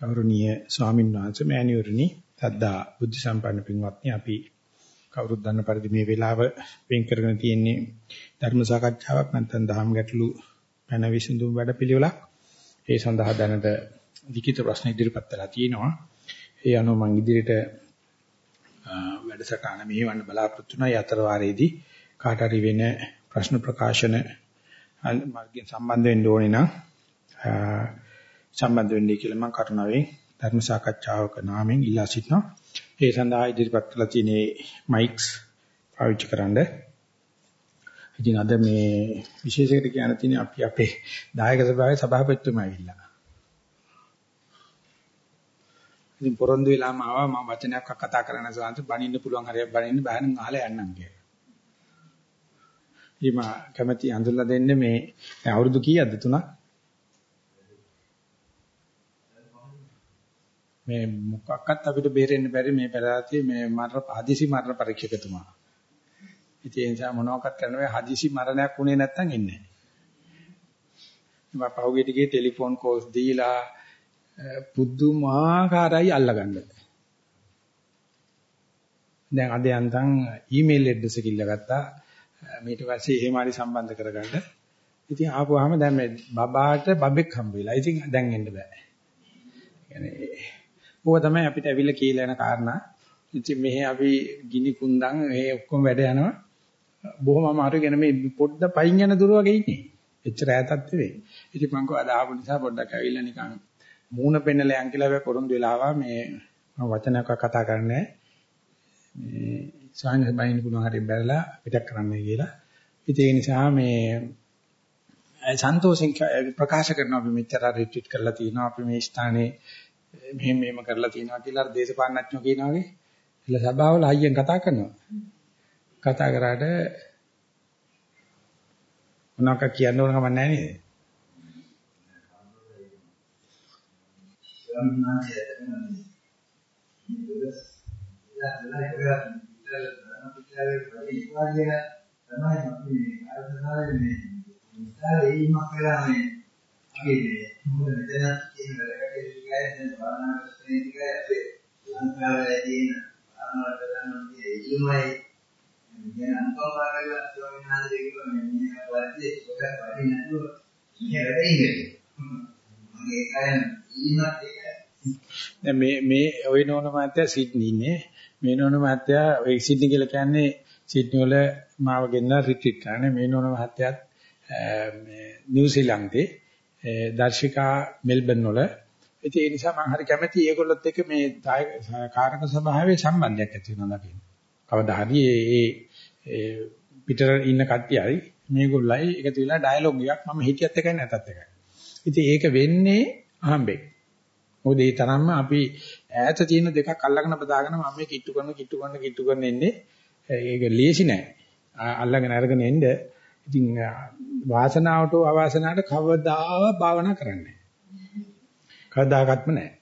ගෞරවනීය ස්වාමීන් වහන්සේ මෑණියුරනි තද්දා බුද්ධ සම්පන්න පින්වත්නි අපි කවුරුත් දන්න පරිදි මේ වෙලාව වෙන් කරගෙන තියෙන්නේ ධර්ම සාකච්ඡාවක් නැත්නම් දහම් ගැටළු පැන විසඳුම් වැඩපිළිවෙලක්. ඒ සඳහා දැනට ලිඛිත ප්‍රශ්න ඉදිරිපත් කරලා තියෙනවා. ඒ අනුව මම ඉදිරියට වැඩසටහන මෙහෙවන්න බලාපොරොත්තු වෙනවා. ඒ අතර වාරයේදී කාට හරි වෙන ප්‍රශ්න ප්‍රකාශන මාර්ගයෙන් සම්බන්ධ වෙන්න ඕනේ නම් සම්බන්ධ වෙන්නයි කියලා මම කරුණාවෙන් ධර්ම සාකච්ඡාවක නාමයෙන් ඉල්ලා සිටිනවා. ඒ සඳහා ඉදිරිපත් කළ තියෙන මයික්ස් පාවිච්චි කරන්න. ඉතින් අද මේ විශේෂයකට කියන්න තියෙන්නේ අපි අපේ දායක සභාවේ සභාපතිතුමා ඇවිල්ලා. ඉතින් පොරොන්දු වෙලාම ආවා මම වචනයක් කතා කරන්න සාන්ත බනින්න පුළුවන් හරියක් බනින්න බෑනම් අහලා යන්නම් කියලා. ඉතින් මම කැමැති අඳුල්ලා දෙන්න මේ අවුරුදු කීයක්ද තුනක්? මේ මොකක්වත් අපිට බේරෙන්න බැරි මේ පෙරාතිය මේ මරණ හදිසි මරණ පරීක්ෂකතුමා. ඉතින් ඒ නිසා මොනවාක්වත් කරන්න බෑ හදිසි මරණයක් උනේ නැත්තම් ඉන්නේ නැහැ. මම පහුගිය ටිකේ ටෙලිෆෝන් කෝල්ස් දීලා පුදුමාකාරයි අල්ලගන්න. දැන් අද යන්තම් ඊමේල් ඇඩ්‍රස් එක ඉල්ලගත්තා. ඊට පස්සේ එහෙම හරි සම්බන්ධ කරගන්න. ඉතින් ආපුවාම දැන් මේ බබාට බබෙක් හම්බ වෙලා. ඉතින් දැන් එන්න බෑ. يعني ඕක තමයි අපිට ඇවිල්ලා කියලා යන කාරණා. ඉතින් මෙහි අපි ගිනි කුන්දන් මේ ඔක්කොම වැඩ යනවා. බොහොම අමාරුයි කියන මේ පොඩ්ඩ පයින් යන දුර වගේ ඉන්නේ. එච්චර ඈතත් නෙවෙයි. ඉතින් මං කව අද ආපු නිසා පොඩ්ඩක් ඇවිල්ලා නිකන් මූණ පෙන්නලා යන් කියලා පොරොන්දු වෙලා ආවා මේ මම වචනයක් කතා කරන්නේ මේ සාංග බයින් පුළුවන් හරිය බැලලා පිටක් කරන්නයි කියලා. ඉතින් ඒ නිසා මේ සන්තෝෂෙන් ප්‍රකාශ කරනවා අපි මෙච්චර රිට්‍රීට් කරලා තියෙනවා අපි මේ ස්ථානේ මෙහෙම මෙහෙම කරලා තියෙනවා කියලා අර දේශපාලනඥයෝ කියනවා වගේ. එළ සභාවල අයියෙන් කතා කරනවා. කතා කරාට මොනවාක් කියන්න ඕන කම නැහැ නේද? තමයි අපි ආර්ථිකය මේ ඉස්සර ඒීමක් කරලා මේ අපි මේ මොකද මෙතන තියෙන වැඩකට ඉතිගය දැන් භාවනා කරන ඉතිගය අපේ ලංකාවේ තියෙන භාවනා කරන ඉල්මයි මේ අනුකම්පා කරලා ස්වාමීන් වහන්සේ කිව්වා මේ මේ වර්ධයේ පොඩක් වැඩි නැතුව මේ වැඩේ ඉන්නේ. මගේ කයන ඉල්මත් දැන් මේ මේ ওই නෝන මහත්තයා සිඩ්නි ඉන්නේ. මේ නෝන මහත්තයා ඔය සිඩ්නි කියලා කියන්නේ සිඩ්නි වල මාව ගෙන්න රිට්‍රීට් කරන්නේ. මේ නෝන මහත්තයාත් මේ නිව්සීලන්තේ දර්ශිකා මෙල්බන් වල ඉතින් ඒ නිසා මම හරි කැමැති ඒගොල්ලොත් එක්ක මේ කාරක සභාවේ සම්බන්ධයක් ඇති වෙනවා දකින්න. කවදා හරි ඒ ඒ පිටර ඉන්න කට්ටියයි මේගොල්ලයි එකතු වෙලා ඩයලොග් එකක් මම හිතියත් එකයි නැතත් එකයි. ඉතින් ඒක වෙන්නේ අහම්බෙන්. මොකද ඒ තරම්ම අපි ඈත තියෙන දෙකක් අල්ලගෙන බදාගෙන මම මේ කිට්ටු කරන කිට්ටු කරන කිට්ටු කරන ඉන්නේ ඒක ලේසි නෑ. අල්ලගෙන අරගෙන එන්න ඉතින් වාසනාවට අවාසනාවට කවදාව භාවනා කරන්නේ කවදාකත්ම නැහැ.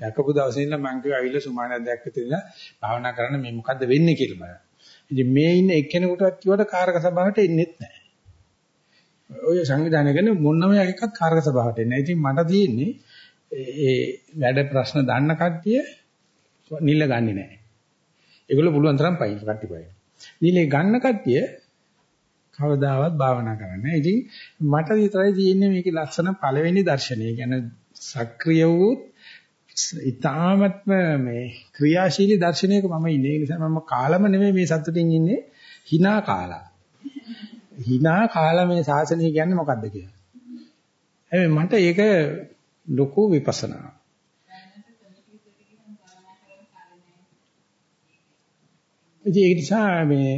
දැකපු දවසේ ඉඳලා මං කිව්වා අවිල සුමානක් දැක්ක තියලා භාවනා කරන්න මේ මොකද්ද වෙන්නේ කියලා බලන්න. ඉතින් මේ ඉන්න එක්කෙනෙකුටවත් කිව්වට කාරක සභාවට එන්නෙත් නැහැ. ඔය සංවිධානය ගැන මොනම එකක්වත් කාරක සභාවට එන්නේ නැහැ. ඉතින් මට තියෙන්නේ ඒ වැඩ ප්‍රශ්න දන්න කට්ටිය නිල ගන්නෙ නැහැ. ඒගොල්ලෝ පුළුවන් තරම් පයින් කට්ටි පයින්. නිලේ ගන්න කට්ටිය කවදාවත් භාවනා කරන්නේ. ඉතින් මට විතරයි තියෙන්නේ මේකේ ලක්ෂණ පළවෙනි දර්ශනය. කියන්නේ සක්‍රිය වූ ඉතාමත්ම මේ ක්‍රියාශීලී දර්ශනයක මම ඉන්නේ. ඒ නිසා මම කාලම නෙමෙයි මේ සතුටින් ඉන්නේ. hina කාලා. hina කාලා මේ ශාසනය කියන්නේ මොකද්ද කියලා. හැබැයි මට ඒක ලොකු විපස්සනා. ඉතින් ඒ නිසා මේ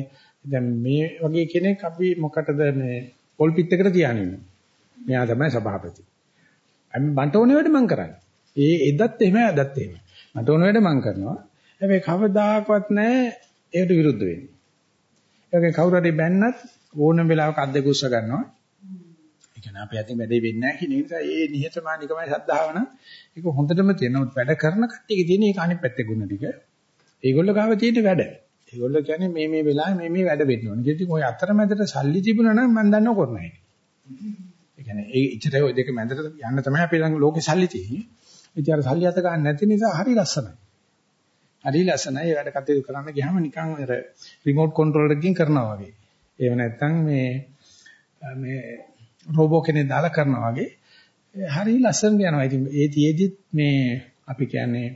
දැන් මේ වගේ කෙනෙක් අපි මොකටද මේ පොල් පිටකට තියාගෙන මෙයා තමයි සභාපති. අපි මන්ට ඕනේ වැඩ මං කරන්නේ. ඒ එදත් එහෙම අදත් එහෙම. මන්ට ඕනේ වැඩ මං කරනවා. හැබැයි කවදාකවත් නැහැ ඒකට විරුද්ධ වෙන්නේ. ඒකේ කවුරු හරි බැන්නත් ඕනම වෙලාවක අද්දක උස්ස ගන්නවා. ඒ කියන්නේ අපි අතින් වැඩේ වෙන්නේ නැහැ කියන නිසා ඒ නිහතමානිකමයි ශ්‍රද්ධාව නම් ඒක හොඳටම තියෙනවා. වැඩ කරන කට්ටියගේ තියෙන ඒක අනිත් පැත්තේ ගුණ ටික. ඒගොල්ලෝ ගාව තියෙන වැඩ. ඒගොල්ලෝ කියන්නේ මේ මේ වෙලාවේ මේ මේ වැඩ වෙන්න ඕනේ. ඉතින් ඔය අතරමැදට සල්ලි තිබුණා නම් මම දන්නව කරන්නේ. ඒ කියන්නේ ඒ ඉච්චරේ ඔය දෙක මැදට යන්න තමයි අපි ළඟ ලෝකේ සල්ලි තියෙන්නේ. ඉතින් අර සල්ලි අත ගන්න නැති නිසා හරි ලස්සනයි. හරි ලස්සනයි. ඒ වැඩ කටයුතු කරන්න ගියාම නිකන් අර රිමෝට් කන්ට්‍රෝලර් එකකින් කරනවා වගේ. ඒව නැත්තම් මේ මේ රෝබෝ කෙනෙක් දාලා කරනවා වගේ හරි ලස්සනට යනවා. ඉතින් ඒ තියේදිත් මේ අපි කියන්නේ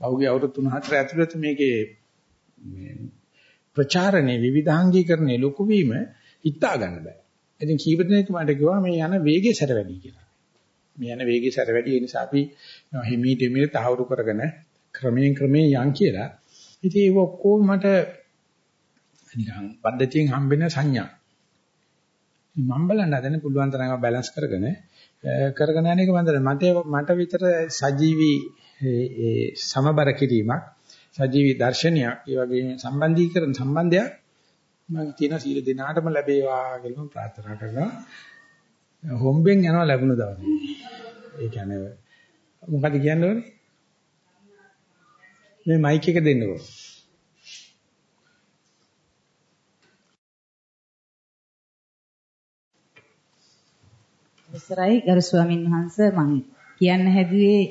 පහුගිය අවුරුදු 3-4 ඇතුළත මේකේ මේ ප්‍රචාරණේ විවිධාංගීකරණේ ලොකු වීම හිතා ගන්න බෑ. ඉතින් කීප දෙනෙක් මට කිව්වා මේ යන වේගය සැර වැඩි කියලා. මේ යන වේගය සැර වැඩි ඒ නිසා අපි හිමීට හිමීට තහවුරු කරගෙන ක්‍රමයෙන් ක්‍රමයෙන් යන් කියලා. ඉතින් ඒක ඔක්කොම මට නිකන් පද්ධතියෙන් හම්බෙන සංඥා. මම බලන්න හදන්නේ පුළුවන් තරම් බැලන්ස් කරගෙන කරගෙන යන එක මන්දර මට මට විතර සජීවී ඒ සමබර කිරීමක් සජීවී දර්ශනයක් ඒ වගේම සම්බන්ධීකරණ සම්බන්ධයක් මම කියන සීල දිනාටම ලැබේවා කියලා මම ප්‍රාර්ථනා කරනවා. හොම්බෙන් යනවා ලැබුණ දවසේ. ඒ කියන්නේ මොකද කියන්නේ? මේ මයික් එක දෙන්නකෝ. අවසරයි ගරු ස්වාමින් වහන්සේ මම කියන්න හැදුවේ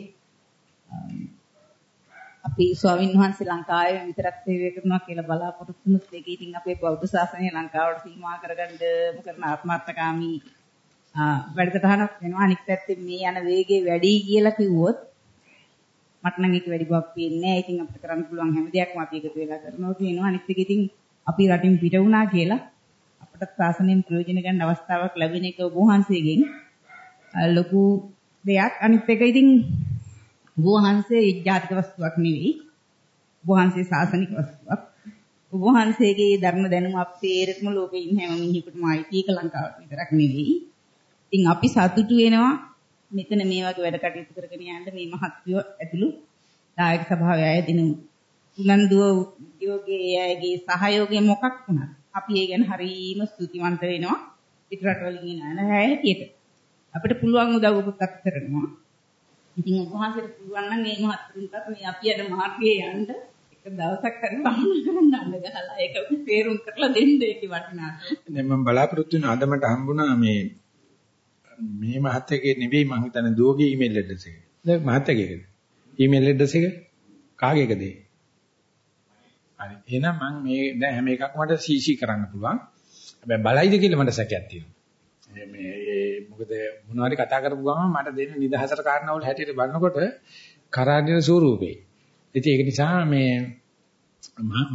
අපි ස්වාමින් වහන්සේ ලංකාවේ විතරක් සේවය කරනවා කියලා බලාපොරොත්තු වුණොත් ඒක ඉතින් අපේ බෞද්ධ ශාසනය ලංකාවට සීමා කරගන්න කරන ආත්මార్థකාමී වැඩසටහනක් වෙනවා අනිත් පැත්තේ මේ යන වේගය වැඩි කියලා කිව්වොත් මට නම් ඒක වැඩි බවක් පේන්නේ නැහැ. ඉතින් අපිට කරන්න පුළුවන් හැම දෙයක්ම අපි එකතු වෙලා කරනවා කියනවා. අනිත් එක ඉතින් අපි රටින් පිට වුණා කියලා අපට ශාසනයෙන් ප්‍රයෝජන ගන්න අවස්ථාවක් ලැබෙන එක ඔබ වහන්සේගෙන් ලොකු දෙයක්. අනිත් එක ඉතින් වහන්සේ ජාතික වස්තුවක් නෙවෙයි. වහන්සේ ශාසනික වස්තුවක්. වහන්සේගේ ධර්ම දැනුම අපේරකම ලෝකේ ඉන්න හැම මිනිහෙකුටම අයිති එක ලංකාවට විතරක් නෙවෙයි. ඉතින් අපි සතුටු වෙනවා මෙතන මේ වගේ වැඩ කටයුතු කරගෙන යන්න මේ මහත්විය ඇතුළු දායක සභාවේ අය දින උනන්දුව උද්‍යෝගයේ අයගේ සහයෝගය මොකක් වුණත් අපි ඒ ගැන හරීම ස්තුතිවන්ත වෙනවා පිටරට වලින් එන අය හැටියට අපිට පුළුවන් උදව් උපකාර කරනවා ඉතින් ඔබ වහන්සේට පුළුවන් නම් මේ මහත්තුන්ටත් මේ අපි යන මාර්ගයේ යන්න එක දවසක් හරි බහනා කරන්න අඬ ගහලා ඒක තේරුම් කරලා දෙන්න ඒකේ වටිනාකම. දැන් මම බලාපොරොත්තු වෙන අද මට හම්බුණා මේ මේ මහත්යගේ නෙවෙයි මම හිතන්නේ දුවගේ ඊමේල් ඇඩ්‍රස් එක. දැන් මහත්යගේද? ඊමේල් ඇඩ්‍රස් එක කාගේකද? හරි. එහෙනම් මම මේ දැන් හැම එකක්ම මට CC කරන්න පුළුවන්. හැබැයි බලයිද කියලා මට සැකයක් තියෙනවා. මේ මොකද මොනවාරි කතා කරපු ගමන් මට දෙන නිදහසට කාරණාවල හැටියට බලනකොට කරාදින ස්වරූපේ. ඉතින් ඒක නිසා මේ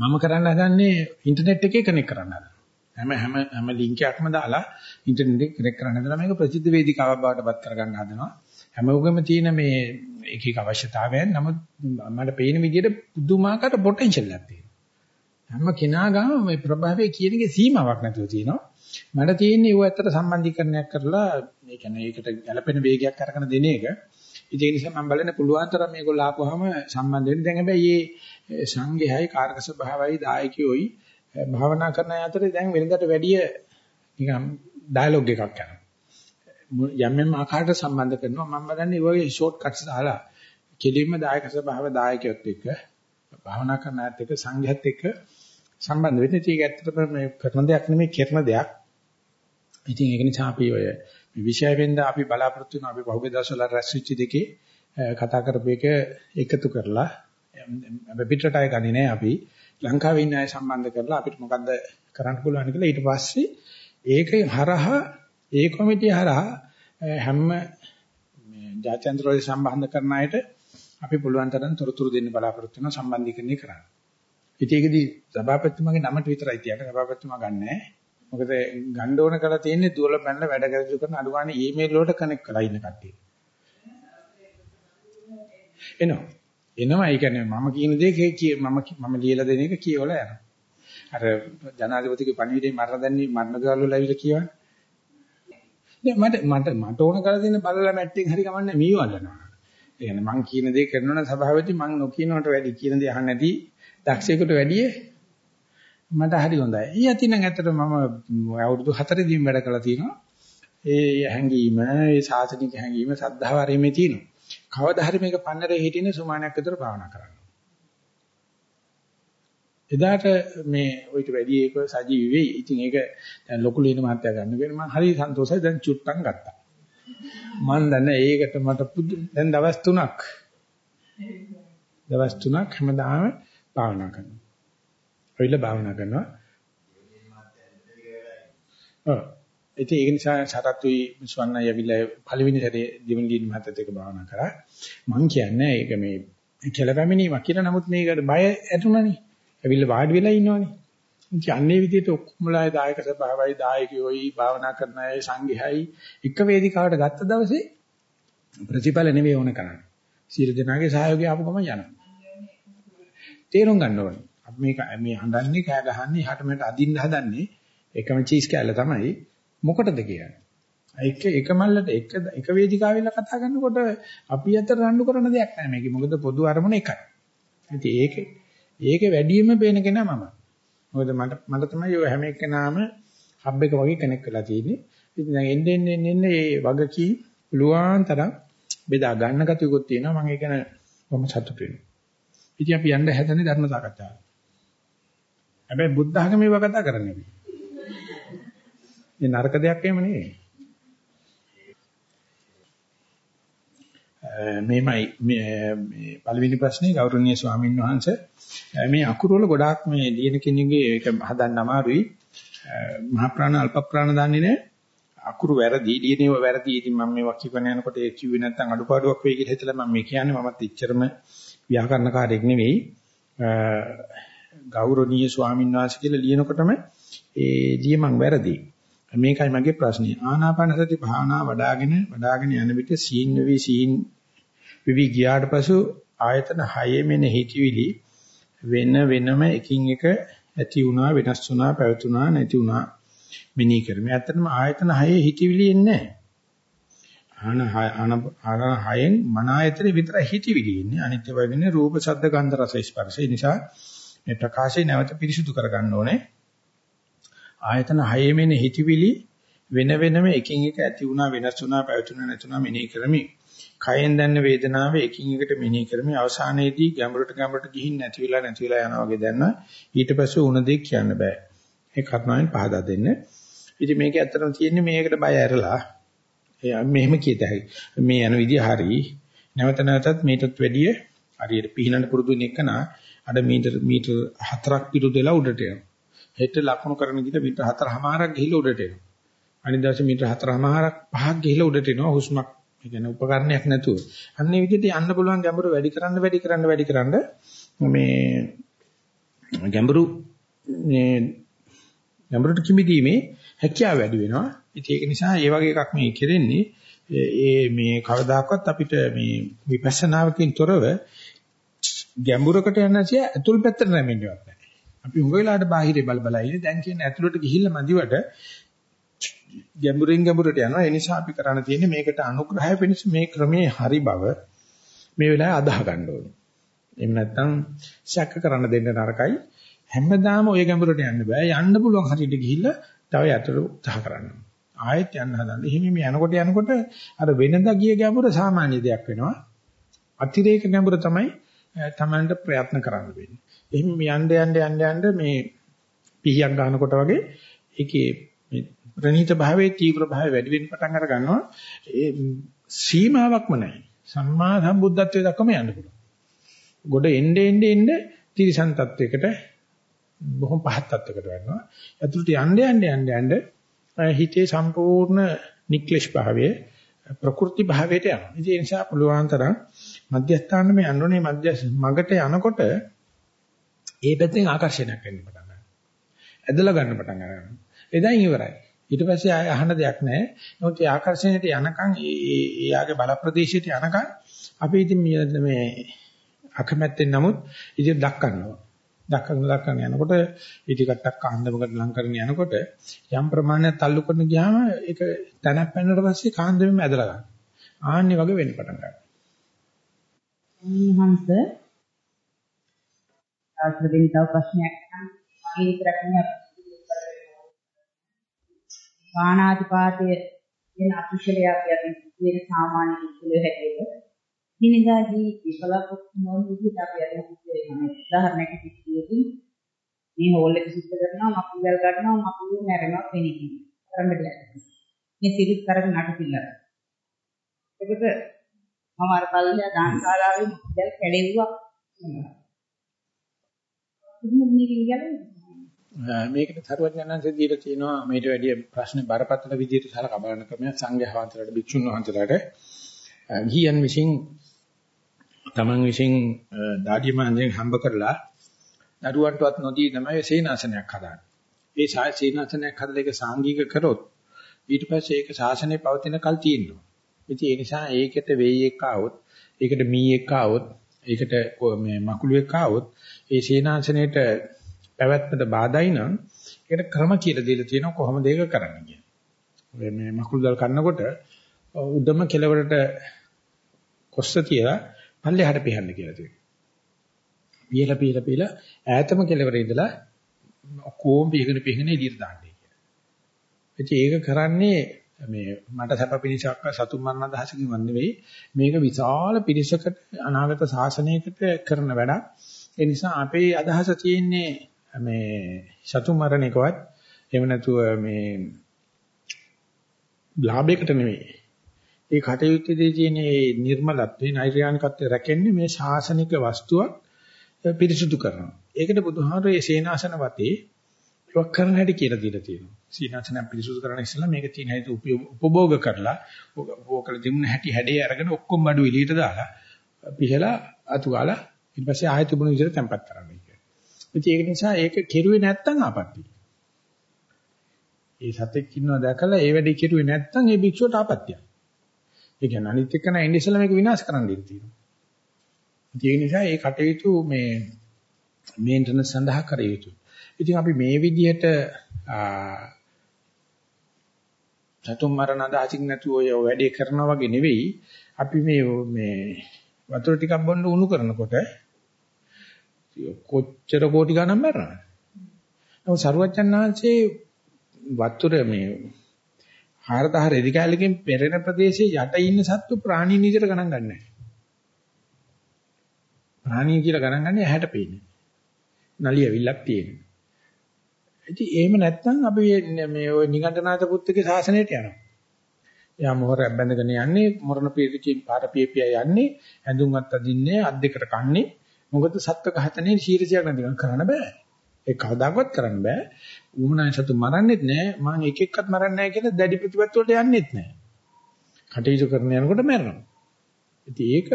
මම කරන්න හදන්නේ ඉන්ටර්නෙට් එකේ කනෙක්ට් කරන්න හදනවා. හැම හැම හැම ලින්ක් එකක්ම දාලා ඉන්ටර්නෙට් එකේ කනෙක්ට් කරන්න හදනවා. මේක ප්‍රසිද්ධ වේදිකාවක් බවට පත් කරගන්න හදනවා. හැමෝගෙම තියෙන මේ එක එක අවශ්‍යතාවයන් නමුත් මට පේන විදිහට පුදුමාකාර පොටෙන්ෂල් එකක් තියෙනවා. හැම කෙනා ගාම මේ ප්‍රභාවයේ කියන එකේ සීමාවක් නැතුව තියෙනවා. මට තියෙන්නේ ඒව ඇත්තට සම්බන්ධීකරණයක් කරලා ඒ කියන්නේ ඒකට ගැළපෙන වේගයක් අරගෙන දෙන එක. ඉතින් ඒ නිසා මම බලන්නේ පුළුවන් තරම් මේගොල්ලෝ ආපුවාම සම්බන්ධ වෙන්න. දැන් හැබැයි මේ සංඝයායි කාර්ක ස්වභාවයි දායකයෝයි භාවනා කරන අතරේ දැන් වෙනදට වැඩිය නිකන් ඩයලොග් එකක් යනවා. යම් යම් ආකාරයට සම්බන්ධ කරනවා මම බලන්නේ ඒ වගේ ෂෝට් කට්ස් දාලා කෙලින්ම දායක ස්වභාව දායකයොත් එක්ක භාවනා කරන අයත් එක්ක සංඝයත් එක්ක සම්බන්ධ වෙන්නේ. ඒක ඇත්තටම මේ කරන දෙයක් නෙමෙයි කරන දෙයක්. ඉතින් ඒක නිසා අපි ඔය මේ විෂය වෙන්න අපි බලාපොරොත්තු වෙන අපි පහුගිය දවස්වල රැස් වෙච්ච දෙකේ කතා කරපු එක එකතු කරලා පිටරට අය ගන්නේ නැහැ අපි ලංකාවේ ඉන්න අය සම්බන්ධ කරලා අපිට මොකද්ද කරන්න පුළුවන් කියලා ඊට පස්සේ ඒකේ හරහා ඒ කොමිටිය හරහා හැම මේ ජාත්‍යන්තර සම්බන්ධ කරන අයට අපි පුළුවන් තරම් තොරතුරු දෙන්න බලාපොරොත්තු වෙන සම්බන්ධීකරණය කරන්න. ඉතින් ඒකදී සභාපතිතුමාගේ නමට විතරයි තියන්නේ සභාපතිතුමා ගන්නෑ. මොකද ගන්න ඕන කරලා තියෙන්නේ දුවල පැනලා වැඩ කටයුතු කරන අඩුගානේ ඊමේල් වලට කනෙක්ට් කරලා ඉන්න කට්ටිය. එනවා. එනවා ඒ කියන්නේ මම කියන දේ කිය මම මම ලියලා දෙන එක කියවලා යනවා. අර ජනාධිපතිගේ පණිවිඩේ මරණ දැන්නේ මරණ ගාලු ලැබිලා කියවන්නේ. දැන් මට මට මට ඕන කරලා දෙන බලලා මැට්ටෙන් හරි කමන්නේ මීවලනවා. ඒ කියන්නේ මං කියන දේ කරනවනම් සභාවේදී මං නොකියනවට වැඩි කියන දේ අහන්න නැති දක්ෂයෙකුට වැඩිය මට හරි හොඳයි. ඊ අතින් ඇත්තට මම අවුරුදු 4 දීම වැඩ කළා තියෙනවා. ඒ හැංගීම, ඒ සාසනික හැංගීම, සද්ධාව ආරෙමේ තියෙනවා. කවදා හරි මේක පන්නරේ හිටින සුමානයක් විතර භාවනා කරන්න. එදාට මේ ඔයිට වැඩි ඒක සජීවි වෙයි. ඉතින් ඒක දැන් ලොකු ලීන මාත්‍ය ගන්න වෙන මම හරි සන්තෝෂයි දැන් චුට්ටක් ගත්තා. මම දන්නේ ඒකට මට දැන් දවස් 3ක් දවස් තුනක් හැමදාම භාවනා කරනවා. ඔයලා භාවනා කරනවා. ඔව්. ඉතින් ඒක නිසා සරත්තුයි ස්වන්නයි ඇවිල්ලා පළවෙනි සැරේ දෙවෙනි දින මහත්තයත් එක්ක භාවනා කරා. මං කියන්නේ ඒක මේ කෙලපැමිණීමක් කියලා නමුත් මේකට බය ඇතුණනේ. ඇවිල්ලා වාඩි වෙලා ඉන්නවනේ. ඉතින් අන්නේ විදිහට ඔක්කොමලායි දායක සභාවයි දායකයෝයි භාවනා කරන අය සංඝයායි එක වේදිකාවට ගත්ත දවසේ ප්‍රතිඵල නෙවෙයි ඕන කරන්නේ. සියලු දෙනාගේ සහයෝගය ආපු ගමන් යනවා. තේරුම් ගන්න ඕනේ. අපි මේක මේ හඳන්නේ කෑ ගහන්නේ එහාට මෙහාට අදින්න හදන්නේ එකම චීස් කෑල්ල තමයි. මොකටද කියන්නේ? එක එක මල්ලට එක එක වේදිකාවෙල කතා කරනකොට අපි අතර රණ්ඩු කරන දෙයක් නැහැ මේක. මොකද පොදු අරමුණ එකයි. ඉතින් ඒකේ ඒකේ වැඩියෙන්ම පේන කෙනා මම. මොකද මට මට තමයි ඔය හැම එකනාම හබ් එක වගේ කනෙක්ට් වෙලා තියෙන්නේ. ඉතින් දැන් එන්න එන්න එන්න එන්න මේ වගකී පුළුවන් තරම් බෙදා ගන්න කතියකුත් තියෙනවා. මම ඒක ගැන මම සතුටු වෙනවා. ඉතින් අපි යන්න හැදන්නේ ධර්ම සාකච්ඡාවට. හැබැයි බුද්ධ ධර්මයේ කතා කරන්නේ. මේ නරක දෙයක් එහෙම නෙවෙයි. මේමයි මේ පළවෙනි ප්‍රශ්නේ ගෞරවනීය ස්වාමින් වහන්සේ. මේ අකුරු වල ගොඩාක් මේ ලියන කෙනෙකුගේ ඒක හදන්න අමාරුයි. මහ ප්‍රාණ අල්ප ප්‍රාණ දන්නේ නැහැ. අකුරු වැරදි ලියනේව වැරදි. ඉතින් මම මේ වාක්‍ය කරන යනකොට ඒ කිව්වේ නැත්නම් අඩුපාඩුවක් වෙයි කියලා හිතලා මම මේ කියන්නේ මමත් එච්චරම ව්‍යාකරණකාරයෙක් නෙවෙයි. ගෞරවනීය ස්වාමීන් වහන්සේ කියලා ලියනකොටම ඒ ලියමන් වැරදි. මේකයි මගේ ප්‍රශ්නේ. ආනාපාන සති භාවනා වඩාගෙන වඩාගෙන යන විට සීන් වෙවි සීන් විවි ගියාට පසු ආයතන 6 මෙන හිතවිලි වෙන වෙනම එකින් එක ඇති වුණා වෙනස් වුණා පැවතුණා නැති වුණා මිනී කරමු. ඇත්තටම ආයතන 6 හිතවිලි එන්නේ නැහැ. ආන ආන ආන 6න් මන ආයතනේ විතරයි හිතවිලි එන්නේ. අනිත්‍ය වෙන්නේ රූප, ශබ්ද, ගන්ධ, රස, ස්පර්ශ. ඒ නිසා මේ ප්‍රකාශය නැවත පිරිසුදු කරගන්න ඕනේ. ආයතන හයේ මෙන හිතවිලි වෙන වෙනම එකින් එක ඇති වුණා වෙනස් වුණා පැවතුණා නැතුණා මෙනෙහි කරමි. කයෙන් දැනෙන වේදනාව එකින් එකට මෙනෙහි කරමි. අවසානයේදී ගැඹුරට ගැඹුරට ගිහින් නැති වෙලා නැති වෙලා යනවා වගේ දැනනවා. ඊට පස්සේ උණ දෙයක් කියන්න බෑ. ඒ කර්ණයෙන් පහදා දෙන්න. ඉතින් මේක ඇත්තටම තියෙන්නේ මේකට බය ඇරලා එයා මෙහෙම කියත හැකි. මේ යන විදිය හරි. නැවත නැවතත් මේකටත් වැඩිය හරියට පිහිනන්න පුරුදු වෙන එක නා අඩ මීටර මීටර 4ක් පිටු දෙලා උඩට යනවා. හෙට ලකුණු කරන විදිහට මීටර 4මාරක් ගිහිල්ලා උඩට එනවා. අනිත් දවසේ මීටර 4මාරක් පහක් ගිහිල්ලා උඩට එනවා හුස්මක්. ඒ කියන්නේ උපකරණයක් නැතුව. අන්න ඒ විදිහට යන්න පුළුවන් ගැඹුරු වැඩි කරන්න වැඩි කරන්න වැඩි කරන්න මේ ගැඹුරු මේ ගැඹුරට කිමිදීමේ හැකියාව වැඩි වෙනවා. ඉතින් ඒක නිසා ඒ වගේ එකක් මේ කෙරෙන්නේ ඒ මේ කවදාකවත් අපිට මේ විපස්සනාවකින් තොරව ගැඹුරකට යනසිය අතුල් පැත්තට නැමෙන්නේවත් නැහැ. අපි උඟ වෙලාවට බාහිරේ බල බල ඉන්නේ දැන් කියන්නේ ඇතුළට ගිහිල්ලා මදිවට ගැඹුරින් ගැඹුරට යනවා ඒ නිසා අපි කරන්න තියෙන්නේ මේකට අනුග්‍රහය වෙනස මේ ක්‍රමයේ හරි බව මේ වෙලාවේ අදාහ ගන්න ඕනේ. එහෙම නැත්නම් ශක්ක කරන්න දෙන්න නරකයි. හැමදාම ওই ගැඹුරට යන්න බෑ. යන්න පුළුවන් හරියට ගිහිල්ලා තව යතර උත්සාහ කරන්න. ආයෙත් යන්න හදන්න. එහෙම මේ යනකොට යනකොට අර වෙනදා ගිය ගැඹුර සාමාන්‍ය දෙයක් වෙනවා. අතිරේක ගැඹුර තමයි Tamanට ප්‍රයත්න කරන්න වෙන්නේ. එහෙම යන්න යන්න යන්න යන්න මේ පිහියක් ගන්නකොට වගේ ඒකේ මේ ප්‍රණීත භාවයේ තීව්‍ර භාවය වැඩි වෙන්න පටන් අර ගන්නවා. ඒ සීමාවක්ම නැහැ. සම්මා සම්බුද්ධත්වයට දක්වම යන්න පුළුවන්. ගොඩ එන්න එන්න එන්න තිරිසන් තත්වයකට බොහොම පහත් තත්වයකට වෙනවා. ඇතුළට යන්න යන්න යන්න යන්න හිතේ සම්පූර්ණ නික්ලේශ භාවයේ ප්‍රකෘති භාවයට යනවා. ඒ නිසා පුළුවන් තරම් මධ්‍යස්ථාන මේ යන්නෝනේ මධ්‍ය මගට යනකොට ඒ පැත්තෙන් ආකර්ෂණයක් වෙන්න පටන් ගන්නවා. ඇදලා ගන්න පටන් ගන්නවා. එදායින් ඉවරයි. ඊට පස්සේ ආය අහන දෙයක් නැහැ. නමුත් ඒ ආකර්ෂණයට යනකම් ඒ එයාගේ බල ප්‍රදේශයට යනකම් අපි ඉතින් මේ අකමැත්තෙන් නමුත් ඉතින් දක්කනවා. දක්කන දක්කන යනකොට ඊටි කට්ටක් කාන්දමකට ලං කරගෙන යනකොට යම් ප්‍රමාණයක් තල්ලු කරන ගියාම ඒක තනක් පැනනට පස්සේ කාන්දමෙම ඇදලා ගන්නවා. ආන්නේ වගේ වෙන්න පටන් ගන්නවා. හංස ආශ්‍රදෙන් තව ප්‍රශ්නයක් නම් මගේ විතරක් නෙවෙයි පාණාතිපාතය වෙන අකුශලයක් යටින් වෙන සාමාන්‍ය කුසලයේ හැටියට දිනදා ජීවිතේ බලපොත් නොවන විදිහට අපි අද හිතේ උදාහරණයක් කිව්වොත් මේ හෝල් එක සිද්ධ කරනවා මකුල් ගන්නවා මකුල් නැරෙනවා කෙනෙක් කරන්න දෙයක් මේ සිරිත් කරගෙන නටතිල්ල එතකොට මම අර පල්ලෙහා දානශාලාවේ දැල් කැඩෙව්වා. කොහොමද මේකෙන් ගැලවෙන්නේ? මේකට සරුවඥාන්සේ දීලා තියෙනවා මේට වැඩිය ප්‍රශ්නේ බරපතල විදිහට සලකා බලන ක්‍රමයක් සංඝයා වහන්සේලාට භික්ෂුන් වහන්සේලාට ගියන් විසින් තමන් විසින් දාඩිය මහන්සියෙන් හම්බ කරලා දරුවන්ටවත් නොදී තමයි සේනාසනයක් හදාන්නේ. ඒ සේනාසනයක් හදලා ඒක සාංගික කරොත් ඊට පස්සේ ඒක ශාසනය පවතින කල් තියෙනවා. ඉතින් ඒ නිසා ඒකට වෙයියෙක් ආවොත්, ඒකට මීයෙක් ආවොත්, ඒකට මේ මකුළුවෙක් ආවොත් ඒ සීනාංශනේට පැවැත්මට බාධායි නම් ඒකට ක්‍රම කියලා දීලා තියෙනවා කොහොමද ඒක කරන්න කියන. මේ මකුළු දල් කන්නකොට උඩම කෙලවරට කොස්ස තියලා පල්ලෙහාට පිහන්න කියලා තියෙනවා. පියලා පියලා පියලා ඈතම කෙලවරේ ඉඳලා කොම් පිහගෙන පිහගෙන එළියට දාන්නේ කියලා. ඉතින් ඒක කරන්නේ මේ මට සැප පිණිසක් සතුන් මරණ අදහසකින් වන් නෙවෙයි මේක විශාල පිරිසකට අනාගත ශාසනයකට කරන වැඩක්. ඒ නිසා අපේ අදහස තියෙන්නේ මේ සතුන් මරණ එකවත් එහෙම නැතුව මේ ලාභයකට නෙවෙයි. ඒ කටයුත්තේදී තියෙන නිර්මලත්වේ නෛර්යානිකත්වය රැකෙන්නේ මේ ශාසනික වස්තුවක් පිරිසුදු කරනවා. ඒකට බුදුහාමරේ මේ සේනාසන වතේ ඉවක් කරන හැටි කියලා දීලා තියෙනවා. සීනාසන පිරිසුදු කරන ඉස්සෙල්ලා මේක තියෙන හැටි උපභෝග කරලා ඕකල තිබුණ හැටි හැඩේ අරගෙන ඔක්කොම බඩු එළියට දාලා පිහලා අතු ගාලා ඊට පස්සේ ආයෙ තිබුණ විදිහට තැම්පත් කරන්න කියන්නේ. ඒක නිසා ඒක කෙරුවේ නැත්තම් ආපත්‍තිය. ඒ සතෙක් ඉන්නවා දැකලා ඒ වැඩේ කෙරුවේ නැත්තම් ඒ භික්ෂුවට ආපත්‍තියක්. ඒ කියන්නේ අනිත් එක්කන ඉන්දිසලා මේක විනාශ කරන්න ඉඩ තියෙනවා. ඒ නිසා ඒ කටයුතු මේ මේන්ටනන්ස් සඳහා කර යුතුයි. ඉතින් අපි මේ විදිහට සතුම් මරණ අදහසින් නැතුව ඔය වැඩේ කරනවා වගේ නෙවෙයි අපි මේ මේ වතුර ටිකක් බොන්න උණු කරනකොට කොච්චර කෝටි ගණන් මරනවද? නමුත් සරුවච්චන්හන්සේ වතුර මේ හාරතහ රෙදි කැලකින් පෙරෙන ප්‍රදේශයේ යට ඉන්න සත්තු ප්‍රාණීන් විදිහට ගණන් ගන්නෑ. ප්‍රාණී කියලා ගණන් ගන්නේ ඇහැට පේන්නේ. නලිය විල්ලක් තියෙනවා. ඉතින් එහෙම නැත්නම් අපි මේ ওই නිගණ්ඨනාථ පුත්‍රගේ ශාසනයට යනවා. එයා මොහොරක් බැඳගෙන යන්නේ මොරණ පීරිචින් පාර පියපිය යන්නේ ඇඳුම්වත් අදින්නේ අත් දෙකට කන්නේ මොකද සත්ව ඝාතනයේ ශීර්ෂයක් නැතිනම් කරන්න බෑ. ඒ කවදාකවත් කරන්න බෑ. උමනායි සතු මරන්නෙත් නෑ. මම එක එක්කත් මරන්නේ නෑ කියලා දැඩි ප්‍රතිපත්ති වලට යන්නෙත් නෑ. කටයුතු කරන යනකොට මැරෙනවා. ඉතින් ඒක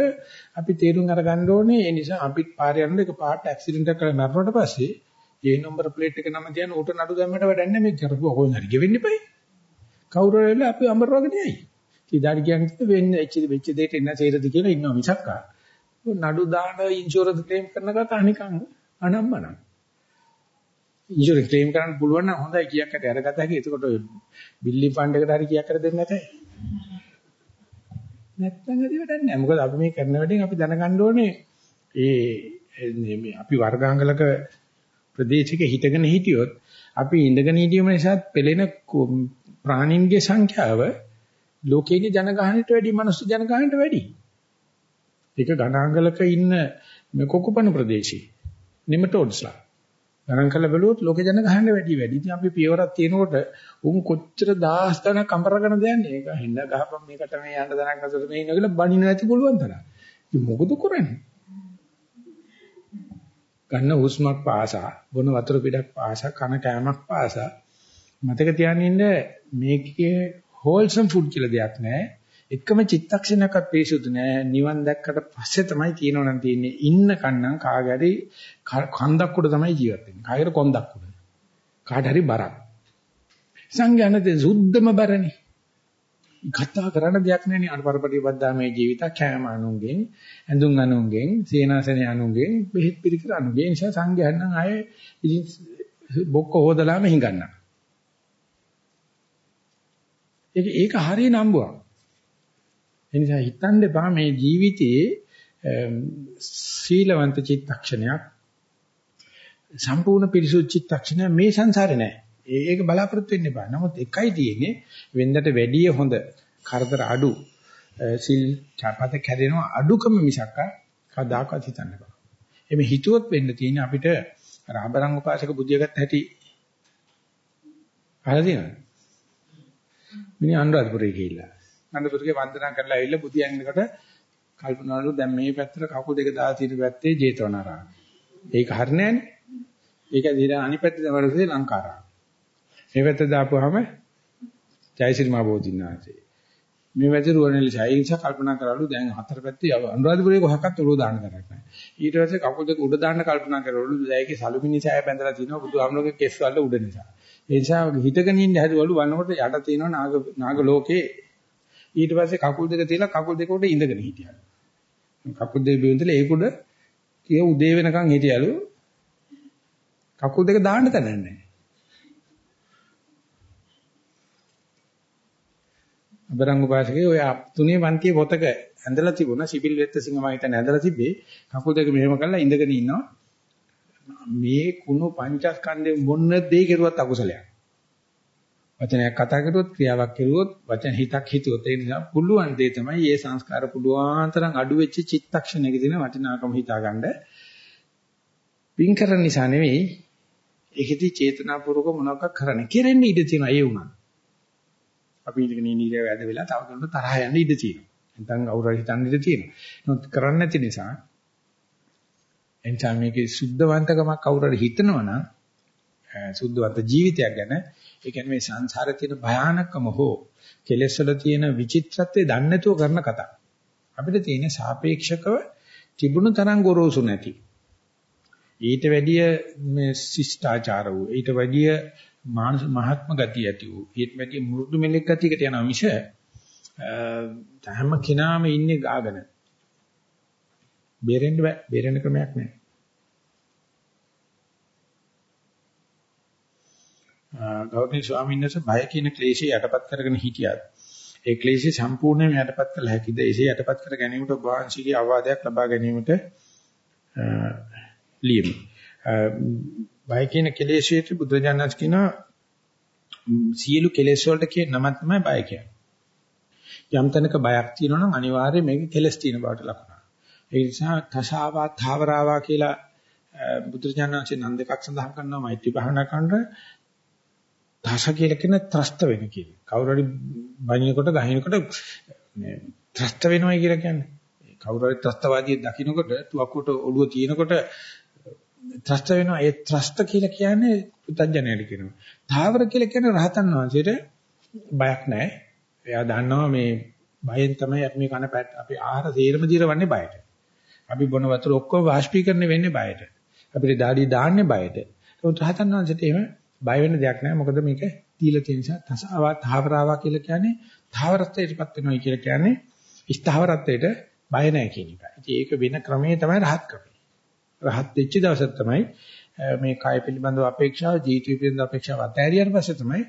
අපි තේරුම් අරගන්න ඕනේ. ඒ නිසා අපිත් පාරේ යනකොට එක පාට ඇක්සිඩන්ට් එකක් කරලා මැරුණාට පස්සේ ඒ නම්බර ප්ලේට් එක නම තියන ඌට නඩු දැම්මට වැඩක් නෑ මේ කරපුවා කොහෙන්ද හරි ගෙවෙන්න එපයි. කවුරු හරි අපි අමරවගෙන යයි. ඉතින් කියන්නේ වෙන්නේ එච්ච වෙච්ච දෙයට එන්න තේරෙද කියලා ඉන්නවා මිසක්කා. නඩු දාන ඉන්ෂුරන්ස් ක්ලේම් කරන කට අනිකන් අනම්මනම්. ඉන්ෂුරන්ස් ක්ලේම් කරන්න පුළුවන් නම් හොඳයි කීයක් හරි අරගත හැකි. එතකොට බිල්ලි ෆන්ඩ් එකට හරි කීයක් හරි දෙන්න නැතේ. නැත්තම් හරි වැඩක් නැහැ. මොකද අපි මේ කරන වැඩෙන් අපි දැනගන්න ඕනේ ඒ මේ අපි වර්ගාංගලක ප්‍රදේශයක හිටගෙන හිටියොත් අපි ඉඳගෙන හිටියම නිසා පෙළෙන ප්‍රාණීන්ගේ සංඛ්‍යාව ලෝකයේ ජනගහනයට වැඩි මනුස්ස ජනගහනයට වැඩි. ඒක ගණාංගලක ඉන්න මේ කොකුපන ප්‍රදේශي නිමටෝඩ්ස්ලා ගණන් කරලා බැලුවොත් ලෝක ජනගහනය වැඩි වැඩි. ඉතින් අපි පියවරක් තියෙනකොට උන් කොච්චර දහස් ගණන් කම්පරගෙන දයන්නේ. ඒක හින්න ගහපම් මේකට මේ යන්න දණක් නැසොත් මේ ඉන්න කියලා බණින නැති පුළුවන් තරම්. ඉතින් මොකද කරන්නේ? ගන්න හුස්මක් පාසා, බොන වතුර පිටක් පාසා, කන කෑමක් පාසා මතක තියාගෙන ඉන්න මේකේ හෝල්සම් ෆුඩ් කියලා දෙයක් නැහැ. එකම චිත්තක්ෂණයක්වත් පිරිසුදු නැහැ. නිවන් දැක්කට පස්සේ තමයි තියෙනවනම් තියෙන්නේ. ඉන්න කන්නම් කාගරි කන්දක් උඩ තමයි ජීවත් වෙන්නේ. කාගරි කොන්දක් උඩ. කාට හරි බරක්. සංඥානේ සුද්ධම බරනේ. කතා කරන්න දෙයක් නැනේ අනුපරපටි බද්දා මේ ජීවිත කෑම අනුන්ගෙන් ඇඳුම් අනුන්ගෙන් සීනාසනේ අනුන්ගෙන් බෙහෙත් පිළිකර අනුන්ගෙන් නිසා සංඝයන් නම් ආයේ ඉතින් බොක්ක හොදලාම හිඟන්න. ඒක ඒක හරිය නම්බුවක්. ඒ නිසා හිතන්න එපා මේ ජීවිතයේ සීලවන්ත චිත්තක්ෂණයක් සම්පූර්ණ පිරිසුදු චිත්තක්ෂණය මේ සංසාරේ නැහැ. ඒක බලාපොරොත්තු වෙන්න එපා. නමුත් එකයි තියෙන්නේ වෙන්දට වැඩිය හොඳ කරදර අඩු සිල් චාපත කැඩෙනවා අඩුකම මිසක් කදාකවත් හිතන්න එපා. එමෙ හිතුවොත් වෙන්න තියෙන්නේ අපිට රාබරං උපාසක බුද්ධියගත් හැටි අහලා තියෙනවද? මිනිහ අනුරාධපුරේ ගිහිල්ලා. අනුරාධපුරේ වන්දනා කරලා ඇවිල්ලා බුදියන්නකොට කල්පනාලු දැන් මේ පැත්තට කකුල් දෙක දාලා තියෙන පැත්තේ ජේතවනාරාම. ඒක හරියන්නේ නැහැ. ඒක දිහා අනිත් පැත්තේ දාවලසේ ලංකාරාම. මේ පැත්ත දාපුවාම ජයසිරිමා බෝධිනාථේ. මේ වැදි රුවන්වැලි ඡායිංශ කල්පනා කරලු දැන් හතර පැත්තේ අනුරාධපුරේ කොහක්වත් ඔළුව දාන්න තරක් නැහැ. ඊට පස්සේ කකුල් දෙක උඩ දාන්න කල්පනා කරවලු දැයකේ සලුමිනි ඡාය බැඳලා තිනවා බුදුහාමුදුරගේ කෙස් වල උඩ නිසා. ඒ නිසා හිතගෙන ඉන්න හැදුවලු වන්නකොට යට තියෙනවා නාග නාග ලෝකේ ඊට පස්සේ කකුල් දෙක තියලා කකුල් දෙක උඩ ඉඳගෙන හිටියා. කකුල් දෙක බින්දලා ඒක උඩ කිය උදේ වෙනකන් හිටියලු කකුල් දෙක දාන්න තැනක් නැහැ. අබරංග උපාසකේ ඔය තුනේ පන්තියේ පොතක ඇඳලා තිබුණා සිබිල් වෙත්ත සිංහ මම හිතන්නේ ඇඳලා තිබ්බේ. කකුල් දෙක මෙහෙම කරලා ඉඳගෙන ඉන්නවා. මේ කුණු පංචස්කන්ධේ මොන දේ කෙරුවත් අකුසලයක්. වචනයක් කතා කරුවොත් ක්‍රියාවක් කෙරුවොත් වචන හිතක් හිතුවොත්. ඒ නිසා පුළුවන් දේ තමයි මේ සංස්කාර පුළුවන් තරම් අඩු වෙච්ච චිත්තක්ෂණයක දින වටිනාකම හිතාගන්න. පින් කරන නිසා නෙවෙයි ඒකෙදි චේතනාපූර්වක මොනවක් කරන්නේ. කෙරෙන්නේ ඉඩ තියෙනවා. ඒ වුණා අපි ඉඳගෙන ඉන්න ඉරියව්ව ඇද වෙලා තව කෙනෙකුට තරහ යන්න ඉඩ තියෙනවා. නැත්නම් අවුරු හිතන්න ඉඩ තියෙනවා. නමුත් කරන්නේ නැති නිසා එන්චා මේකේ සුද්ධවන්තකමක් කවුරු හරි හිතනවනම් සුද්ධවන්ත ජීවිතයක් ගැන ඒ කියන්නේ මේ සංසාරේ තියෙන භයානකම හෝ කෙලෙස් වල තියෙන විචිත්‍රත්වය දන්නේ නැතුව කරන කතා. අපිට තියෙන සාපේක්ෂකව තිබුණු තරම් ගොරෝසු නැති. ඊට වැඩිය මේ ශිෂ්ටාචාර වූ ඊට වැඩිය මානස මහත්ම ගතිය ඇති වූ ඊට වැඩි මෘදු මෙලෙක් ගතියකට යනවා මිස හැම කෙනාම ඉන්නේ ගාගෙන. බේරෙන්න බෑ බේරෙන්න ක්‍රමයක් නැහැ ගෞතම ස්වාමීන් වහන්සේ බය කියන ක්ලේශය යටපත් කරගෙන හිටියත් ඒ ක්ලේශය සම්පූර්ණයෙන්ම යටපත් කළ හැකිද? එසේ යටපත් කර ගැනීමට වහන්සේගේ අවවාදයක් ලබා ගැනීමට ලියමි. බය කියන කෙලෙස්යට බුදුරජාණන් කියනවා සියලු කෙලෙස් වලට කියන නම තමයි බය කියන්නේ. යම් තැනක බයක් තියෙනවා නම් අනිවාර්යයෙන් මේක කෙලස් තියෙන බවට ලකුණක්. ඒ නිසා තසාවා තාවරාවා කියලා බුදුරජාණන්සේ නම් දෙකක් සඳහන් කරනවා මෛත්‍රී භාවනා කරනකොට තස කියලා කියන ත්‍රස්ත වෙන කියලා. කවුරු හරි බණිනකොට ගහිනකොට මේ ත්‍රස්ත වෙනවා කියලා කියන්නේ. කවුරු හරි ත්‍රස්තවාදී දකින්නකොට තුවක්කුවට ඔළුව තියෙනකොට ත්‍රස්ත වෙනවා. ඒ ත්‍රස්ත කියලා කියන්නේ පුතඥයට කියනවා. තාවර කියලා කියන්නේ රහතන් වහන්සේට බයක් නැහැ. එයා දන්නවා මේ බයෙන් තමයි අපි මේ කන පැත් අපි ආහාර තේරම දිරවන්නේ බයට. අපි බොන වතුර ඔක්කොම වාෂ්පීකරණය වෙන්නේ බයට. අපිට දාඩි දාන්නේ බයට. ඒත් රහතන් වහන්සේට එහෙම බය වෙන්න දෙයක් නැහැ. මොකද මේක දීලා තියෙන නිසා තසාවා තාවරාවා කියලා කියන්නේ තාවරත්වයටපත් වෙනවා කියලා කියන්නේ ස්ථාවරත්වයට බය නැහැ කියන එකයි. ඉතින් ඒක වෙන ක්‍රමයේ තමයි රහත් ක්‍රමය. රහත් වෙච්ච දවසක් තමයි මේ කාය පිළිබඳව අපේක්ෂාව ජීවිත පිළිබඳව අපේක්ෂාව අතහැරියට පස්සේ තමයි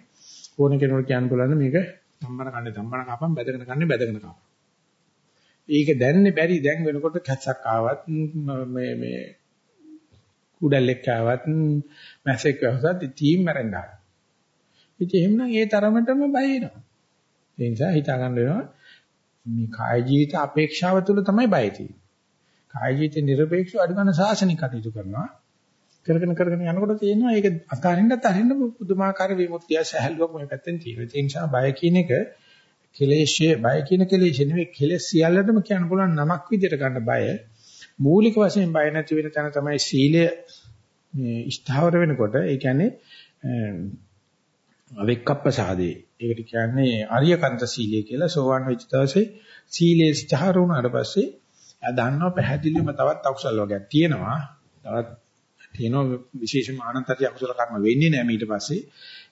ඕන කෙනෙකුට කියන්න පුළුවන් මේක සම්බර කන්නේ සම්බර කපම් බැදගෙන කන්නේ බැදගෙන කපම්. ඒක දැනන්නේ බැරි දැන් වෙනකොට කැස්සක් ආවත් මේ මේ කුඩල්ලෙක් ආවත් මැසෙක් ආවත් ටීම් මැරෙන්නා. ඉතින් එහෙමනම් ඒ තරමටම බය වෙනවා. ඒ නිසා හිතා ගන්න වෙනවා මේ කාය ජීවිත අපේක්ෂාව තුළ තමයි බය තියෙන්නේ. කාය ජීවිත නිර්පේක්ෂව අඩු ගන්න සාසනික කටයුතු කරනවා. කරගෙන කරගෙන යනකොට තියෙනවා ඒක අතාරින්නත් අරින්න පුදුමාකාර විමුක්තිය සහැල්ලුවක් මේ පැත්තෙන් තියෙනවා. ඒ නිසා බය කියන එක කෙලේශයේ බය කියන කෙලේශය නෙවෙයි කෙලෙස් සියල්ලටම කියන්න පුළුවන් නමක් විදිහට ගන්න බය. මූලික වශයෙන් බය නැති වෙන තැන තමයි සීලය මේ ස්ථාවර වෙනකොට ඒ කියන්නේ අවෙක්කප්පසාදේ. ඒකට කියන්නේ අරියකන්ත සීලය කියලා සෝවාන් වෙච්ච දවසේ සීලේ ස්ථාවර වුණාට පස්සේ එයා දන්නවා පැහැදිලිවම තවත් අකුසල වර්ගයක් තියෙනවා. තවත් තියෙනවා විශේෂම ආනන්තරිය අකුසල කර්ම වෙන්නේ නැහැ ඊට පස්සේ.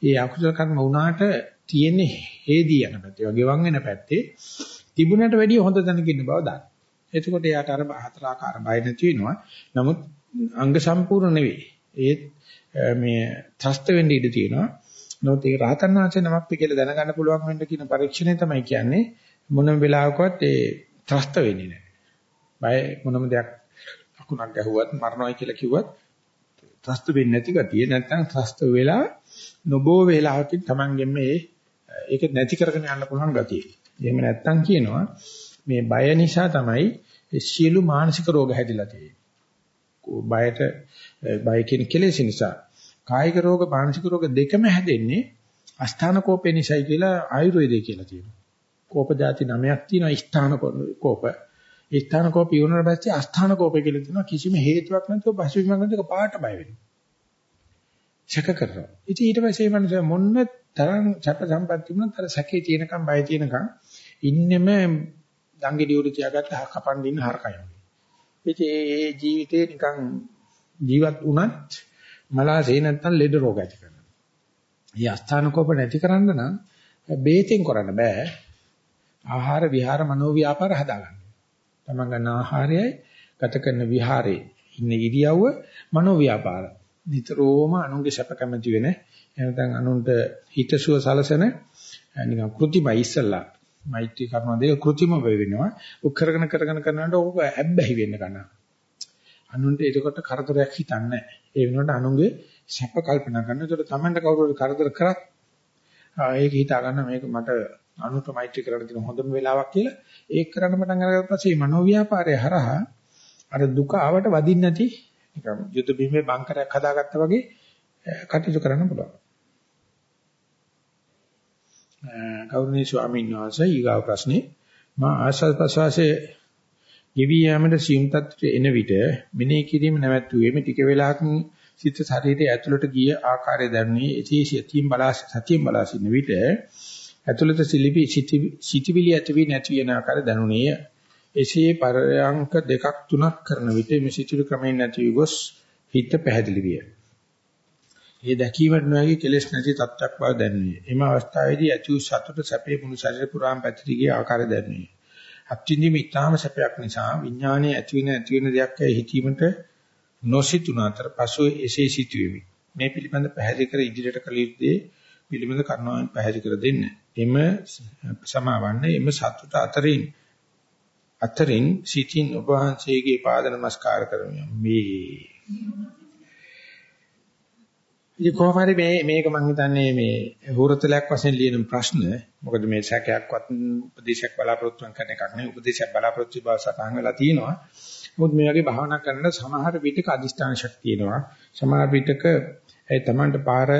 ඒ අකුසල කර්ම වුණාට තියෙන්නේ හේදී යන පැත්තේ, ගෙවන් වෙන පැත්තේ තිබුණට වැඩිය හොඳ තැනක ඉන්න බව දන්න. එතකොට එයාට අර හතර ආකාර බය නැති වෙනවා. නමුත් අංග සම්පූර්ණ නෙවෙයි. ඒත් මේ ත්‍ස්ත වෙන්න ඉඩ තියෙනවා. නමුත් ඒක රහතන් වහන්සේ නමක් කියලා දැනගන්න පුළුවන් වෙන්න කියන පරීක්ෂණය තමයි කියන්නේ මොනම වෙලාවකවත් ඒ ත්‍ස්ත වෙන්නේ නැහැ. බය මොනම දෙයක් අකුණක් ගැහුවත් මරණයි කියලා කිව්වත් ත්‍රස්ත වෙන්නේ නැති ගතිය නැත්නම් ත්‍රස්ත වෙලා නොබෝ වේලාවකින් Tamanගෙන් මේ ඒක නැති කරගෙන යන්න පුළුවන් ගතිය. එහෙම නැත්නම් කියනවා මේ බය නිසා තමයි සියලු මානසික රෝග හැදිලා තියෙන්නේ. බයට බය කියන කෙලෙස් නිසා කායික රෝග මානසික රෝග දෙකම හැදෙන්නේ අස්ථාන කෝපේ නිසායි කියලා ආයුර්වේදයේ කියලා තියෙනවා. කෝප જાති නමයක් තියෙනවා ස්ථාන කෝප. ස්ථාන කෝපය වුණාට පස්සේ අස්ථාන කෝපය කියලා තියෙනවා කිසිම හේතුවක් නැතුව පසුබිමක් නැතුව පාට බය වෙනවා. සැක කරනවා. ඉතින් ඊට පස්සේ මේ මනුස්සයා මොන්න තරම් සැප සම්පත් තිබුණත් අර සැකේ තියෙනකම් බය තියෙනකම් ඉන්නෙම දංගෙඩි උඩ තියාගත්ත කපන් දින්න හරකයි. ඉතින් ඒ ජීවිතේ නිකන් ජීවත් වුණත් මලාසේ නැත්තම් ලෙඩ රෝග ඇති කරනවා. මේ අස්ථාන කෝප නැති කරන්න නම් බේතෙන් කරන්න බෑ. ආහාර විහාර මනෝ ව්‍යාපාර හදාගන්න. තමන් ගන්න ආහාරයයි ගත කරන විහාරේ ඉන්න ඉරියව්ව මනෝ ව්‍යාපාර. නිතරම අනුන්ගේ සැප කැමති වෙන එනතන් අනුන්ට හිතසුව සලසන නිකන් કૃතිමයි ඉස්සල්ලා මෛත්‍රී කරුණා දෙක કૃතිම වෙවෙනවා. උක් කරගෙන කරගෙන කරනකොට ඕක ඇබ්බැහි වෙන්න ගන්නවා. අනුන්ට එතකොට කරදරයක් හිතන්නේ නැහැ. ඒ වෙනුවට අනුන්ගේ සැප කල්පනා කරනවා. ඒකට තමන්ට කවුරු කරදර කරත් ඒක හිතා ගන්න මේක මට අනුන්ට මෛත්‍රී කරන්න තියෙන හොඳම වෙලාවක් කියලා. ඒක කරන්න පටන් අරගත්ත පස්සේ මනෝව්‍යාපාරය හරහා අර දුක ආවට වදින්න නැති නිකන් යුද බිමේ බංකරයක් හදාගත්තා වගේ කටයුතු කරන්න පුළුවන්. ගෞරවනීය ස්වාමීන් වහන්සේ ඊගාව ප්‍රශ්නේ. මා ආශාස ප්‍රසවාසයේ ගෙවි යාමට සියුම් තත්ත්වයට එන විට මෙනෙහි කිරීම නැවැත්වුවේ මේ ටික වෙලාවකින් සිත ශරීරයේ ඇතුළට ගිය ආකාරය දැනුනේ. එසේ සතියෙන් බලා සතියෙන් බලා සිටින විට ඇතුළත සිලිපි සිටිවිලි ඇති වී නැති වෙන ආකාරය දැනුනේය එසේ පරයන්ක දෙකක් තුනක් කරන විට මේ සිටිවිලි ක්‍රමයෙන් නැති වී ගොස් හිත පැහැදිලි විය ඒ දැකීමට නොහැකි කෙලෙස් නැති තත්ත්වයක් බව දැනුනේ. එම අවස්ථාවේදී ඇති වූ සතුට සැපේ මුළු ශරීර පුරාම පැතිරී ගිය ආකාරය දැනුනේ. අත්විඳීම ඉතාම සැපයක් නිසා විඥානයේ ඇති වෙන ඇති වෙන දෙයක් හිතීමට නොසිතුන අතර පසු එසේ සිටුවෙමි. මේ පිළිබඳ පැහැදිලි කර ඉදිරියට කළ යුත්තේ පිළිබඳ කරුණාවෙන් පැහැදිලි කර දෙන්න. එම සමාවන්නේ එම සතුට අතරින් අතරින් සිටින් ඔබ වහන්සේගේ පාද නමස්කාර කරමි. මේ. ඉතින් කොහොම හරි මේ මේක මම හිතන්නේ මේ හුරතලයක් වශයෙන් ලියන ප්‍රශ්න. මොකද මේ සැකයක්වත් උපදේශයක් බලාපොරොත්තු කරන එකක් නෙවෙයි. උපදේශයක් බලාපොරොත්තු බව සටහන් වෙලා තියෙනවා. මොකද මේ වගේ භාවනා කරන සමහර විටක අදිෂ්ඨාන ශක්තියනවා සමහර විටක ඒ Tamanට පාර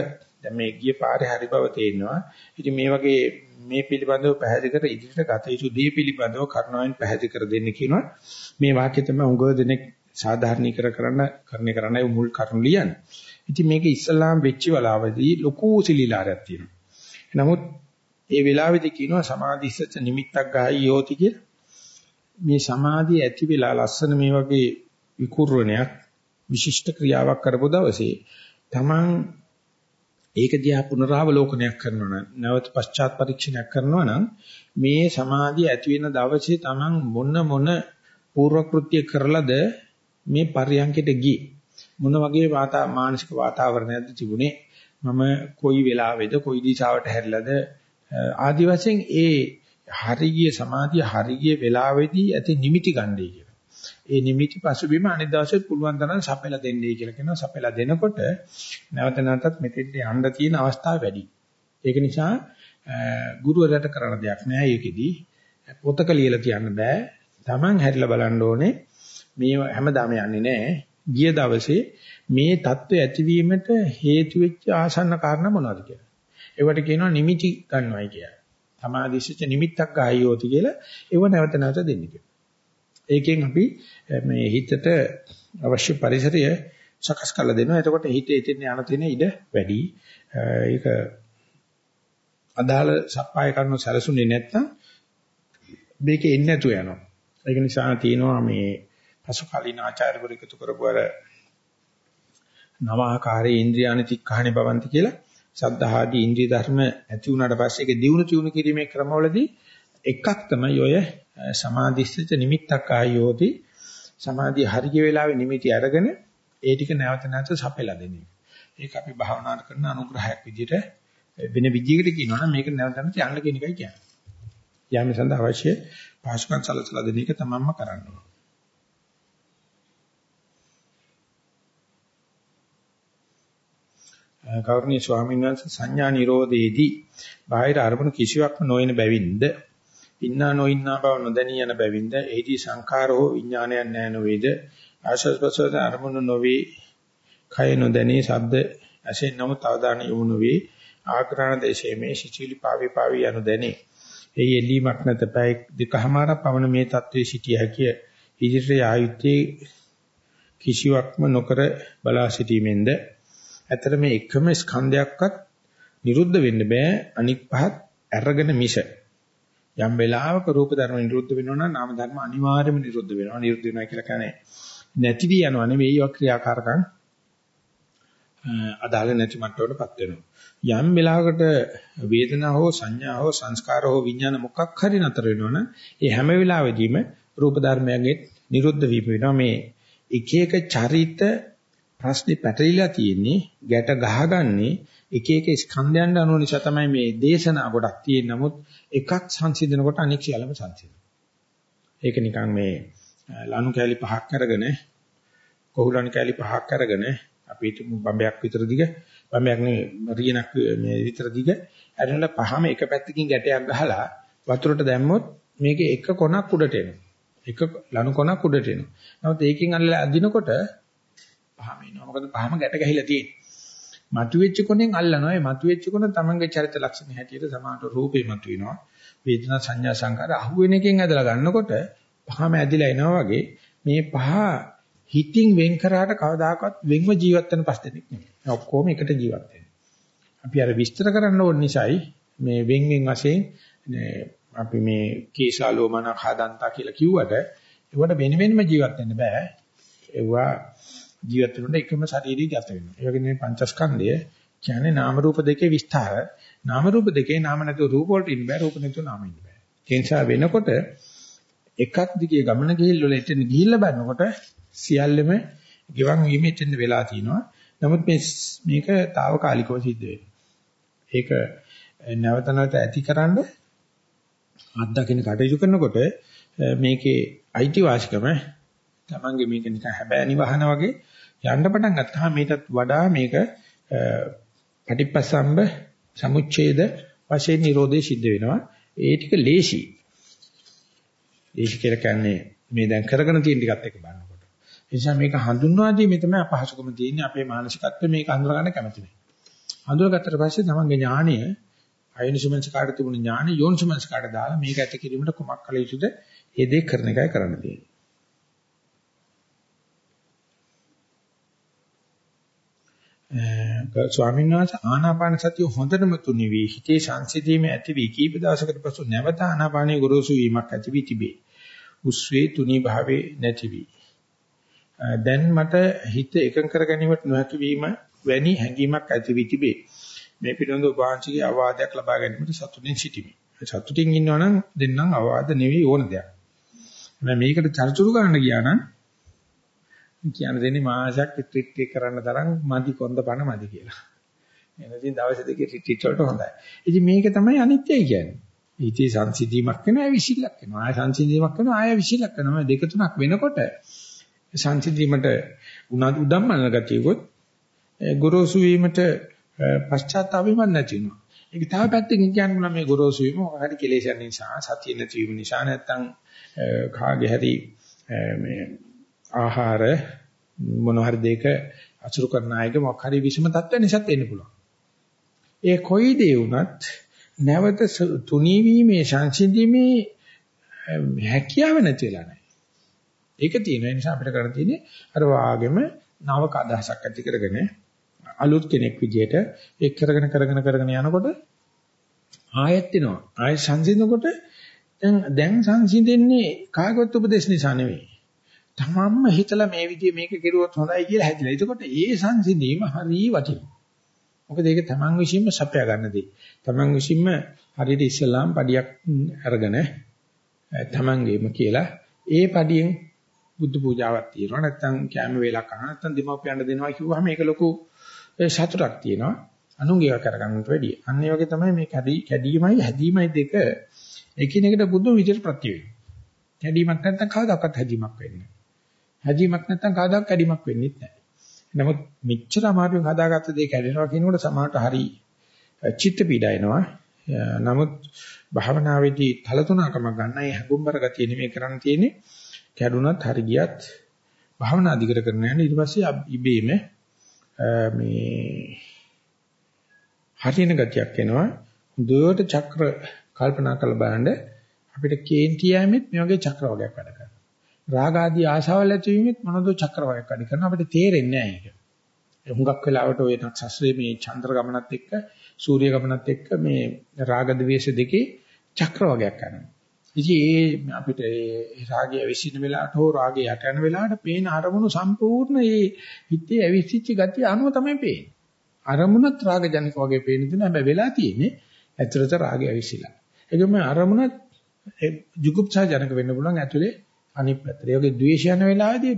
දැන් මේ ගිය පාරේ හරි බව තේරෙනවා ඉතින් මේ වගේ මේ පිළිබඳව පැහැදිලි කර ඉදිරියට ගත යුතු දේ පිළිබඳව කරුණාවෙන් පැහැදිලි කර දෙන්න කියනවා මේ වාක්‍ය තමයි උගව දෙනෙක් සාධාරණීකර කරන්න කරන්නේ කරන්නයි මුල් කරුණු ලියන්නේ ඉතින් මේක ඉස්ලාම් වෙච්ච වෙලාවදී ලොකු සිලිලාරයක් තියෙනවා. නමුත් ඒ වෙලාවේදී කියනවා සමාධිස්සච නිමිත්තක් ගායි යෝති කියලා. මේ සමාධිය ඇති වෙලා ලස්සන මේ වගේ විකුර්ණයක් විශිෂ්ට ක්‍රියාවක් කරපු දවසේ Taman ඒක දිහා පුනරාවලෝකනයක් කරනවා නම් නැවත පශ්චාත් පරීක්ෂණයක් කරනවා නම් මේ සමාධිය ඇති වෙන දවසේ Taman මොන මොන පූර්ව කෘත්‍ය කරලාද මේ පරියන්කෙට ගියේ. මොන වගේ වාතා මානසික වාතාවරණයක්ද තිබුණේ? මම කොයි වෙලාවෙද කොයි දිශාවට හැරිලාද? ආදි වශයෙන් ඒ හරිය සමාධිය හරිය වෙලාවේදී ඇති නිමිටි ගන්නයි කියලා. ඒ නිමිටි පසුබිම අනිත් දවසේ පුළුවන් තරම් සපෙලා දෙන්නයි කියලා කියනවා. සපෙලා දෙනකොට නැවත නැවතත් මෙතෙන්ට යන්න තියෙන අවස්ථා වැඩි. ඒක නිසා ගුරුවරයාට කරන්න දෙයක් නැහැ ඒකෙදි. පොතක ලියලා තියන්න බෑ. Taman හැරිලා බලන්න ඕනේ. මේ හැමදාම යන්නේ නැහැ. ගිය දවසේ මේ தত্ত্বය ඇතිවීමට හේතු වෙච්ච ආසන්න කාරණා මොනවද කියලා. ඒවට කියනවා නිමිටි ගන්නවයි කියලා. සමාධිසිත නිමිත්තක් ගායෝති කියලා ඒව නැවත නැවත දෙන්නේ කියලා. ඒකෙන් අපි මේ හිතට අවශ්‍ය පරිසරය සකස් කරලා දෙනවා. එතකොට හිතේ එතෙන් යන තැන ඉඩ වැඩි. ඒක අදාළ සප්පාය කරන සැලසුනේ නැත්නම් මේකේ එන්නේ නැතුව යනවා. ඒක නිසා තියෙනවා මේ පසු කාලීන ආචාර්යවරු එකතු කරපු අර නවාකාරයේ ඉන්ද්‍රියානි තික්ඛාණි භවಂತಿ කියලා සද්ධාහාදී ඉන්ද්‍රිය ධර්ම ඇති වුණාට පස්සේ ඒක දියුණු තියුණු කිරීමේ ක්‍රමවලදී එකක් තමයි ඔය සමාධිස්සිත නිමිත්තක් ආයෝති සමාධිය හරිය වෙලාවේ නිමිටි අරගෙන ඒ ටික නැවත නැවත සපෙලා දෙන එක. ඒක අපි භාවනා කරන අනුග්‍රහයක් විදිහට වෙන විදිහකට කියනවා නම් මේක නැවත නැවත යන්න කියන එකයි කියන්නේ. යාම සඳහා අවශ්‍ය පාසුකම් සලසලා දෙන එක තමන්ම කරන්න ඕනේ. ගෞරවනීය ස්වාමීන් වහන්සේ සංඥා නිරෝධයේදී බාහිර අරමුණු කිසිවක්ම නොවන බැවින්ද ඉන්නා නොඉන්නා බව නොදැනී යන බැවින්ද එහිදී සංඛාරෝ විඥානයක් නැ නොවේද? ආශස් ප්‍රසවාස අරමුණු නොවේ කය නොදැනී ශබ්ද ඇසෙන් නමුත් අවධානය යොමු නොවේ ආග්‍රහණ දේශයේ මේ සිචිලි පාවි පාවි යනු දැනේ. ඒ එල්ලීමක් නැත පැය දෙකමාරක් පමණ මේ தત્ත්වයේ සිටිය හැකිය. ඉදිරියට ආයුත්තේ කිසිවක්ම නොකර බලා සිටීමෙන්ද ඇතර මේ එකම ස්කන්ධයක්වත් නිරුද්ධ වෙන්න බෑ. අනික් පහත් අරගෙන මිස. යම් වෙලාවක රූප ධර්ම නිරුද්ධ වෙනවා නම් නාම ධර්ම අනිවාර්යයෙන්ම නිරුද්ධ වෙනවා. නිරුද්ධ වෙනවා කියලා කියන්නේ නැති වී යනවා නෙවෙයි ඒවා ක්‍රියාකාරකම් අදාළ නැති මට්ටමකටපත් වෙනවා. යම් වෙලාවකට වේදනා හෝ සංඥා හෝ සංස්කාර හෝ විඥාන මොකක් හරි නතර වෙනවනම් ඒ හැම වෙලාවෙදීම රූප ධර්මයන්ගේ නිරුද්ධ වීම වෙනවා. මේ එක එක චරිත ප්‍රශ්නේ පැටලිලා තියෙන්නේ ගැට ගහගන්නේ එක එක ස්කන්ධයන් අනුව නිසා තමයි මේ දේශනා ගොඩක් තියෙන්නේ. නමුත් එකක් සංසිඳනකොට අනෙක් සියල්ලම සංසිඳනවා. ඒක නිකන් මේ ලණු කැලි පහක් අරගෙන කොහුලන් කැලි පහක් අරගෙන අපි බම්බයක් විතර දිග බම්බයක් නෙවෙයි රියනක් මේ විතර දිග ඇරෙන්න පහම එක පැත්තකින් ගැටයක් ගහලා වතුරට දැම්මොත් මේකේ එක කොනක් උඩට එනවා. එක ලණු කොනක් උඩට එනවා. නමුත් ඒකෙන් අල්ලලා අදිනකොට පහම එනවා. මොකද පහම ගැට ගැහිලා තියෙන්නේ. මතුවෙච්ච කොනෙන් අල්ලනවා. ඒ මතුවෙච්ච කොන තමන්ගේ චරිත ලක්ෂණ හැටියට සමානට රූපේ මතුවෙනවා. වේදනා සංඥා සංකාර අහුවෙන එකෙන් ඇදලා ගන්නකොට පහම ඇදිලා එනවා වගේ මේ පහ හිතින් වෙන් කරාට කවදාකවත් වෙන්ව ජීවත් වෙන පස් දෙනෙක් නෙමෙයි. ඔක්කොම එකට ජීවත් වෙනවා. අපි අර විස්තර කරන්න ඕන නිසායි මේ වෙන් වෙන් වශයෙන් අපි මේ කේශාලෝමන හදන්තා කියලා කිව්වට ඒවට වෙන වෙනම ජීවත් වෙන්න බෑ. ඒවා ජීවත් වෙනකොට එකම ශරීරය ගත වෙනවා. ඒ වගේ මේ පංචස්කන්ධය කියන්නේ නාම රූප දෙකේ විස්තර. නාම රූප දෙකේ නාම නැතුව රූප වලට ඉන්න බෑ, රූප නැතුව නාම ඉන්න බෑ. ඒ නිසා වෙනකොට එකක් දිගේ ගමන ගිහිල්ලා එතන ගිහිල්ලා බලනකොට සියල්ලම ගිවන් වීම එතන වෙලා තිනවා. නමුත් මේ මේක తాවකාලිකව සිද්ධ වෙනවා. ඒක නැවත නැවත ඇතිකරන අත්දකින්න කටයුතු කරනකොට මේකේ අයිතිවාසිකම තමන්ගේ මේක නිකන් හැබෑනි වහන වගේ යන්න පටන් ගත්තාම මේකත් වඩා මේක පටිපස්සම්බ සමුච්ඡේද වශයෙන් නිරෝධය සිද්ධ වෙනවා. ඒ ටික ලේසි. ලේසි කියලා කියන්නේ මේ දැන් කරගෙන තියෙන ටිකත් එක බලනකොට. ඒ නිසා මේක හඳුන්වා දීමේ තමයි අපහසුකම තියෙන්නේ අපේ මානසිකත්වය මේක හඳුනා ගන්න කැමති නැහැ. හඳුනාගත්තට පස්සේ තමන්ගේ ඥාණය අයෝනිසමංස කාට තිබුණ ඥාණය යෝනිසමංස කාට දාලා මේක ඇති කිරීමට කුමක් කළ යුතුද? ඒ දේ කරන එකයි කරන්න තියෙන්නේ. ස්වාමීන් වහන්සේ ආනාපාන සතිය හොඳටම තුනි වී හිතේ සංසිඳීම ඇති වී කීප දවසකට පසු නැවත ආනාපානයේ ගොරෝසු වීමක් ඇති වී තිබේ. උස්වේ තුනි භාවේ නැති වී. දැන් මට හිත එකඟ කර ගැනීමට නොහැකි වීම වැනි හැඟීමක් ඇති වී තිබේ. මේ පිළිබඳව වාංශිකේ අවවාදයක් ලබා ගැනීමට සතුටින් සිටිමි. සතුටින් ඉන්නවනම් දෙන්නම් අවවාද නෙවෙයි ඕන දෙයක්. මේකට චර්චුරු කරන්න ගියා නම් කියන දෙන්නේ මාසයක් රිට්‍රීට් එක කරන්න තරම් මදි කොන්ද පණ මදි කියලා. එනදී දවස් දෙකේ රිට්‍රීට් වලට හොඳයි. ඉතින් මේක තමයි අනිත්‍යයි කියන්නේ. ඉතී සංසිඳීමක් වෙනවා ආය විසිලක් වෙනවා. ආය සංසිඳීමක් වෙනවා ආය විසිලක් වෙනවා. දෙක තුනක් වෙනකොට සංසිඳීමට උදම්මන ගතියකොත් ගොරෝසු වීමට පශ්චාත්තාපෙම නැති වෙනවා. ඒක තව පැත්තකින් කියන්න බුණා මේ ගොරෝසු වීම හරි කෙලෙසයන් නිසා සතිය නැති වීම නිසා නැත්තම් කාගේ හරි මේ ආහාර මොන හරි දෙයක අසුරු කරන අයගේ මොකක් හරි විෂම තත්ත්ව නිසාත් එන්න පුළුවන්. ඒ කොයි දේ වුණත් නැවත තුනී වීමේ සංසිඳීමේ හැකියාව නැති වෙලා නැහැ. ඒක තියෙන නිසා අපිට කරන්න තියෙන්නේ අර වාගෙම නවක අදහසක් ඇති කරගෙන අලුත් කෙනෙක් විදියට ඒක කරගෙන කරගෙන කරගෙන යනකොට ආයෙත් එනවා. ආයෙ සංසිඳනකොට දැන් දැන් සංසිඳෙන්නේ කාගවත් උපදේශ නිසා නෙවෙයි. තමන්ම හිතලා මේ විදිහේ මේක කෙරුවොත් හොඳයි කියලා හැදිලා. එතකොට ඒ සංසිඳීම හරිය වටිනවා. මොකද ඒක තමන් විසින්ම සපයා ගන්න දෙයක්. තමන් විසින්ම හරියට ඉස්ලාම් පඩියක් අරගෙන තමන්ගේම කියලා ඒ පඩියෙන් බුද්ධ පූජාවක් තියෙනවා. නැත්නම් කැම වේලක් කරනවා. නැත්නම් දීමෝපියන්ට දෙනවා කිව්වහම ඒක ලොකු සතුටක් තියෙනවා. අනුංගික කරගන්නට වැඩිය. අන්න ඒ වගේ තමයි මේ කැඩීමයි හැදීමයි දෙක එකිනෙකට බුදු විදිහට ප්‍රත්‍ය වෙනවා. කැඩීමක් නැත්නම් කවදාකවත් හැදීමක් වෙන්නේ නැහැ. හැදීමක් නැත්නම් කවදාවත් කැඩීමක් වෙන්නේ නැහැ. නමුත් මෙච්චර අමාරුවෙන් හදාගත්ත දේ කැඩෙනවා කියනකොට සමහරට හරි චිත්ත පීඩා එනවා. නමුත් භාවනාවේදී තලතුණකම ගන්නයි හැඟුම්බර ගතිය නෙමෙයි කරන්න තියෙන්නේ. කැඩුනත් හරි ගියත් භාවනා දිගට කරන යන ඊට පස්සේ ඉබේම මේ හරින ගතියක් එනවා. හොඳට චක්‍ර කල්පනා කරලා බලන්න අපිට කේන්ති යෑමෙත් මේ වගේ චක්‍ර වර්ගයක් වැඩ කරනවා. රාග ආදී ආශාවල් ඇතිවීමෙත් මොනදෝ චක්‍ර වර්ගයක් වැඩ කරනවා. අපිට තේරෙන්නේ නැහැ ඒක. හුඟක් වෙලාවට ඔය ශාස්ත්‍රයේ මේ චන්ද්‍ර ගමනත් එක්ක සූර්ය ගමනත් එක්ක මේ රාග ද්වේෂ දෙකේ චක්‍ර වර්ගයක් කරනවා. ඉතින් ඒ අපිට ඒ රාගය විසින වෙලාවට හෝ රාගය යට යන වෙලාවට පේන අරමුණු සම්පූර්ණ ඒ හිතේ ඇවිස්සිච්ච ගතිය අනුව තමයි පේන්නේ. අරමුණත් රාග ජනක වගේ පේන දෙන හැබැයි වෙලා තියෙන්නේ ඇතුළත රාගය ඇවිසිලා. ඒකම අරමුණත් ජුගුප්සා ජනක වෙන්න පුළුවන් ඇතුලේ අනිත් පැත්තට. ඒ වගේ ද්වේෂ යන වෙලාවේදී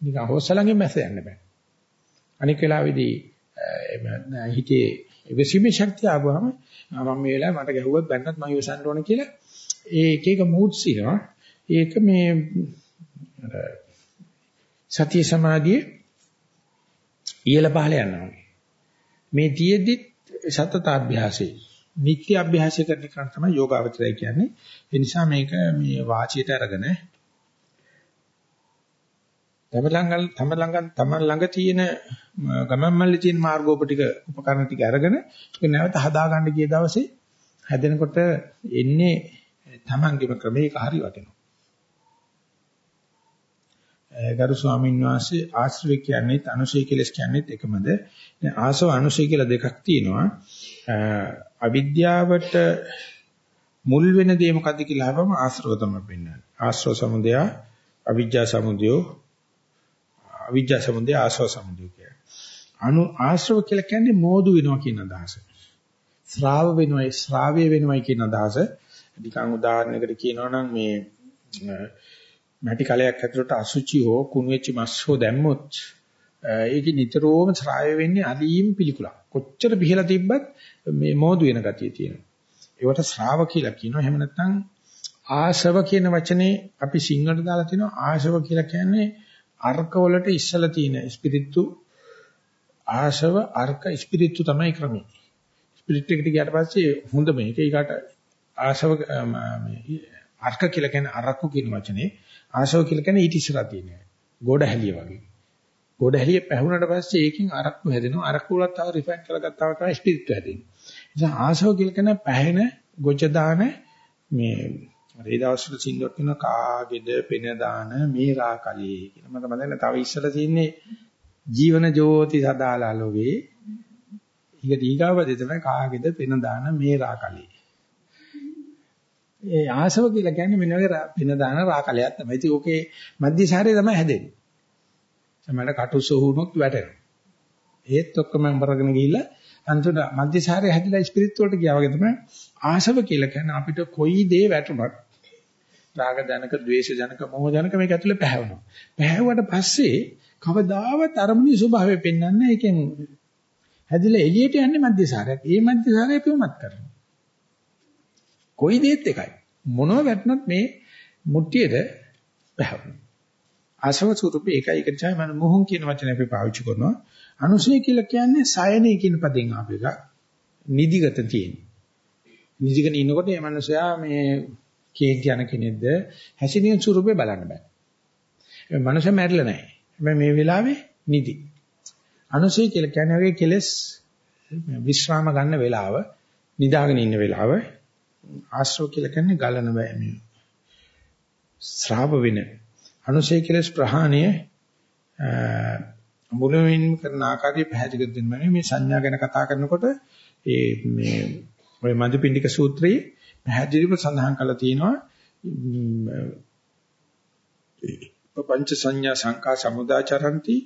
නිකන් හොස්සලංගෙන් මැස යන්න බෑ. අනික් වෙලාවේදී හිතේ විසීමේ ශක්තිය ආවම මම මේ වෙලාවේ මට ගැහුවත් බැන්නත් මම ඉවසන්න ඕන කියලා ඒ එක එක moods ඉනවා. ඒක මේ සතිය සමාධියේ ඉහළ පහළ යනවා. මේ තියෙද්දි සතත අභ්‍යාසය නිත්‍ය අභ්‍යාසය කරන එක තමයි යෝගාවචරය කියන්නේ. ඒ නිසා මේක මේ වාචියට අරගෙන තම ළඟ තම ළඟ තම ළඟ තියෙන ගමන් මල්ලේ තියෙන මාර්ගෝප ටික උපකරණ ටික අරගෙන ඒක නැවත හදා ගන්න ගිය දවසේ හැදෙනකොට එන්නේ තමන්ගේම ක්‍රමයක හරි වටිනවා. ගරු ස්වාමීන් වහන්සේ ආශ්‍රය කියන්නේ අනුශය කෙලස් කියන්නේ එකමද? ආසව අනුශය කියලා දෙකක් තියෙනවා. අවිද්‍යාවට මුල් වෙන දේ මොකද්ද කියලා අහපම ආශ්‍රව තමයි පෙන්වන්නේ. ආශ්‍රව සමුදය, අවිජ්ජා සමුදය, අවිජ්ජා සමුදය, ආශ්‍රව සමුදය කියන්නේ. අනු ආශ්‍රව කියලා කියන්නේ මෝදු වෙනවා කියන අදහස. ශ්‍රාව වෙනවයි, ශ්‍රාව්‍ය වෙනවයි කියන අදහස. නිකන් උදාහරණයකට කියනවා නම් මේ මැටි කලයක් ඇතුළට අසුචි හෝ කුණු වෙච්ච මස් හෝ දැම්මොත් ඒක නිතරම ශ්‍රාවය වෙන්නේ අදීම් පිළිකුලක්. කොච්චර පිහලා තිබ්බත් මේ මෝදු වෙන ගතිය තියෙනවා. ඒවට ශ්‍රාව කියලා කියනවා. එහෙම නැත්නම් ආශව කියන වචනේ අපි සිංහලට දාලා තිනවා ආශව කියලා කියන්නේ අර්ක වලට ඉස්සලා තියෙන ස්පිරිතු ආශව අර්ක ස්පිරිතු තමයි ක්‍රමය. ස්පිරිත් එකට ගියාට පස්සේ හොඳ මේක ඊකට ආශව මේ අර්ක කියලා කියන්නේ අරක්කු කියන වචනේ ආශව කියලා කියන්නේ ඊට ඉස්සරහ තියෙන. ගොඩ හැලිය වගේ. ගොඩ හැලිය පැහුනට පස්සේ ඒකෙන් අරක්කු හැදෙනවා. අරක්කු වල තව රිෆයින් කරගත්තාම තමයි ස්පිරිත් හැදෙන්නේ. ඒ නිසා ආශව කියලා කියන පැහැෙන ගොජ දාන මේ ඒ දවස්වල සින්දුවක් වෙන කාගේද පෙන දාන මේ රාකලී කියලා මට මතක තව ඉස්සලා තියෙන්නේ ජීවන ජෝති සදාලාලෝගේ ඊට ඊගාවදී තමයි කාගේද පෙන දාන මේ රාකලී ඒ ආසව කියලා කියන්නේ මෙන්න වගේ පින දාන රාකලයක් තමයි. ඉතින් ඕකේ මධ්‍යසාරය තමයි හැදෙන්නේ. සමහරට කටුස වුණොත් වැටෙනවා. ඒත් ඔක්කොම අඹරගෙන ගිහිල්ලා අන්තිමට මධ්‍යසාරය හැදිලා ස්පිරිත් වලට ගියා වගේ තමයි ආසව කියලා කියන්නේ අපිට කොයි දේ වැටුණත් රාග ජනක, ද්වේෂ ජනක, මොහ ජනක මේක ඇතුලේ පැහැවෙනවා. පැහැවුවට පස්සේ කවදාවත් අරමුණේ ස්වභාවය පෙන්වන්නේ ඒකෙන් හැදිලා එළියට යන්නේ මධ්‍යසාරයක්. ඒ මධ්‍යසාරය පියුමත් කරනවා. කොයි දෙයක් එකයි. මොනව වැටුණත් මේ මුට්ටියට බහවනවා. ආශව ස්වරූපේ ඒකයි ඒක නිසා මම මොහොන් කියන වචනේ අපි පාවිච්චි කරනවා. අනුසය කියලා කියන්නේ සයනේ කියන පදෙන් ආපු එක. නිදිගත තියෙන. නිදිගෙන ඉන්නකොට මේ මනුස්සයා මේ කේන්ති යන කෙනෙක්ද හැසිනියන් ස්වරූපේ බලන්න බෑ. මේ මනුස්සයා මැරිලා නැහැ. හැබැයි මේ වෙලාවේ නිදි. අනුසය කියලා කියන්නේ වගේ කෙලස් විශ්‍රාම ගන්න වෙලාව, නිදාගෙන ඉන්න වෙලාව ආශ්‍රව කියලා කියන්නේ ගලන බෑමිය. ශ්‍රාව වෙන අනුසය කෙලස් ප්‍රහාණය මුලින්ම කරන ආකාරය පැහැදිලි කර දෙන්න මේ සංඥා ගැන කතා කරනකොට ඒ මේ ඔය මදුපිණ්ඩික සූත්‍රයේ පැහැදිලිව සඳහන් කරලා තියෙනවා පංච සංඥා සංකා සමුදාචරಂತಿ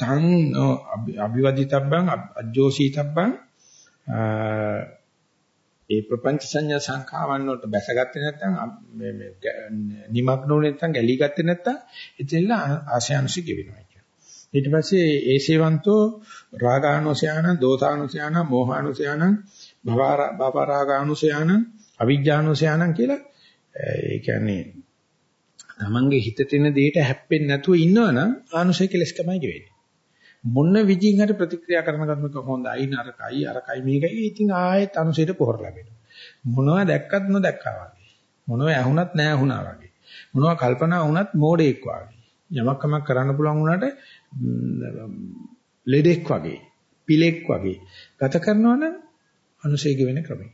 තං අභිවදිතබ්බං අජෝසීතබ්බං ඒ ප්‍රපංච සංඥා සංඛාවන් වලට බැසගත්තේ නැත්නම් මේ මේ නිමග්නෝ නැත්නම් ගැලී ගත්තේ නැත්නම් එතෙල්ල ආශයන්සි ගෙවෙනවා කියන්නේ. ඊට පස්සේ ඒ සේවන්තෝ රාගානුසයාන, දෝසානුසයාන, මෝහානුසයාන, භවරාගානුසයාන, අවිජ්ජානුසයාන කියලා ඒ කියන්නේ තමන්ගේ හිතට එන දෙයට හැප්පෙන්නේ නැතුව ඉන්නවනම් ආනුසය කෙලස් තමයි ගෙවෙන්නේ. මොන විදිහින් හරි ප්‍රතික්‍රියා කරන ගමක හොඳයි නරකයි අරකයි මේකයි. ඉතින් ආයෙත් අනුසයට පොහොර ලැබෙනවා. මොනවා දැක්කත් නොදැක්කා වගේ. මොනවා ඇහුණත් නැහැ ඇහුණා වගේ. මොනවා කල්පනා වුණත් මෝඩෙක් වගේ. යමක් කමක් කරන්න පුළුවන් වුණාට ලෙඩෙක් වගේ පිලෙක් වගේ. ගත කරනවා නම් අනුසය ගෙවෙන ක්‍රමය.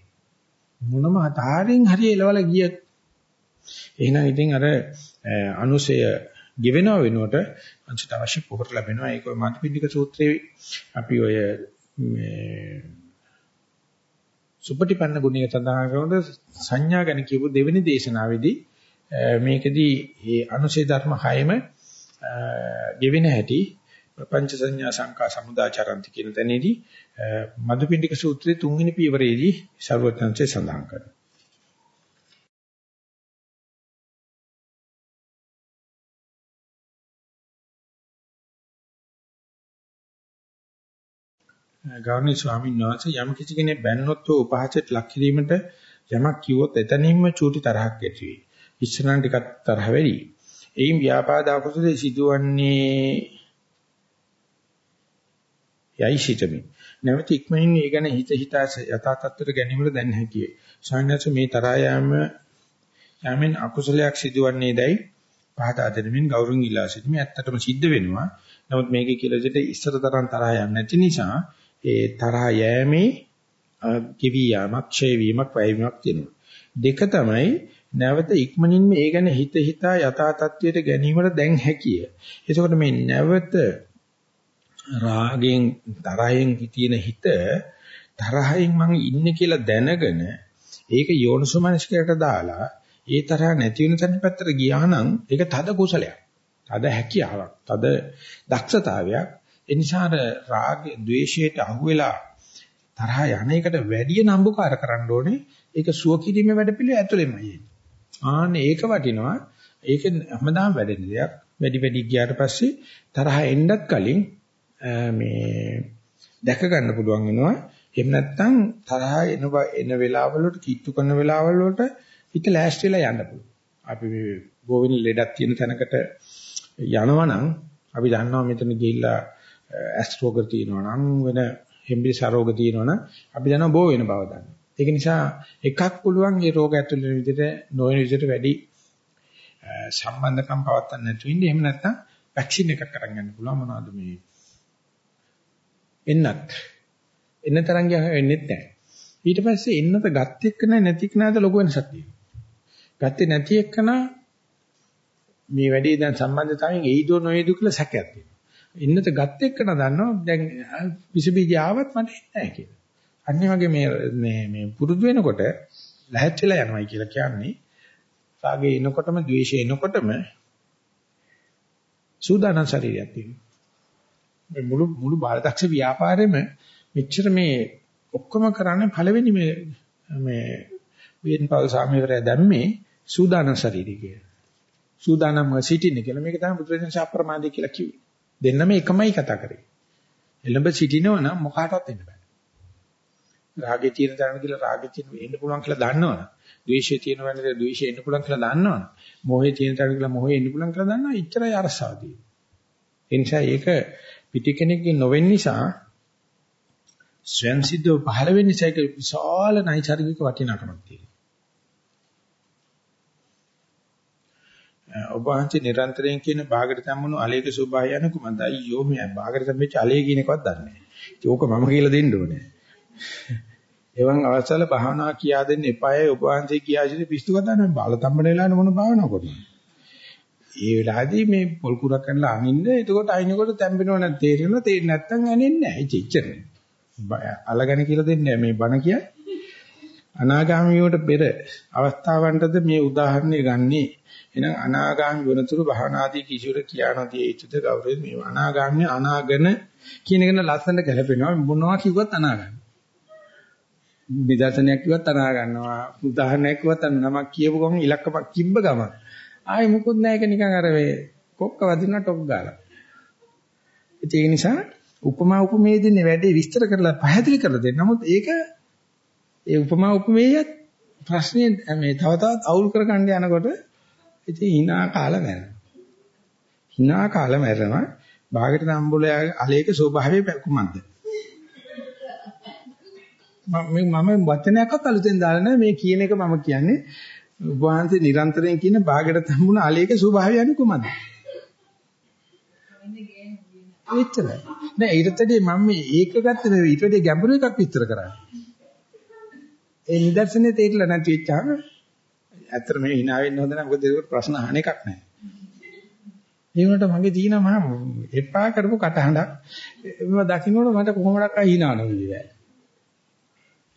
මොනම ආතාරින් හරි එලවල ගිය එහෙනම් ඉතින් අර අනුසය ගෙවෙනව වෙනුවට අංශට අවශ්‍ය පොහොර ලැබෙනවා. ඒක ඔය මධ්‍යපිණ්ඩික සූත්‍රයේ අපි ඔය මේ සුපටිපන්න ගුණය සඳහන් කරනකොට සංඥා ගැන කියපු දෙවෙනි දේශනාවේදී මේකෙදී මේ අනුශේ ධර්ම හයම ගෙවෙන හැටි ප්‍රපංච සංඥා සංකා සමුදාචරන්ති කියන තැනේදී මදුපිණ්ඩික සූත්‍රයේ තුන්වෙනි පියවරේදී ਸਰවඥාන්සේ සඳහන් කරනවා. ගෞරවනීය ස්වාමීන් වහන්සේ යම් කිසි කෙනෙක් බැන්නොත් උපහාසයට ලක් කිරීමට යමක් කිව්වොත් එතනින්ම චූටි තරහක් ඇති වෙයි. ඉස්සරහන් ටිකක් තරහ වැඩි. එයින් ව්‍යාපාද අකුසලයේ සිදුවන්නේ යයි සිටමි. නැවත ඉක්මනින් ඒ ගැන හිත හිතා යථා තත්ත්වයට ගැනීමට දැන හැකියි. සාමාන්‍යයෙන් මේ තරහ යාම යමින් අකුසලයක් සිදුවන්නේදයි පහදා දෙනමින් ගෞරවයෙන් ඉල්ලා සිටිමි. ඇත්තටම සිද්ධ වෙනවා. නමුත් මේකේ කියලා දෙට ඉස්සර තරම් තරහ යන්නේ නැති නිසා ඒ තරහ යෑමේ කිවි යාමක්, ඡේ වීමක්, වැය වීමක් තියෙනවා. දෙක තමයි නැවත ඉක්මනින් මේ ගැන හිත හිතා යථා තත්වයට ගැනීමට දැන් හැකිය. එතකොට මේ නැවත රාගෙන් තරහෙන් තියෙන හිත තරහෙන් මං ඉන්නේ කියලා දැනගෙන ඒක යෝනිසෝමනස්කයට දාලා ඒ තරහ නැති වෙන තැන පැත්තට ගියා නම් ඒක තද කුසලයක්. තද හැකියාවක්. තද දක්ෂතාවයක්. ඒ නිසා රාගය, ద్వේෂයට අහුවෙලා තරහ යන එකට වැඩි නම්බුකාර කරන්න ඕනේ. ඒක සුව කිරීමේ වැඩපිළිවෙල ඇතුළෙමයි එන්නේ. ආන්න ඒක වටිනවා. ඒක හැමදාම වැඩෙන දෙයක්. වැඩි වැඩි ගියාට පස්සේ තරහ එන්නත් කලින් මේ දැක ගන්න පුළුවන් වෙනවා. එහෙම නැත්නම් තරහ එන එන වෙලාවල වලට කිට්ටු කරන වෙලාවල වලට හිත ලෑස්ති වෙලා යන්න පුළුවන්. අපි මේ ගෝවින ලෙඩක් තියෙන තැනකට යනවනම් අපි දන්නවා මෙතන ගිහිල්ලා ඇස් රෝග තියෙනවා නම් වෙන හෙම්බිරිස රෝග තියෙනවා නම් අපි දන්නවා බෝ වෙන බව දන්නවා. ඒක නිසා එකක් පුළුවන් මේ රෝග ඇතුළේ වෙන විදිහට නොවන විදිහට වැඩි සම්බන්ධකම් පවත්වන්න නැතු වෙන්නේ. එහෙම නැත්නම් වැක්සින් එකක් කරන් යන්න පුළුවන් මොනවද මේ එන්නත් එන්න තරම් වෙන්නේ නැහැ. ඊට පස්සේ එන්නත ගත් එක්ක නැති එක්කනද ලොකු වෙනසක් තියෙනවා. ගත්තේ නැති එක්කන මේ වැඩේ දැන් සම්බන්ධතාවයෙන් එයිදෝ නොවේදෝ කියලා සැකයක් තියෙනවා. ඉන්නත ගත් එක්කන දන්නවා දැන් විස බීජ ආවත් මට එන්නේ නැහැ කියලා. අනිත් වගේ මේ මේ මේ පුරුදු වෙනකොට ලැහැත් වෙලා යනවායි කියලා කියන්නේ රාගේ එනකොටම ද්වේෂය එනකොටම සූදානම් ශරීරයක් තියෙනවා. මේ මුළු මුළු බාලදක්ෂ ව්‍යාපාරෙම මෙච්චර මේ ඔක්කොම කරන්නේ පළවෙනි මේ මේ වේන්පල් සාමීවරය දැම්මේ සූදානම් ශරීරය කියලා. සූදානම්ව සිටින්න කියලා මේක තමයි බුදුරජාණන් ශාප්‍රමාදී කියලා කිව්වේ. දෙන්නම එකමයි කතා කරේ. එළඹ සිටිනව නම් මොකටවත් එන්න බෑ. රාගේ තියෙන තරම කියලා රාගේ තියෙන එන්න පුළුවන් කියලා දන්නවනම්, ද්වේෂයේ තියෙන වෙලාවේ ද්වේෂය එන්න පුළුවන් කියලා දන්නවනම්, මොහේ තියෙන තරම කියලා මොහේ එන්න පුළුවන් කියලා දන්නවා. ඉච්චරයි අරසාවදී. ඒ නිසා ඒක පිටි කෙනෙක්ගේ නොවෙන්න නිසා ස්වයන් සිද්ධව පහළ වෙන්න නිසා ඒක විශාල නයිසර්ගික වටිනාකමක් තියෙනවා. ඔබ වහන්සේ නිරන්තරයෙන් කියන බාගට සම්මුණු අලේක ස්වභාවය යන කුමන්ද අයියෝ මේ බාගට සම්මෙච්ච අලේ කියන එකවත් දන්නේ නැහැ. ඒක ඕක මම කියලා දෙන්න ඕනේ. එවන් අවස්ථාවල භාවනා කියා දෙන්න එපායයි ඔබ වහන්සේ කියා සිටි පිස්සු කතා නෙමෙයි බාල තම්බන වෙලාවේ මොන භාවනා කරන්නේ. ඒ වෙලාවේදී මේ පොල් කුරක් කරලා අනින්න එතකොට අයින්කොට තැම්බෙනව නැත්නම් තේරෙනවා තේරෙන්නේ නැත්නම් ඇනෙන්නේ නැහැ. ඒ ඉච්චරනේ. අලගණ කියලා දෙන්නේ මේ බණ කියන්නේ. අනාගාමීවට පෙර අවස්ථාවන්ටද මේ උදාහරණය ගන්නේ එහෙනම් අනාගාමී වනතුරු භවනාදී කිසිවර කියා නොදිය යුතුද ගෞරවයෙන් මේ අනාගාමී අනාගන කියන එක ලස්සනට ගැලපෙනවා මොනවා කිව්වත් අනාගන්න. නිදර්ශනයක් කිව්වත් අනා ගන්නවා උදාහරණයක් කිව්වත් නමක් කියපු ගමන් ඉලක්කමක් කිම්බ ගමන් ආයේ මුකුත් නැහැ ඒක නිකන් අර මේ කොක්ක වදින ටොක් ගාලා. ඒ නිසා උපමා උපමේය දෙන්නේ වැඩි විස්තර කරලා පැහැදිලි කරලා දෙන්න. නමුත් ඒක ඒ උපමා උපමේයත් ප්‍රශ්නේ මේ තව තවත් අවුල් කර ගන්න යනකොට ඉතින් hina කාලා මැරෙනවා. hina කාලා මැරෙනවා. භාගයට නම්බුලේ අලේක ස්වභාවය කුමක්ද? මම මම වචනයක්වත් අලුතෙන් දාලා නැහැ මේ කියන එක මම කියන්නේ උපවාසයේ නිරන්තරයෙන් කියන භාගයට තම්බුන අලේක ස්වභාවය යන්නේ කොහමද? එච්චරයි. නෑ ඊටතදී මම මේක ගත්තේ නෙවෙයි ඊට වඩා ගැඹුරු එකක් විස්තර කරන්නේ. ඒ නිදර්ශනේ තේරිලා නැති වෙච්චාම ඇත්තට මේ hina වෙන්න හොඳ නැහැ මොකද ඒක ප්‍රශ්න අහන එකක් නැහැ. ඒ වුණාට මගේ තියෙන මහා එපා කරපු කටහඬක් ඒව දකින්නකොට මට කොහොමඩක් hina වෙන්නේ නැහැ.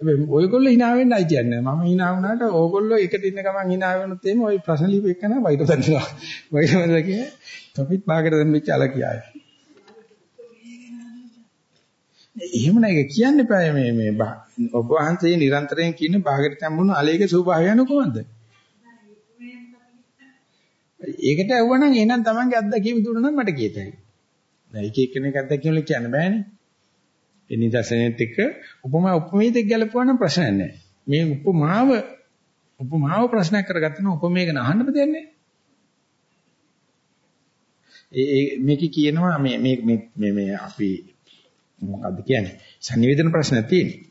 ඔයගොල්ලෝ hina වෙන්න අයිතියක් නැහැ. මම hina වුණාට ඕගොල්ලෝ එකට ඉන්න ගමන් hina වෙනොත් එහෙම ওই ප්‍රශ්න ලියපු එක නෑ වෛර දන්නවා. වෛර වල කියේ තොපිත් බාගට දෙම්මිච්ච අල කියාය. එහෙම නෑ ඒක කියන්න එපා මේ මේ ඔබ වහන්සේ නිරන්තරයෙන් කියන බාගට තැම්බුණු අලේක ස්වභාවය යන කොහොමද? ඒකට ඇහුවනම් එහෙනම් Tamange අත්දැකීම දුන්නා නම් මට කියතයි. දැන් එක එක්කෙනෙක් අත්දැකීම් වල කියන්න බෑනේ. ඒ නිදර්ශනෙත් එක්ක උපමා උපමේයත් ගැලපුවා නම් ප්‍රශ්නයක් නැහැ. මේ උපමාව උපමාව ප්‍රශ්නයක් කරගත්තම උපමේයක අහන්න බදන්නේ. ඒ මේක කියනවා මේ මේ මේ මේ අපි මොකද්ද කියන්නේ? sannivedana ප්‍රශ්නයක් තියෙනවා.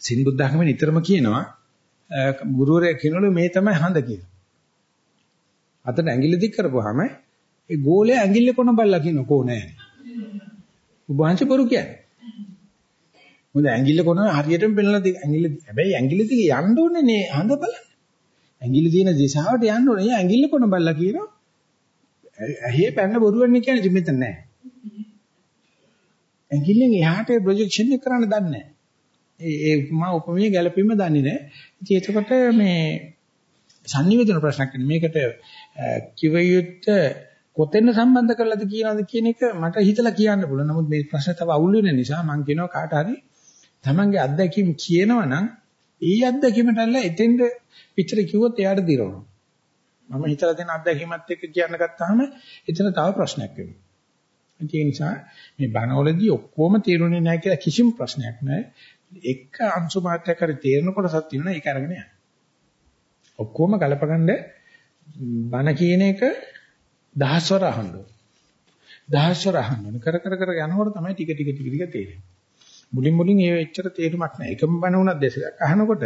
සින් බුද්ධ학මේ නිතරම කියනවා ගුරුවරයා කියනවලු මේ තමයි හඳ කියලා. අතට ඇඟිල්ල දික් කරපුවාම ඒ ගෝලයේ ඇඟිල්ල කොන බල්ලා කියන කෝ නෑ. උභාංශ බොරු කියන්නේ. මොකද ඇඟිල්ල කොන හරියටම පෙන්නලා දික් ඇඟිල්ල හැබැයි ඇඟිල්ල දිගේ යන්න ඕනේ නේ හඳ බලන්න. ඇඟිල්ල තියෙන දිශාවට යන්න ඕනේ. ඇඟිල්ල කොන බල්ලා කියනවා. ඇහි පැන්න බොරුවන්නේ කියන්නේ මෙතන නෑ. ඇඟිල්ලෙන් එහාට ප්‍රොජෙක්ෂන් එක කරන්න දන්නේ නැහැ. ඒ ඒ උපමා උපමේය ගැළපීම දන්නේ නැහැ. ඉතින් එතකොට මේ sannivedana ප්‍රශ්නයක් මේකට කිව යුත්තේ කොතෙන් සම්බන්ධ කරලාද කියනවාද කියන එක මට හිතලා කියන්න පුළුවන්. නමුත් මේ ප්‍රශ්නේ තව අවුල් වෙන නිසා මම කියනවා කාට හරි තමන්ගේ අත්දැකීම් කියනවා නම් ඒ අත්දැකීමටල්ල එතෙන්ද පිටර කිව්වොත් එයාට දිරවනවා. මම හිතලා තියෙන අත්දැකීමත් එක්ක කියන්න ගත්තාම එතන තව ප්‍රශ්නයක් වෙනවා. ඒ නිසා මේ බණවලදී ඔක්කොම තේරුනේ නැහැ කියලා කිසිම ප්‍රශ්නයක් නැහැ. එක අංශු මාත්‍රයක් හරි තේරෙන කොටසක් තියෙනවා ඒක අරගෙන යන්න. ඔක්කොම ගලපගන්න බණ කියන එක දහස්වර අහන්න ඕන. දහස්වර අහන්න ඕන. කර කර කර යනකොට තමයි ටික ටික ටික ටික තේරෙන්නේ. මුලින් මුලින් ඒ එච්චර තේරුමක් නැහැ. එකම බණ උනත් දෙසක් අහනකොට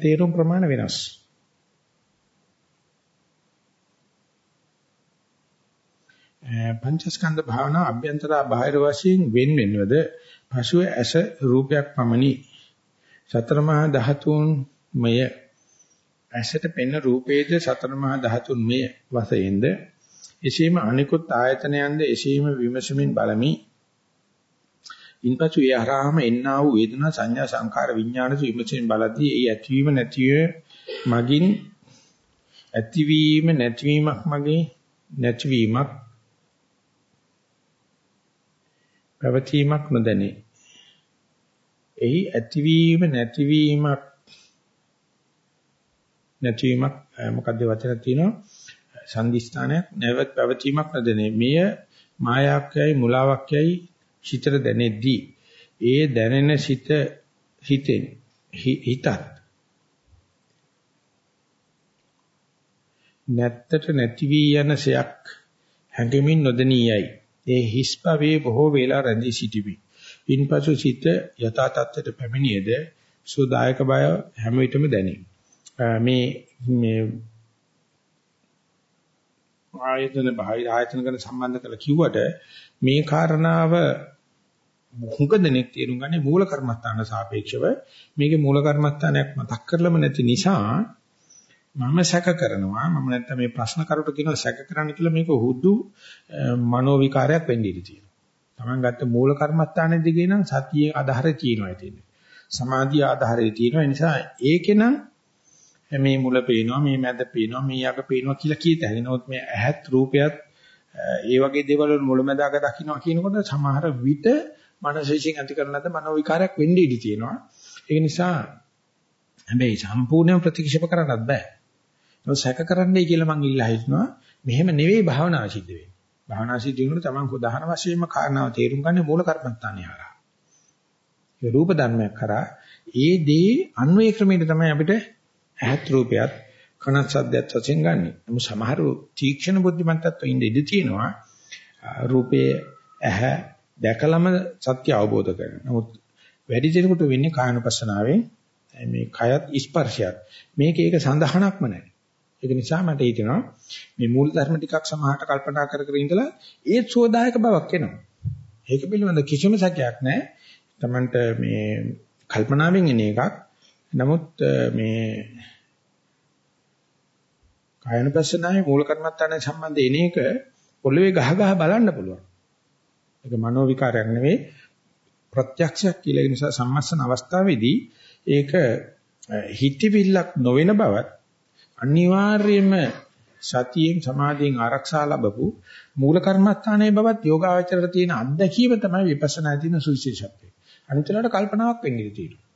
තේරුම් ප්‍රමාණය වෙනස්. පංචස්කන්ධ භාවනා අභ්‍යන්තරා බාහිර වශයෙන් වෙන් වෙනවද? පසුව ඇස රූපයක් පමණි. සතර මහා ධාතුන් මය ඇසට පෙන රූපේද සතර මහා ධාතුන් මය වශයෙන්ද? එසේම අනිකුත් ආයතනයන්ද එසේම විමසමින් බලමි. ඉන්පසු ඒ හරහාම එන්නා වූ වේදනා සංඥා සංකාර විඥාන විමසමින් බලද්දී ඒ ඇතිවීම නැතිවීම මගින් ඇතිවීම නැතිවීමක් මගේ නැතිවීමක් පැවතීමක් නොදැනේ. එහි ඇතිවීම නැතිවීමක් නැතිවීමක් මොකද්ද වචන තියෙනවා සංදිස්ථානයක් නැවත පැවතීමක් නොදැනේ. මෙය මායාක්යයි මුලාවක්යයි හිතට දැනෙද්දී ඒ දැනෙන සිත හිතෙන් හිතත් නැත්තට නැති වී යන සයක් හැඟෙමින් නොදෙනියයි ඒ හිස් භවයේ බොහෝ වේලා රැඳී සිටිමි. ඉන්පසු සිත යථා තත්ත්වයට පැමිණියේද සුදායක බය හැම විටම දැනේ. මේ මේ ආයතන බාහිර ආයතන ගැන සම්බන්ධ කරලා කිව්වට මේ කාරණාව හුඟ දෙනෙක් තේරුම් ගන්නේ මූල කර්මස්ථාන සාපේක්ෂව මේකේ මූල කර්මස්ථානයක් මතක් කරලම නැති නිසා මම සැක කරනවා මම නැත්තම් මේ ප්‍රශ්න කරුට කියනවා සැක කරන්න කියලා මේක හුදු මනෝ විකාරයක් වෙන්න ඉඩ තියෙනවා. Taman ගත්ත මූල කර්මස්ථානයේ දිගේ නම් සතියේ ආධාරය තියෙනවා තියෙන්නේ. සමාධිය ආධාරය තියෙනවා. ඒ නිසා ඒකේනම් මේ මුල පේනවා මේ මැද පේනවා මේ යක පේනවා කියලා කීත හැකිනොත් මේ ඇහත් රූපයත් ඒ වගේ දේවල් වල මුල මැද අග දකින්නවා කියනකොට සමහර විට මනසෙන් ඇති කරන ලද මනෝ විකාරයක් වෙන්න ඉඩ තියෙනවා. ඒ නිසා හැබැයි සම්පූර්ණයෙන් ප්‍රතික්ෂේප කරන්නත් බෑ. ඒක සැක කරන්නයි කියලා මං ඉල්ලා හිටනවා. මෙහෙම නෙවෙයි භාවනාව සිද්ධ වෙන්නේ. භාවනා සිද්ධ වෙනකොට තමන් ප්‍රධාන වශයෙන්ම කාරණාව තේරුම් ගන්න මූල කර්මස්ථානේ හරහා. ඒ රූප ධර්මයක් කරා ඒ දේ අන්වේ ක්‍රමයට තමයි අපිට ඇහත් රූපයත් කනත් සද්දයත් වශයෙන් ගන්නෙ. නමුත් සමහර තීක්ෂණ බුද්ධිමත්ත්වෝ ඉඳ ඉඳ තියෙනවා රූපයේ ඇහැ දැකලම සත්‍ය අවබෝධ කරගන්න. නමුත් වැඩි දෙනෙකුට වෙන්නේ කායනුපස්සනාවෙන් මේ කයත් ස්පර්ශයත්. මේක ඒක සඳහනක්ම නැහැ. ඒක නිසා මට හිතෙනවා මේ මූල ධර්ම ටිකක් සමහරට කල්පනා කර කර ඉඳලා ඒත් සෝදායක බවක් එනවා. ඒක පිළිබඳ කිසිම සැකයක් නැහැ. Tamanට මේ කල්පනාවෙන් එන එකක් නමුත් මේ කායනුපස්සනාවේ මූල කර්මත්තානේ සම්බන්ධ එන එක පොළවේ ගහ ගහ බලන්න පුළුවන්. ඒක මනෝ විකාරයක් නෙවෙයි ප්‍රත්‍යක්ෂයක් කියලා ඒ නිසා සම්මස්සන අවස්ථාවේදී ඒක හිතවිල්ලක් නොවන බවත් අනිවාර්යයෙන්ම සතියෙන් සමාධියෙන් ආරක්ෂා ලැබපු මූල කර්මස්ථානයේ බවත් යෝගාවචරයට තියෙන අත්දැකීම තමයි විපස්සනා තියෙන සුවිශේෂත්වය. අනිතරට කල්පනාවක් වෙන්න ඉඩ තියෙනවා.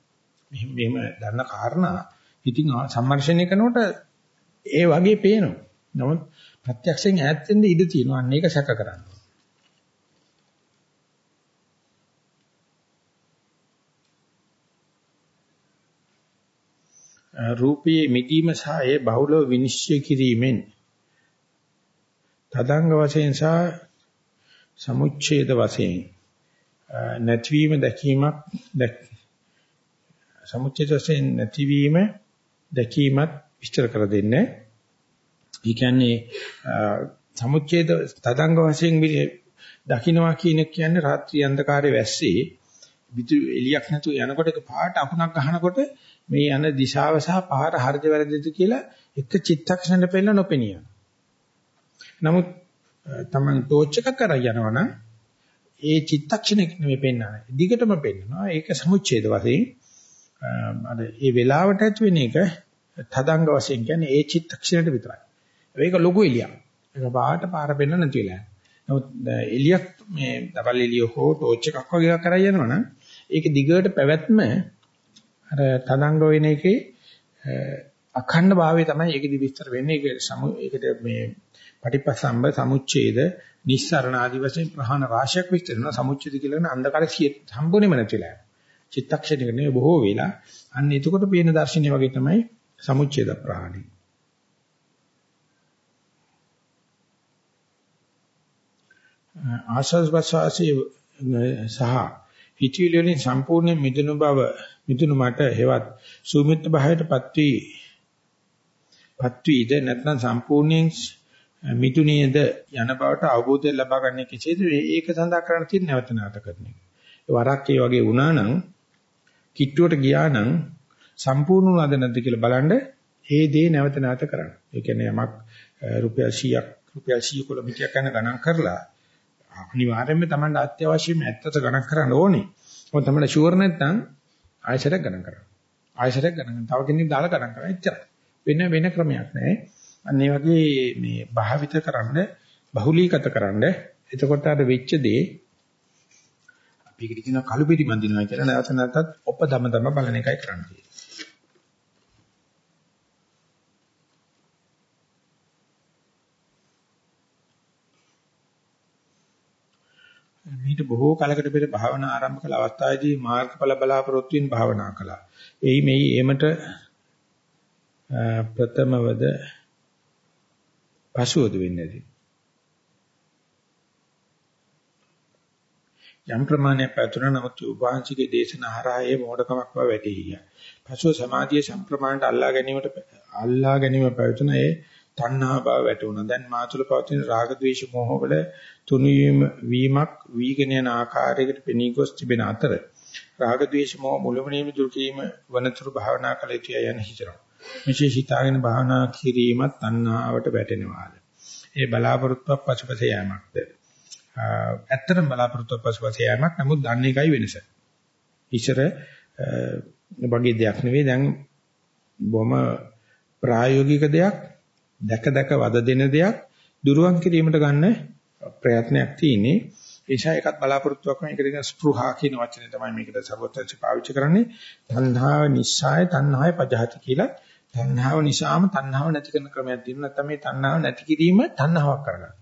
මෙහෙම මෙහෙම දන්න කාරණා ඉතින් සම්මර්ෂණය කරනකොට ඒ වගේ පේනවා. නමුත් ප්‍රත්‍යක්ෂයෙන් ඈත් වෙන්න ඉඩ තියෙනවා. අන්න ඒක සැක කරන්න. රූපයේ මිදීම සහ ඒ බහුලව විනිශ්චය කිරීමෙන් තදංග වශයෙන් සහ සමුච්ඡේද වශයෙන් නැතිවීම දැකීමක් සමුච්ඡේද වශයෙන් නැතිවීම දැකීමත් විස්තර කර දෙන්නේ. ඒ කියන්නේ සමුච්ඡේද තදංග වශයෙන් දකින්නවා කියන කියන්නේ රාත්‍රී අන්ධකාරයේ වැස්සේ විදු එලියක් නැතුව යනකොට එක පාට අකුණක් ගහනකොට මේ යන දිශාව සහ පාර හරිද වැරදිද කියලා එක චිත්තක්ෂණයට පෙළ නොපෙනිය. නමුත් Taman ටෝච් එකක් කරා යනවනම් ඒ චිත්තක්ෂණෙක නෙමෙයි පෙන්වන්නේ. දිගටම පෙන්වනවා. ඒක සමුච්ඡේද වශයෙන් අර ඒ වෙලාවට ඇති වෙන එක තදංග වශයෙන් කියන්නේ ඒ චිත්තක්ෂණයට විතරයි. ඒක ලොකු එළියක්. ඒක පාට පාර පෙන්න නැති වෙලා. නමුත් එළියක් මේ දබල් එළිය හෝ ටෝච් එකක් වගේ එකක් කරා යනවනම් ඒක දිගට පැවැත්ම අර තදංග වෙන එකේ අඛණ්ඩ භාවය තමයි ඒකෙදි විස්තර වෙන්නේ. ඒක සමු ඒකට මේ පටිපස්සම්බ සමුච්ඡේද නිස්සරණ ආදි වශයෙන් ප්‍රහාණ රාශියක් විස්තර වෙනවා. සමුච්ඡේද කියලා කියන අන්ධකාරය සම්පූර්ණයෙන්ම නැතිලා. චිත්තක්ෂණයක නෙවෙයි බොහෝ වෙලා. අන්න එතකොට පේන දර්ශනය වගේ තමයි සමුච්ඡේද ප්‍රහාණය. ආශස් වසාසී සහ හිතවිලි වලින් සම්පූර්ණ මිදුණු බව මිදුණු මට හෙවත් සූමිත් භාවයටපත් වී පත් වීද නැත්නම් සම්පූර්ණයෙන් මිදුණේද යන බවට අවබෝධය ලබා ගන්න කෙසේද ඒක සඳහා කරන්න තියෙන නැවත නැවත කරන එක. වරක් ඒ වගේ වුණා නම් කිට්ටුවට ගියා නම් සම්පූර්ණ වුණාද නැද්ද කියලා බලන්න ඒ දේ නැවත නැවත කරන්න. ඒ කියන්නේ යමක් රුපියල් 100ක් රුපියල් 100 කිලෝමීටරයක් යන ගණන් කරලා අනිවාර්යයෙන්ම Tamanට අත්‍යවශ්‍යම ඇත්තට ගණන් කරන්න ඕනේ. මොකද Tamanට ෂුවර් නැත්නම් ආයශරයක් ගණන් කරන්න. ආයශරයක් ගණන් තව කෙනෙක් දාලා ගණන් කරා එච්චරයි. වෙන වෙන ක්‍රමයක් නැහැ. අන්න ඒ වගේ මේ භාවිත කරන්න බහුලීගත කරන්න එතකොට අර වෙච්ච දේ අපි කිය කියන කළු පිටි මන්දිනවා කියලා නැවත නැවතත් ඔප දම දම බලන එකයි කරන්න මීට බොහෝ කලකට පෙර භාවනා ආරම්භ කළ අවස්ථාවේදී මාර්ගඵල බලාපොරොත්තු වෙන භාවනා කළා. එයි මෙයි එමට ප්‍රථමවද පසුවද වෙන්නේ නැති. යම් ප්‍රමාණයක් පැතුණා නමුත් උපාංශිකේ දේශනා හරහා ඒ මොඩකමක් බව වැටහි ගියා. පසුව සමාධියේ සම්ප්‍රමාණයට අල්ලා ගැනීමට අල්ලා ගැනීම පැවතුන ඒ තණ්හා භාව වැටුණා. දැන් මාතුල පවතින රාග ద్వේෂ මොහ වල තුනීම වීමක් වීගෙන යන ආකාරයකට පෙනී ගොස් තිබෙන අතර රාග ద్వේෂ මොහ මුළුමනින්ම දුරු කිරීම වනතුරු භාවනා කළ යුතුය යන හිතනවා. විශේෂ හිතාගෙන භාවනා කිරීමත් තණ්හාවට වැටෙනවාද. ඒ බලාපොරොත්තුවක් පසුපස යෑමක්ද. ඇත්තටම බලාපොරොත්තුවක් පසුපස යෑමක් නමුත් දන්නේ එකයි වෙනස. ඉතර වගේ දෙයක් නෙවෙයි දැන් බොහොම ප්‍රායෝගික දෙයක් දැක දැක වද දෙන දෙයක් දුරුවන් කිරීමට ගන්න ප්‍රයත්නයක් තියෙන්නේ. ඒ නිසා එකත් බලාපොරොත්තුවක් වෙන එකට ස්පෘහා කියන වචනේ තමයි මේකට සර්වත්‍ංශ පාවිච්චි කරන්නේ. තණ්හාව නිස්සාය තණ්හාය පජහති කියලා. තණ්හාව නිසාම තණ්හාව නැති කරන ක්‍රමයක් තියෙනවා. නැත්නම් මේ තණ්හාව නැති කිරීම තණ්හාවක් කරගන්න.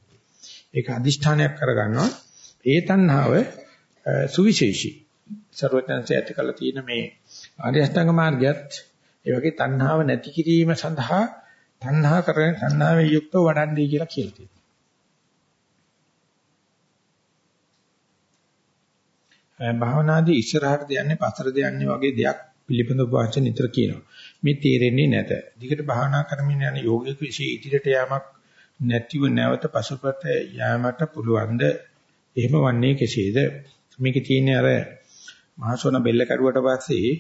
ඒක අදිෂ්ඨානයක් කරගන්නවා. ඒ තණ්හාව සුවිශේෂී. සර්වඥාන්සේ ඇති කළ තියෙන මේ ආර්ය අෂ්ටාංග මාර්ගයත් ඒ වගේ තණ්හාව නැති කිරීම සඳහා තණ්හා කරගෙන තණ්හාවේ යුක්තව වඩන්නේ කියලා කියලා තියෙනවා. භාවනාදී ඉස්සරහට යන්නේ පස්සට යන්නේ වගේ දෙයක් පිළිබඳව වාචන නිතර කියනවා. මේ තේරෙන්නේ නැත. දිගට භාවනා කරමින් යන යෝගික විශ්ේ ඉදිරියට යාමක් නැතිව නැවත පසුපත යාමට පුළුවන්ද? එහෙම වන්නේ කෙසේද? මේකේ තියෙන්නේ අර මහසොන බෙල්ල කරුවට පස්සේ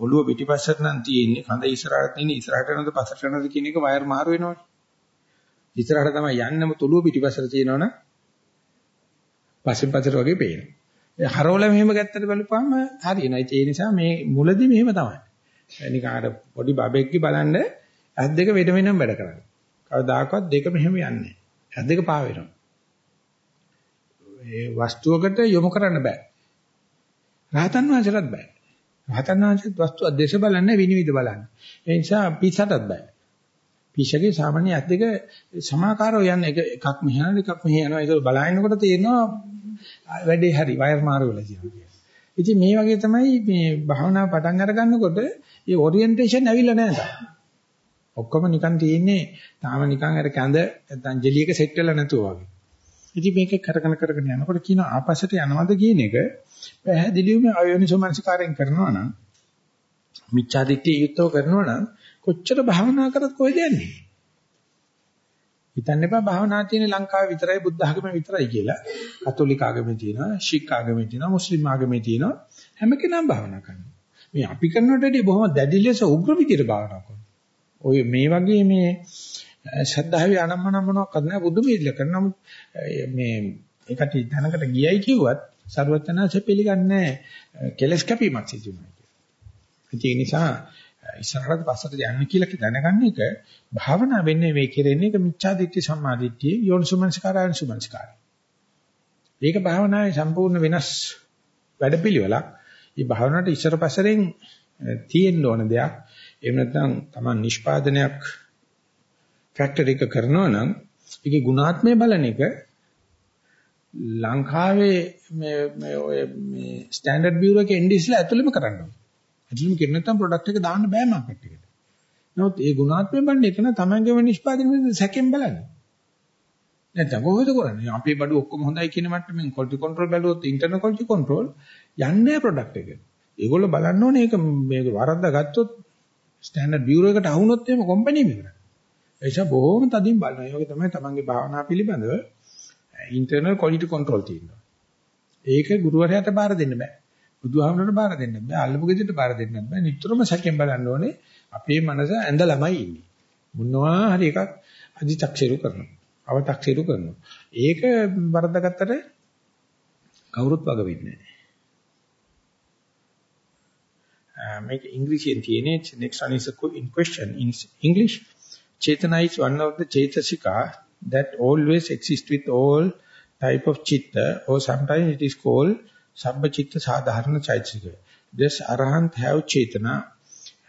ඔළුව පිටිපස්සට නම් තියෙන්නේ කඳ ඉස්සරහට තියෙන ඉස්සරහට යනද පස්සට යනද කියන එක වයර් මාරු වෙනවනේ. ඉස්සරහට තමයි යන්නම තුළුව පිටිපස්සට තියෙනවනම් පස්සෙන් පස්සට වගේ පේනවා. ඒ හරවල මෙහෙම ගත්තට බලපුවම හරියනවා. ඒ නිසා මේ මුලදී මෙහෙම තමයි. නිකන් අර පොඩි බබෙක්ගේ බලන්න ඇස් දෙක වෙන වෙනම වැඩ කරන්නේ. කවදාකවත් දෙක මෙහෙම යන්නේ නැහැ. ඇස් දෙක පා වෙනවා. ඒ වස්තුවකට යොමු කරන්න බෑ. රහතන් වහන්සේටත් බෑ. රහතන් වහන්සේත් වස්තුව දේශ බලන්නේ විනිවිද බලන්නේ. ඒ නිසා පිස්සටත් බෑ. පිස්සගේ සාමාන්‍ය ඇස් දෙක සමාකාරව යන එක එකක් මෙහාන එකක් මෙහි යනවා. ඒක බලනකොට තේරෙනවා වැඩේ හරි වයර් මාරු වෙලා තියෙනවා. ඉතින් මේ වගේ තමයි මේ භාවනාව පටන් අර ගන්නකොට මේ ඔරියන්ටේෂන් ඇවිල්ලා නැහැ තාම. ඔක්කොම නිකන් තියෙන්නේ තාම නිකන් අර කැඳ නැත්නම් ජෙලියක සෙට් වෙලා නැතුව වගේ. ඉතින් මේක කරගෙන කරගෙන යනකොට කියන ආපස්සට යනවද කියන එක පැහැදිලිවම අයෝනිසෝමනසිකාරයෙන් කරනවා නම් මිච්ඡාදිට්ඨිය යුක්තව කරනවා නම් කොච්චර භාවනා කරත් කොහෙද යන්නේ? හිතන්න එපා භාවනා තියෙන ලංකාවේ විතරයි බුද්ධ ආගමේ විතරයි කියලා. කතෝලික ආගමේ තියෙනවා, ශික් ආගමේ තියෙනවා, මුස්ලිම් ආගමේ තියෙනවා. හැම කෙනාම භාවනා කරනවා. මේ අපි කරනට වඩා බොහොම දැඩි ලෙස උග්‍ර විදියට භාවනා කරනවා. ඔය මේ වගේ මේ ශ්‍රද්ධාවේ අනම්මනම් මොනවක්ද නැහැ බුදු මිල්ල කරන නමුත් මේ ඒකට ධනකට ගියයි කිව්වත් ਸਰවඥාන්සේ පිළිගන්නේ කෙලස් කැපීමක් සිදු වෙනවා කියලා. ඒ නිසා ඉස්සරහට පස්සට යන්න කියලා දැනගන්න එක භාවනා වෙන්නේ මේ කෙරෙන්නේ එක මිච්ඡා දිට්ඨි සම්මා දිට්ඨි යෝනිසුමනස්කාරයන් සුමනස්කාරය. ඒක භාවනාවේ සම්පූර්ණ වෙනස් වැඩපිළිවෙලක්. මේ භාවනාවට ඉස්සර පස්සෙන් තියෙන්න ඕන දෙයක්. එහෙම නැත්නම් Taman නිෂ්පාදනයක් ෆැක්ටරි එක කරනවා නම් ඒකේ ගුණාත්මය බලන එක ලංකාවේ මේ මේ ඔය මේ ස්ටෑන්ඩඩ් බියුරෝ එකේ එන්නේ ඉස්සලා ඇතුළෙම කරන්න ඕනේ. ඇතුළෙම කරන නැත්නම් ප්‍රොඩක්ට් එක දාන්න බෑ මාකට් එකට. නමුත් ඒ ගුණාත්මය බලන එක නම් තමන්ගේම නිෂ්පාදනය සැකෙන් බලන්නේ. නැත්නම් කොහොමද කරන්නේ? අපේ බඩු ඔක්කොම හොඳයි කියන මට්ටමින් ක්වොලිටි කන්ට්‍රෝල් බැලුවොත් ඉන්ටර්නල් ක්වොලිටි කන්ට්‍රෝල් යන්නේ නැහැ ප්‍රොඩක්ට් එක. ඒගොල්ලෝ බලන්න ඕනේ ඒක මේක වරද්දා ගත්තොත් ස්ටෑන්ඩඩ් බියුරෝ එකට අහුනොත් එහෙම කම්පැනි එකකට. ඒ නිසා බොහොම තදින් බලනවා. ඒ වගේ තමයි තමන්ගේ භාවනා පිළිබඳව ඉන්ටර්නල් ක්වොලිටි කන්ට්‍රෝල් තියෙනවා. ඒක ගුරුවරයාට බාර දෙන්න බෑ. බුදුහාමුදුරට බාර දෙන්න බෑ. අල්ලපු ගෙදරට බාර දෙන්න බෑ. නිතරම සැකෙන් බලන්න ඕනේ. අපේ මනස ඇඳලමයි ඉන්නේ. මොනවා හරි එකක් අදි탁සිරු කරනවා. අව탁සිරු කරනවා. ඒක වරදගත්තට කවුරුත් වග වෙන්නේ නැහැ. මේක ඉංග්‍රීසියෙන් තියෙන්නේ next one is a in question in English chetana is one of the chetasika that always exists with all type of chitta or sometimes it is called sabba chitta sadharana chaitasika does arahant have chetana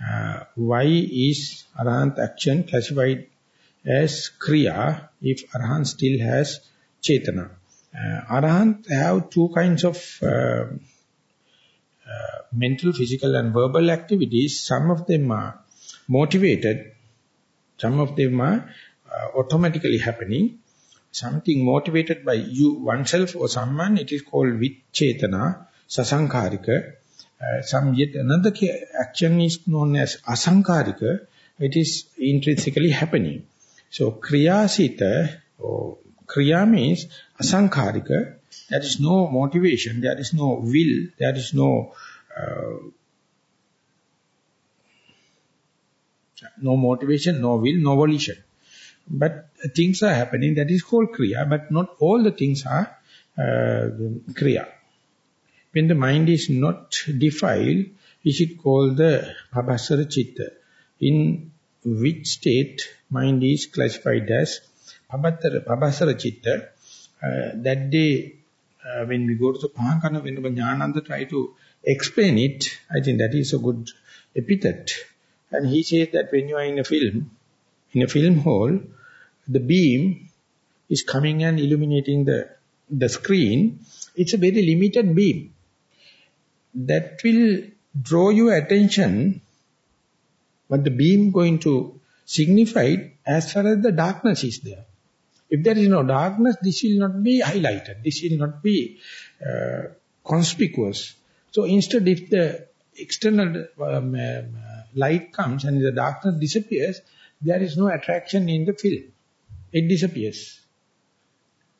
uh, why is arahant action classified as kriya if arahant still has chetana? Uh, arahant have two kinds of uh, uh, mental, physical and verbal activities, some of them are motivated, some of them are automatically happening. Something motivated by you oneself or someone, it is called vichetana, sasankarika. Uh, some yet another action is known as asankarika, it is intrinsically happening. So kriya sita, or kriya means asankarika, there is no motivation, there is no will, there is no uh, no motivation, no will, no volition. But things are happening, that is called Kriya, but not all the things are uh, Kriya. When the mind is not defiled, we should call the Pabhasara Chitta. In which state mind is classified as Pabhasara Chitta. Uh, that day, uh, when we go to the Pahankana, when Jnananda try to explain it, I think that is a good epithet. And he says that when you are in a film, in a film hall, the beam is coming and illuminating the, the screen. It's a very limited beam. That will draw your attention, but the beam going to signify it as far as the darkness is there. If there is no darkness, this will not be highlighted. This will not be uh, conspicuous. So instead, if the external um, uh, light comes and the darkness disappears, there is no attraction in the film. It disappears.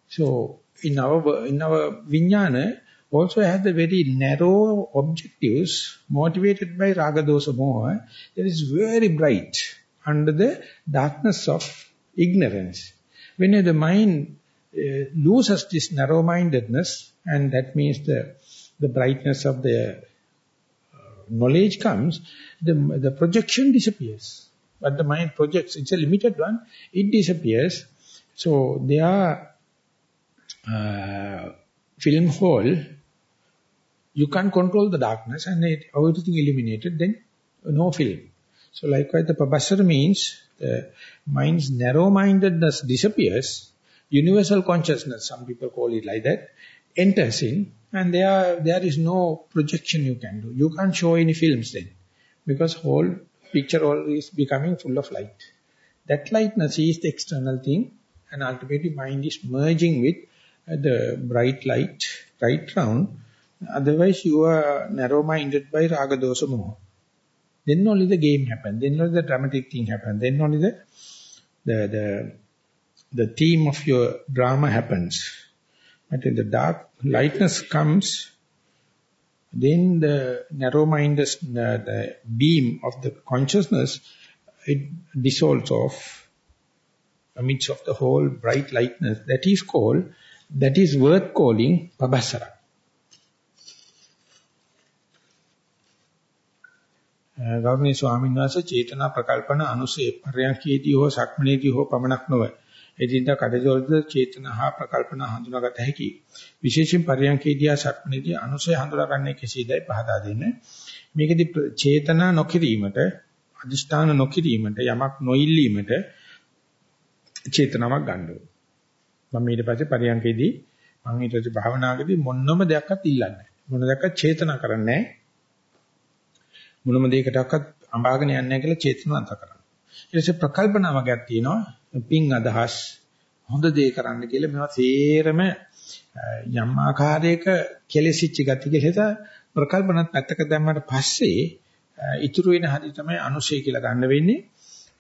So in our in our vijnana, also has the very narrow objectives motivated by raga dosa moha that is very bright under the darkness of ignorance. When the mind uh, loses this narrow-mindedness and that means the, the brightness of the uh, knowledge comes, the, the projection disappears. But the mind projects, it's a limited one, it disappears. So there uh, film hall you can't control the darkness and it, everything illuminated, then no film. So likewise the Pabasara means the mind's narrow-mindedness disappears, universal consciousness, some people call it like that, enters in and there, there is no projection you can do. You can't show any films then because whole picture always becoming full of light. That lightness is the external thing and ultimately mind is merging with uh, the bright light right round Otherwise, you are narrow-minded by raga dosa moha. Then only the game happens. Then only the dramatic thing happens. Then only the, the, the, the theme of your drama happens. But in the dark, lightness comes, then the narrow-minded the, the beam of the consciousness, it dissolves off amidst of the whole bright lightness. That is called, that is worth calling Pabasara. ගෞරවනීය ස්වාමීන් වහන්සේ චේතනා ප්‍රකල්පන අනුසේ පරයන්කේදී හෝ සක්මනේදී හෝ පමණක් නොව එදින්දා කඩජෝල්ද චේතනා හා ප්‍රකල්පන හඳුනාගත හැකි. විශේෂයෙන් පරයන්කේදී හා සක්මනේදී අනුසේ හඳුනාගන්නේ කෙසේදයි පහදා දෙන්න. මේකෙදි චේතනා නොකිරීමට අදිෂ්ඨාන නොකිරීමට යමක් නොඉල්ලීමට චේතනාවක් ගන්න ඕනේ. මම ඊට පස්සේ පරයන්කේදී මම ඊට පස්සේ භාවනාවකදී මොනම දෙයක්වත් ඉල්ලන්නේ මොන දෙයක්වත් චේතනා කරන්නේ නැහැ. මොනම දෙයකටවත් අඹාගෙන යන්නේ නැහැ කියලා චේතනාන්ත කරනවා. ඊට පස්සේ ප්‍රකල්පනා වගේක් තියෙනවා. පිං අදහස් හොඳ දේ කරන්න කියලා මේවා සේරම යම් ආකාරයක කෙලෙසිච්ච ගති කියලා ප්‍රකල්පනත් පැත්තක දැම්මට පස්සේ ඉතුරු වෙන හැටි තමයි අනුශය කියලා ගන්න වෙන්නේ.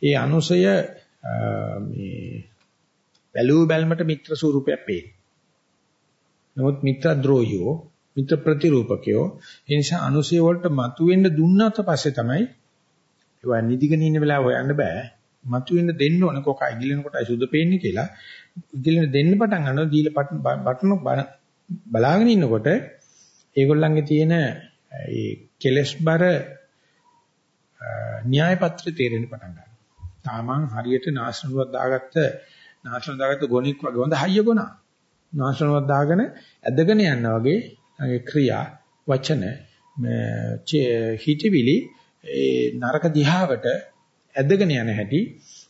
ඒ අනුශය මේ බැලූ බැල්මට මිත්‍ර ස්වරූපයක් පේනවා. නමුත් මිත්‍ර ද්‍රෝහියෝ මිත්‍ර ප්‍රතිරූපකයෝ ඒ නිසා අනුසය වලට මතුවෙන්න දුන්නාට පස්සේ තමයි ඒවා නිදිගෙන ඉන්න වෙලාව හොයන්න බෑ මතුවෙන්න දෙන්න ඕන කොකා ඉගිලෙන කොටයි සුදු පේන්නේ කියලා ඉගිලෙන දෙන්න පටන් ගන්නවා දීලා බටන බලාගෙන ඉන්නකොට ඒගොල්ලන්ගේ තියෙන ඒ කෙලස් බර න්‍යාය පත්‍රය තේරෙන්න පටන් ගන්නවා. තාමන් හරියට නාශනුවක් දාගත්ත නාශන දාගත්ත ගොනික් වගේ හොඳ හයිය ගොනා. නාශනුවක් දාගෙන ඇදගෙන යනවා වගේ ක්‍රියා වචන හිතවිලි ඒ නරක දිහාවට ඇදගෙන යන හැටි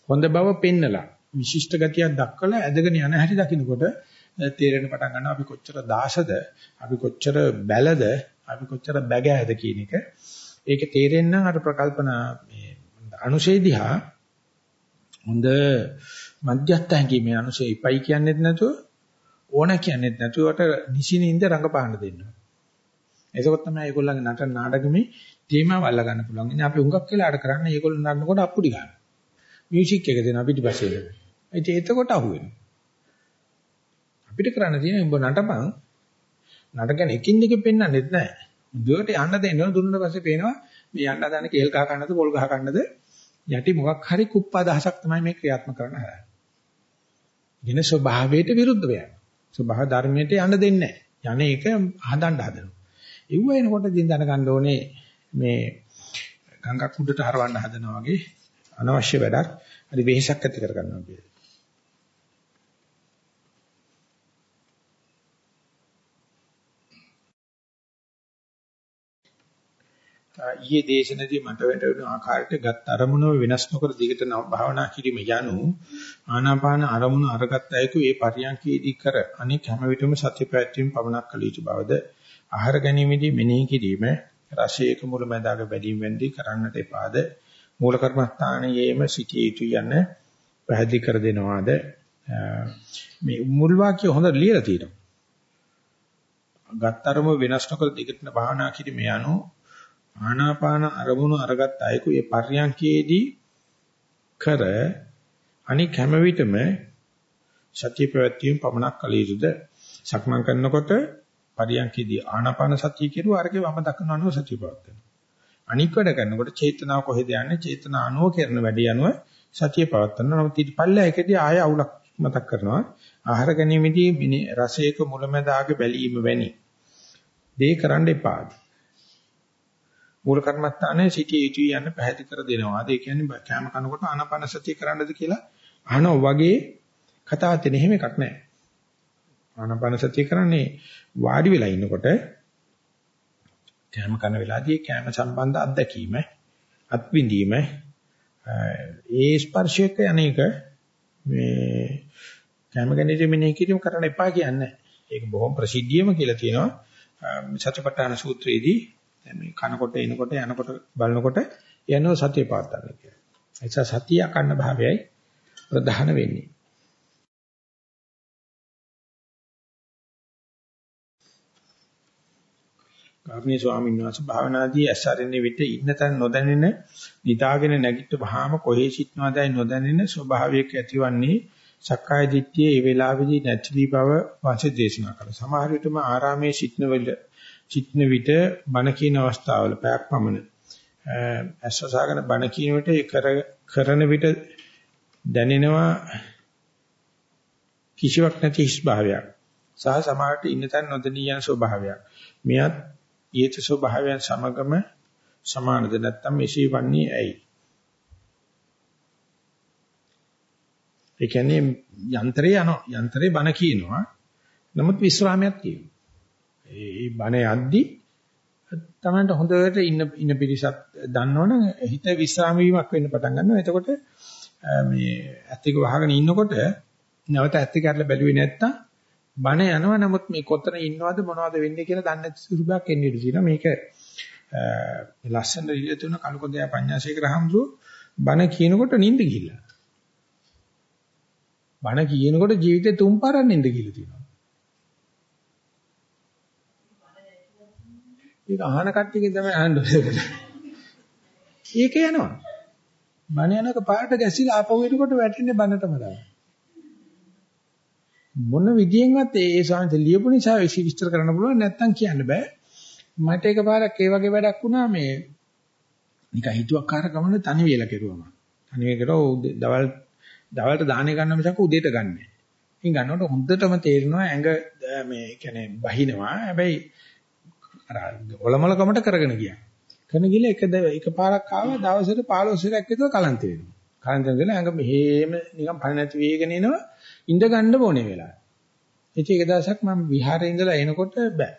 හොඳ බව පෙන්නලා විශිෂ්ට ගතියක් දක්වලා ඇදගෙන යන හැටි දකින්නකොට තේරෙන පටන් ගන්නවා අපි කොච්චර දාසද අපි කොච්චර බැලද අපි කොච්චර බැගෑද කියන එක ඒක තේරෙන්න අර ප්‍රකල්පනා මේ අනුශේධිහා හොඳ මධ්‍යස්ථ හැඟීමේ අනුශේ ඉපයි කියන්නේත් නැතුව ඕන කියන්නේත් නැතුවට නිසිනින්ද රඟපාන්න දෙන්න. එතකොට තමයි ඒගොල්ලන්ගේ නටන නාටකෙමේ තේමාව අල්ල ගන්න පුළුවන්. ඉතින් අපි හුඟක් වෙලාට කරන්නේ ඒගොල්ලෝ නටනකොට අප්පුඩි ගන්න. මියුසික් එක දෙනවා පිටිපස්සේ. ඉතින් එතකොට අහුවෙනවා. අපිට කරන්න තියෙන්නේ උඹ නටපන්. නටගෙන එකින් එක පෙන්වන්නෙත් නැහැ. දුවට යන්න දෙන්න දුන්නට පස්සේ පේනවා මේ යන්න හදන කේල් ගහ ගන්නද පොල් ගහ ගන්නද යටි මොකක් හරි කුප්පා දහසක් තමයි මේ ක්‍රියාත්මක කරන්න හදන්නේ. ඉගෙන ස්වභාවයට විරුද්ධව යනවා. ස්වභාව ධර්මයට යන්න දෙන්නේ නැහැ. යන්නේ ඒක හදන්න හදනවා. ඒව එනකොට ඉතින් දැනගන්න ඕනේ මේ ගංගක් උඩට හරවන්න හදනවා වගේ අනවශ්‍ය වැඩක් හරි වෙහෙසක් ඇති කර ගන්නවා කියලා. ඊයේ දේශනදී මට වැටුණු ආකාරයට ගත් අරමුණ වෙනස් නොකර දිගට භාවනා කිරීම යනු ආනාපාන අරමුණ අරගත් අයකු ඒ පරියන්කේදී කර අනික හැම විටම සත්‍ය පැවැත්වීම පවණක් කළ යුතු බවද ආහාර ගැනීමේදී මෙනෙහි කිරීම රසයක මුලමඳාක බැදීම වෙන්දී කරන්නට එපාද? මූල කර්මස්ථානයේම සිටිය යුතු යන පැහැදිලි කර දෙනවාද? මේ මුල් වාක්‍ය හොඳට ලියලා තියෙනවා. ගත් අරමුණ වෙනස් නොකර දිගට භාවනා කිරීම යනු ආනාපාන අරමුණු අරගත් අයකු ඒ පර්යන්කයේදී කර අනික හැම විටම සත්‍ය ප්‍රවැත්තියෙන් පමණක් කළ යුතුද? සක්මන් කරනකොට පරියන්කේදී ආනාපාන සතිය කෙරුවා අරගේ වම දක්න අනුව සතිය පවත්වනවා. අනික් වැඩ කරනකොට චේතනාව කොහෙද යන්නේ? චේතනා අනුව කරන වැඩි අනුව සතිය පවත්වනවා. නමුත් ඊට පල්ලෙයකදී ආය අවුලක් මතක් කරනවා. ආහාර ගැනීමේදී රසයක මුලැමැදාග බැලීම වැනි දේ කරන්න එපා. මූල කර්මස්ථානයේ සිටිය යුතුයි යන්න පැහැදිලි කර දෙනවා. ඒ කියන්නේ කැම කනකොට ආනාපාන සතිය කරන්නද කියලා අහනවා වගේ කතාවක් තියෙන එහෙම එකක් නැහැ. ආනාපාන සතිය කරන්නේ වාඩි වෙලා ඉන්නකොට කැම කන වෙලාදී කැම සම්බන්ධ අත්දැකීම අත්විඳීම ඒ ස්පර්ශයක අනේක මේ කැම ගැනීම මෙනෙහි කිරීම කරන්න එපා කියන්නේ. ඒක බොහොම ප්‍රසිද්ධියම කියලා තියෙනවා. සත්‍යපට්ඨාන සූත්‍රයේදී මේ කනකොට එනකොට යනකොට බලනකොට යනවා සතිය පාත්තන්න කියලා. ඒ නිසා සතිය අකන්න භාවයයි ප්‍රධාන වෙන්නේ. ගාමිණී ස්වාමීන් වහන්සේ භාවනාදී ඇසරෙන්නේ විට ඉන්න තැන නොදැනෙන නිදාගෙන නැගිට වහාම කොහේ සිටනවදයි නොදැනෙන ස්වභාවයක ඇතිවන්නේ සක්කාය දිට්ඨියේ ඒ වෙලාවේදී නැතිවි බව වාසේ දේශනා කළා. සමහර විටම ආරාමයේ සිටන වෙල සිටන විට බණ කියන අවස්ථාවල පැයක් පමණ ඇස්වසාගෙන බණ කියන විට කරන විට දැනෙනවා කිසිවක් නැති හිස් භාවයක්. සහ සමහරට ඉන්න තැන නොදෙනී යන ස්වභාවයක්. මෙයත් ඊට ස්වභාවයන් සමගම සමානද නැත්නම් මෙසේ වන්නේ ඇයි? ඒ කියන්නේ යන්ත්‍රේ යනවා යන්ත්‍රේ බණ කියනවා. නමුත් විශ්‍රාමයක් තියෙනවා. ඒ බණ යද්දි තමන්ට හොඳට ඉන්න ඉන්න පිරිසක් දන්නවනම් හිත විශ්‍රාම වීමක් වෙන්න පටන් ගන්නවා. එතකොට මේ ඇත්තික වහගෙන ඉන්නකොට නැවත ඇත්තික කරලා බැලුවේ නැත්තම් බණ යනවා. නමුත් මේ කොතන ඉන්නවද මොනවද වෙන්නේ කියලා දන්නේ නැති සුරුබයක් එන්නේ ඉඳී තියෙනවා. මේක ලස්සන රිලේ තුන කලකොදයා පඤ්ඤාසේකර හම්සු බණ කියනකොට නිින්ද ගිහිල්ලා. බණ කියනකොට ජීවිතේ තුන් පාරක් නිින්ද ගිහිල්ලා තියෙනවා. ඒක අහන කට්ටියකින් තමයි අහන්න ඕනේ. ඒක යනවා. බණ යනක පාට ගැසිලා ආපහු එනකොට වැටෙන්නේ බණටම තමයි. මොන විදියෙන්වත් ඒ සාන්ත ලියපු නිසා විස්තර කරන්න පුළුවන් නැත්තම් කියන්න බෑ. මට එකපාරක් ඒ වගේ වැඩක් වුණා මේ නිකන් හිතුවක්කාර ගමන තනි වේලා කෙරුවම. තනි වේ කරෝ දවල් දවල්ට දාහනේ ගන්න මිසක් උදේට ගන්නෑ. ඉතින් ගන්නකොට හොඳටම තේරෙනවා ඇඟ මේ කියන්නේ බහිනවා. හැබැයි අර ඔලමලකමට කරගෙන ගියා. කරන ගිල එක එක පාරක් ආවා දවසට 15 සැරයක් විතර කලන්ත වෙනවා. කලන්ත වෙනවා ඇඟ මෙහෙම නිකන් පණ නැති වේගෙන එනවා ඉඳ ගන්න ඕනේ වෙලාව. ඉතින් එක දවසක් මම විහාරේ ඉඳලා එනකොට බෑ.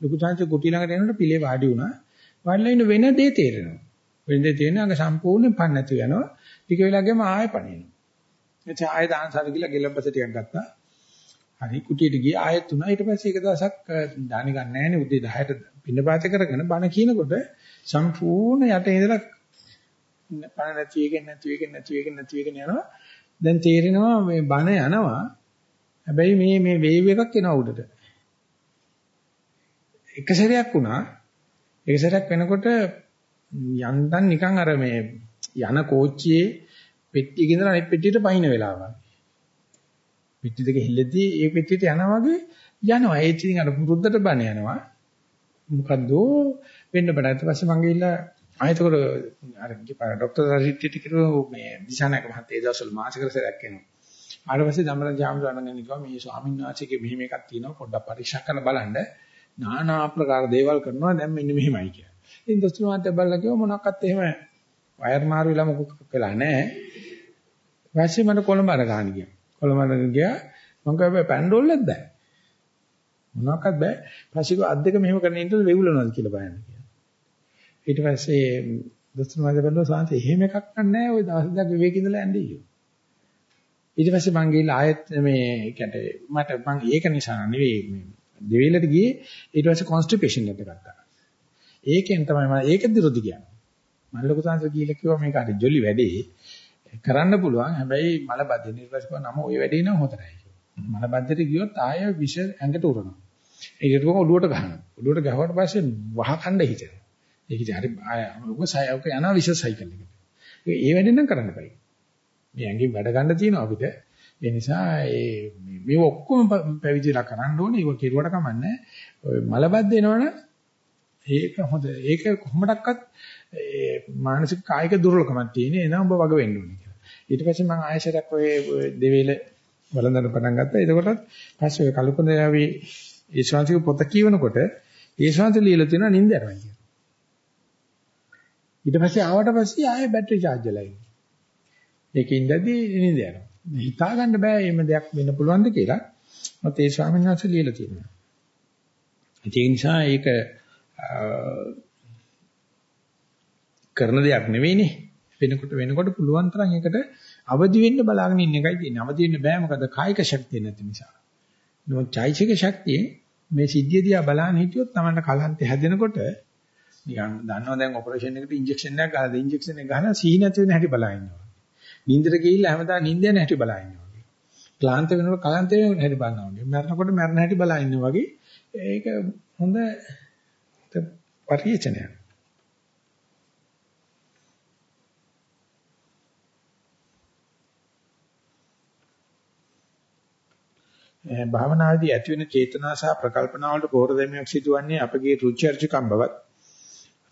ලොකු chance කුටි ළඟට එනකොට පිළේ වාඩි වුණා. වාඩිලා ඉන්න වෙන දේ තේරෙනවා. වෙන දේ තේරෙන අඟ සම්පූර්ණයෙන් පණ නැති වෙනවා. ටික වෙලාවකම ආයෙ පණිනවා. එතකොට ආයෙ දානසාර ගිහලා ගෙලම්පස ටිකක් ගත්තා. හරි කුටියට ගියා ආයෙත් තුනා ඊට පස්සේ එක දවසක් දානි ගන්න නැහැ නේ උදේ 10ට පින්න පාත කරගෙන බණ කියනකොට සම්පූර්ණ යට ඉඳලා බණ නැති එකෙන් නැති එකෙන් නැති එකෙන් නැති එකෙන් යනවා දැන් තේරෙනවා මේ බණ යනවා හැබැයි මේ මේ වේව් එකක් එනවා උඩට එක සැරයක් වුණා එක සැරයක් වෙනකොට යන්තම් නිකන් අර මේ යන කෝච්චියේ පෙට්ටියක ඉඳලා අනිත් පෙට්ටියට පයින්න වෙලාවක් පිටි දෙක හිල්ලදී ඒ පිටියට යනවා වගේ යනවා. ඒ ඉතින් අර පුරුද්දට බණ යනවා. මොකද්ද වෙන්න බඩ. ඊට පස්සේ මම ගිහිල්ලා ආයතකොට අර ડોક્ટર රජිත්ටි කිව්ව මේ දිශානායක මහත්තයා ඒ දවස්වල මාසික සැරයක් එනවා. ඊට පස්සේ ධම්මරන් ජාමසාරණන් කිව්වා මේ ස්වාමීන් වහන්සේගේ මෙහෙම එකක් තියෙනවා පොඩ්ඩක් පරීක්ෂා කරලා බලන්න. নানা ආකාර දේවල් කරනවා දැන් මෙන්න මෙහෙමයි කියලා. ඉතින් දොස්තර මහත්තයා බලලා කිව්වා මොනක්වත් එහෙම වයර් මාරු වෙලා මොකක් වෙලා නැහැ. ඊපස්සේ මට කොළඹ අර ගන්න ගියා. කොළඹට ගියා මම කිව්වා පැන්ඩෝල්ලෙත් බෑ මොනවාක්වත් බෑ පස්සේ අත් දෙක මෙහෙම කරගෙන ඉන්නකොට වෙවුලනවාද කියලා බලන්න කියලා ඊට පස්සේ දොස්තර මහත්තයා බැලුවා සාන්ත එහෙම එකක් නැහැ ওই දවස් දෙකක් විවේක ඉඳලා යන්නේ ඊට පස්සේ මං ගිහලා ආයෙත් මේ කියන්නේ මට මං ඒක නිසා නෙවෙයි මේ දෙවිලට ගියේ ඊට පස්සේ කොන්ස්ටිපේෂන් එක ගත්තා ඒකෙන් තමයි මම ඒක දිරුදි කියන්නේ මම ලොකු සංස කියලා කිව්වා මේක හරි ජොලි වැඩේ කරන්න පුළුවන්. හැබැයි මල බද්දේ නිර්පස්කව නම ওই වැඩේ නම් හොතරයි. මල බද්දේට ගියොත් ආය විෂ ඇඟට උරනවා. ඒකට කොහොම ඔලුවට ගහනවා. ඔලුවට ගහුවට පස්සේ වහ කණ්ඩ හිතෙනවා. ඒක ඉතින් හරි ආය ඔබ සයවක යනවා විෂ සයිකල් එකට. ඒ වැඩේ නම් කරන්න බෑ. මේ ඇඟින් වැඩ ගන්න තියෙනවා අපිට. ඒ නිසා ඒ මේ ඔක්කොම පැවිදිලා කරන්න ඕනේ. ඒක කෙරුවට කමන්නේ. ඔය මලබද්ද එනවනේ ඒක හොඳ. ඒක කොහොමඩක්වත් මානසික කායික දුර්වලකමක් තියෙන. එනවා ඔබ වග වෙන්න ඕනේ කියලා. ඊට පස්සේ මම ආයෙසරක් ඔය දෙවේල වළඳන පටන් ගත්තා. එතකොටත් පස්සේ ඔය කලුකුණාවේ ඒ ශාන්තික පොත කියවනකොට ඒ ශාන්ති ලියලා තියෙනවා නිින්ද යනවා කියලා. ඊට පස්සේ ආවට පස්සේ ආයෙ බැටරි චාර්ජ් වෙලා ඉන්නේ. ඒකේ ඉඳදී නිින්ද යනවා. හිතා ගන්න බෑ එහෙම දෙයක් වෙන්න පුළුවන්ද කියලා. මත ඒ ස්වාමීන් වහන්සේ ලියලා තියෙනවා. ඒ නිසා ඒක කරන දෙයක් නෙවෙයිනේ. වෙනකොට වෙනකොට පුළුවන් තරම් ඒකට අවදි වෙන්න බලාගෙන ඉන්න එකයි තියෙන්නේ. අවදි වෙන්න බෑ මොකද කායික ශක්තිය නැති නිසා. නමුත් චෛසික ශක්තිය මේ සිද්ධිය දිහා බලන්න හිටියොත් තමයි කලන්තේ හැදෙනකොට නිකන් දන්නවා දැන් ඔපරේෂන් එකට ඉන්ජෙක්ෂන් එකක් ගහලා ඉන්ජෙක්ෂන් එක ගහලා සීහ නැති වෙන හැටි බලලා ඉන්නවා. නින්දට ගිහිල්ලා හැමදාම නින්ද යන හැටි බලලා ඉන්නවා වගේ. ක්ලාන්ත වෙනකොට කලන්ත වෙන හැටි බලනවා වගේ. මරනකොට මරන හැටි බලලා ඉන්නවා වගේ. ඒක හොඳ පරිචනයක්. භාවනාදී ඇති වෙන චේතනා සහ ප්‍රකල්පනා වලට පෝර දෙමයක් සිදුවන්නේ අපගේ රුචි අරුචිකම් බවත්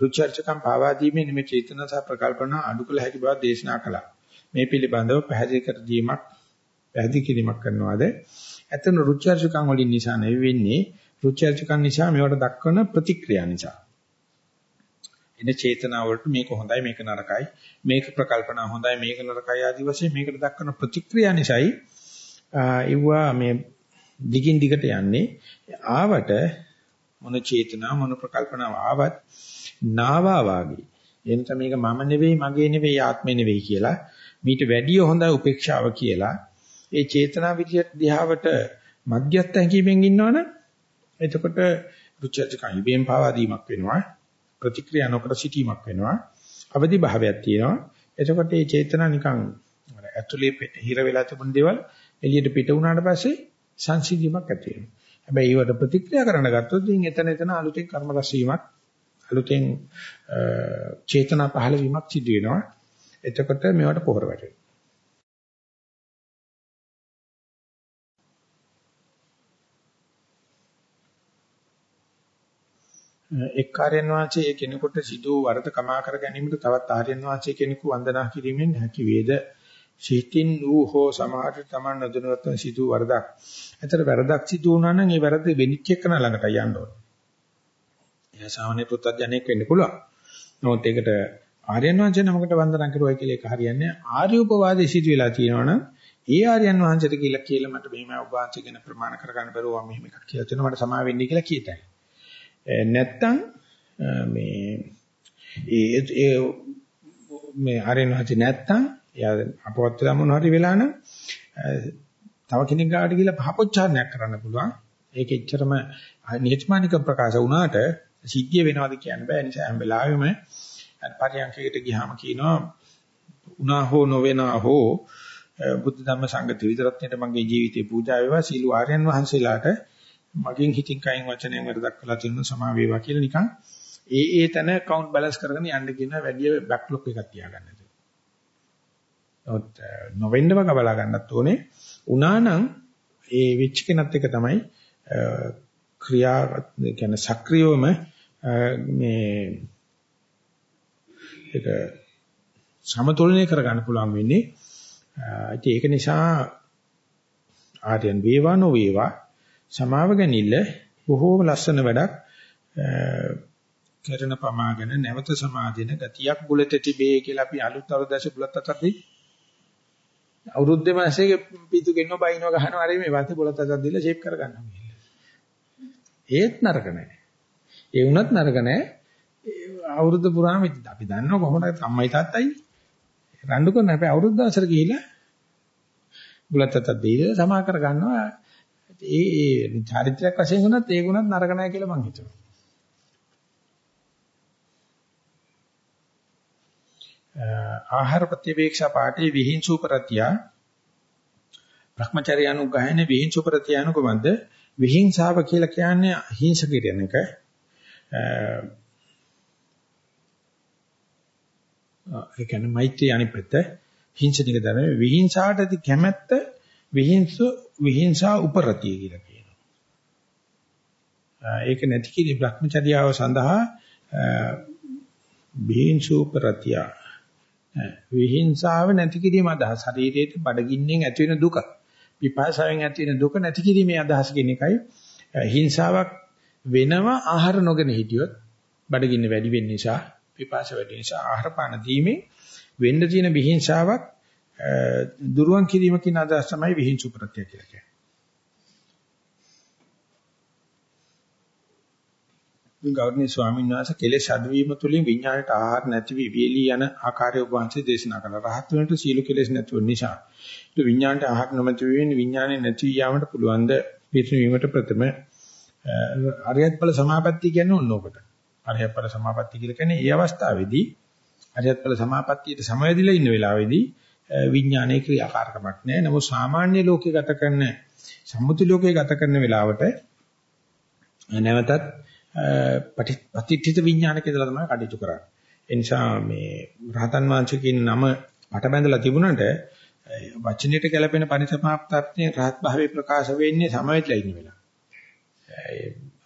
රුචි අරුචිකම් පාවා දීමේ නිමේ චේතනා සහ ප්‍රකල්පනා අඩු කළ හැකි බව දේශනා කළා. මේ පිළිබඳව පැහැදිලි කර දීමක් පැහැදිලි කිරීමක් කරනවාද? ඇතන රුචි අරුචිකම් වලින් නිසා නෙවෙයි වෙන්නේ රුචි අරුචිකම් නිසා මේවට දක්වන ප්‍රතික්‍රියා නිසා. එන චේතනා වලට මේක හොඳයි මේක නරකයි මේක ප්‍රකල්පනා හොඳයි මේක නරකයි ආදී වශයෙන් මේකට දක්වන ප්‍රතික්‍රියා නිසායි ඉවුවා මේ දිගින් දිගට යන්නේ ආවට මොන චේතනා මොන ප්‍රකල්පනාව ආවත් නාවා වාගේ. එනත මේක මම නෙවෙයි මගේ නෙවෙයි ආත්මේ නෙවෙයි කියලා මීට වැඩිය හොඳ උපේක්ෂාව කියලා. ඒ චේතනා විදියට දිහාවට මධ්‍යස්ථ හැකීමෙන් ඉන්නවනම් එතකොට රුචර්ජකයි ඉබේම පාවා දීමක් වෙනවා. ප්‍රතික්‍රියා නොකර සිටීමක් වෙනවා. අවදි භාවයක් තියෙනවා. එතකොට මේ චේතනා නිකන් ඇතුලේ හිර වෙලා තිබුණ දේවල් එළියට පිට වුණාට පස්සේ සංසිඳීමක් ඇති වෙනවා. හැබැයි ඒවට ප්‍රතික්‍රියා කරන්න ගත්තොත් ඉතින් එතන එතන අලුතෙන් කර්ම රැස්වීමක් අලුතෙන් චේතනා පහළ වීමක් සිදු වෙනවා. එතකොට මේවට පොහොර වැටෙනවා. එක් ආර්යයන් වහන්සේ කෙනෙකුට සිදු වරද කමා කර ගැනීමට තවත් ආර්යයන් වහන්සේ කෙනෙකු වන්දනා කිරීමෙන් හැකි වේද සිතින් වූ හෝ සමාහට තමන් නොදැනුවත්ව සිදු වරදක්. ඇතර වැරදක් සිදු වුණා නම් ඒ වැරද්ද වෙනිච්ච එකන ළඟට යන්න ඕනේ. එයා සාමාන්‍ය පුත්තජනෙක් වෙන්න පුළුවන්. නමුත් ඒකට ආර්යයන් වහන්සේ නමකට වන්දනා කරුවයි කියලා ඒක හරියන්නේ ආර්ය උපවාදයේ සිදු වෙලා තියෙනවනම් ඒ ආර්යයන් වහන්සේට කියලා කියලා මට මෙහෙම උපාංශ ගැන ප්‍රමාණ කරගන්න බැරුව මම මෙහෙම එකක් කියලා තියෙනවා මට සමා වෙන්නේ කියලා කියතයි. නැත්තම් මේ ඒ මේ ආර්යයන් වහන්සේ නැත්තම් එයා අපවත් වෙලා මොන හරි වෙලා නම් තව කෙනෙක් ගාවට ගිහලා පහපොච්චාරණයක් කරන්න පුළුවන්. ඒක එච්චරම නිහතමානික ප්‍රකාශ වුණාට සිද්ධිය වෙනවද කියන්න බෑ. ඒ නිසා හැම වෙලාවෙම පරියන්කයකට ගියාම කියනවා උනා හෝ නොවෙනා හෝ බුද්ධ ධම්ම සංඝ ත්‍රිවිධරත්නයට මගේ ජීවිතේ පූජා වේවා සීල ආර්යයන් වහන්සේලාට මගෙන් හිතින් කයින් වචනයෙන් වැරදක් කළා තියෙන සමා වේවා කියලා නිකන් ඒ ඒ තැන account balance කරගෙන යන්න කියන වැඩි බෑක්ලොග් එකක් තියාගන්න. නමුත් නොවෙන්න වග බලා ගන්නත් ඕනේ. උනා නම් ඒ වෙච්ච කෙනත් එක තමයි ක්‍රියා කියන්නේ සක්‍රියවම මේ ඒක සමතුලනය කරගන්න පුළුවන් වෙන්නේ. ඒක නිසා ආර්යයන් වේවා නොවේවා සමාව ගැනීම බොහෝම ලස්සන වැඩක් කරන පමාගෙන නැවත සමාදින ගතියක් බුලත තිබේ කියලා අපි අලුත් අවදැස බුලත් අතරදී අවුරුද්ද මාසෙක පිටු ගෙන්නව බයින්ව ගහනවා හරි මේ වාතේ පොලත් අතක් දීලා ෂේප් කරගන්නවා කියලා. ඒත් නරක නැහැ. ඒ වුණත් නරක නැහැ. අවුරුද්ද පුරාම අපි දන්නවා කොහොමද අම්මයි තාත්තයි රණ්ඩු කරන අපේ අවුරුද්ද අවසර ගිහිලා බුලත් අතක් දීලා සමා කරගන්නවා. ඒ ඒ චාරිත්‍රාක් වශයෙන් වුණත් ඒක උනත් නරක නැහැ කියලා මං හිතනවා. ආහාර ප්‍රතිවේක්ෂා පාඨේ විහිංසුපරතිය භ්‍රමචර්ය අනුගහන විහිංසුපරතිය අනුකමද විහිංසාව කියලා කියන්නේ හිංස කියන එක ඒ කියන්නේ මෛත්‍රී අනිපත හිංසනික ධර්ම විහිංසාටදී කැමැත්ත විහිංසු විහිංසා උපරතිය කියලා කියනවා. ඒක නැති කිරි භ්‍රමචර්යාව සඳහා විහිංසු උපරතිය විහිංසාව නැති කිරීම අදහස් ශරීරයේ බඩගින්නෙන් ඇති වෙන දුක පිපාසයෙන් ඇති වෙන දුක නැති කිරීමේ අදහස කියන එකයි හිංසාවක් වෙනව ආහාර නොගෙන හිටියොත් බඩගින්න වැඩි වෙන්න නිසා පිපාස වැඩි නිසා ආහාර පාන දීමේ වෙන්න තියෙන විහිංසාවක් දුරුවන් කිරීම කියන අදහස තමයි විහිංසු ප්‍රත්‍ය කියලා කියන්නේ. ගෞරවනීය ස්වාමීන් වහන්සේ කෙලෙස් අඩවීම තුළින් විඥාණයට ආහාර නැති වී වියලී යන ආකාරය ඔබ වහන්සේ දේශනා කළා. රහත් වෙනට සීල කෙලෙස් නැතුව නිසා. ඒ විඥාණයට ආහාර නොමැති වෙන්නේ විඥාණය නැති යාමට පුළුවන් ද පිරිනීමට ප්‍රථම අරියත් ඵල සමාපatti කියන්නේ ඕනෝකට. අරියත් ඵල සමාපatti කියලා කියන්නේ ඒ අවස්ථාවේදී අරියත් ඵල සමාපත්තියට සමවැදිලා ඉන්න වෙලාවේදී විඥානයේ ක්‍රියාකාරකමක් නැහැ. නමුත් සාමාන්‍ය ලෝකේ ගත කරන සම්මුති ලෝකේ ගත කරන වෙලාවට නැවතත් පටිච්චිත විඥානක ඉඳලා තමයි කටයුතු කරන්නේ. ඒ නිසා මේ රහතන් වහන්සේකින් නම පට බැඳලා තිබුණාට වචනෙට ගැලපෙන පරිසමාප්තත්වයෙන් රහත් භාවයේ ප්‍රකාශ වෙන්නේ සමවැදලා ඉන්න වෙලාව.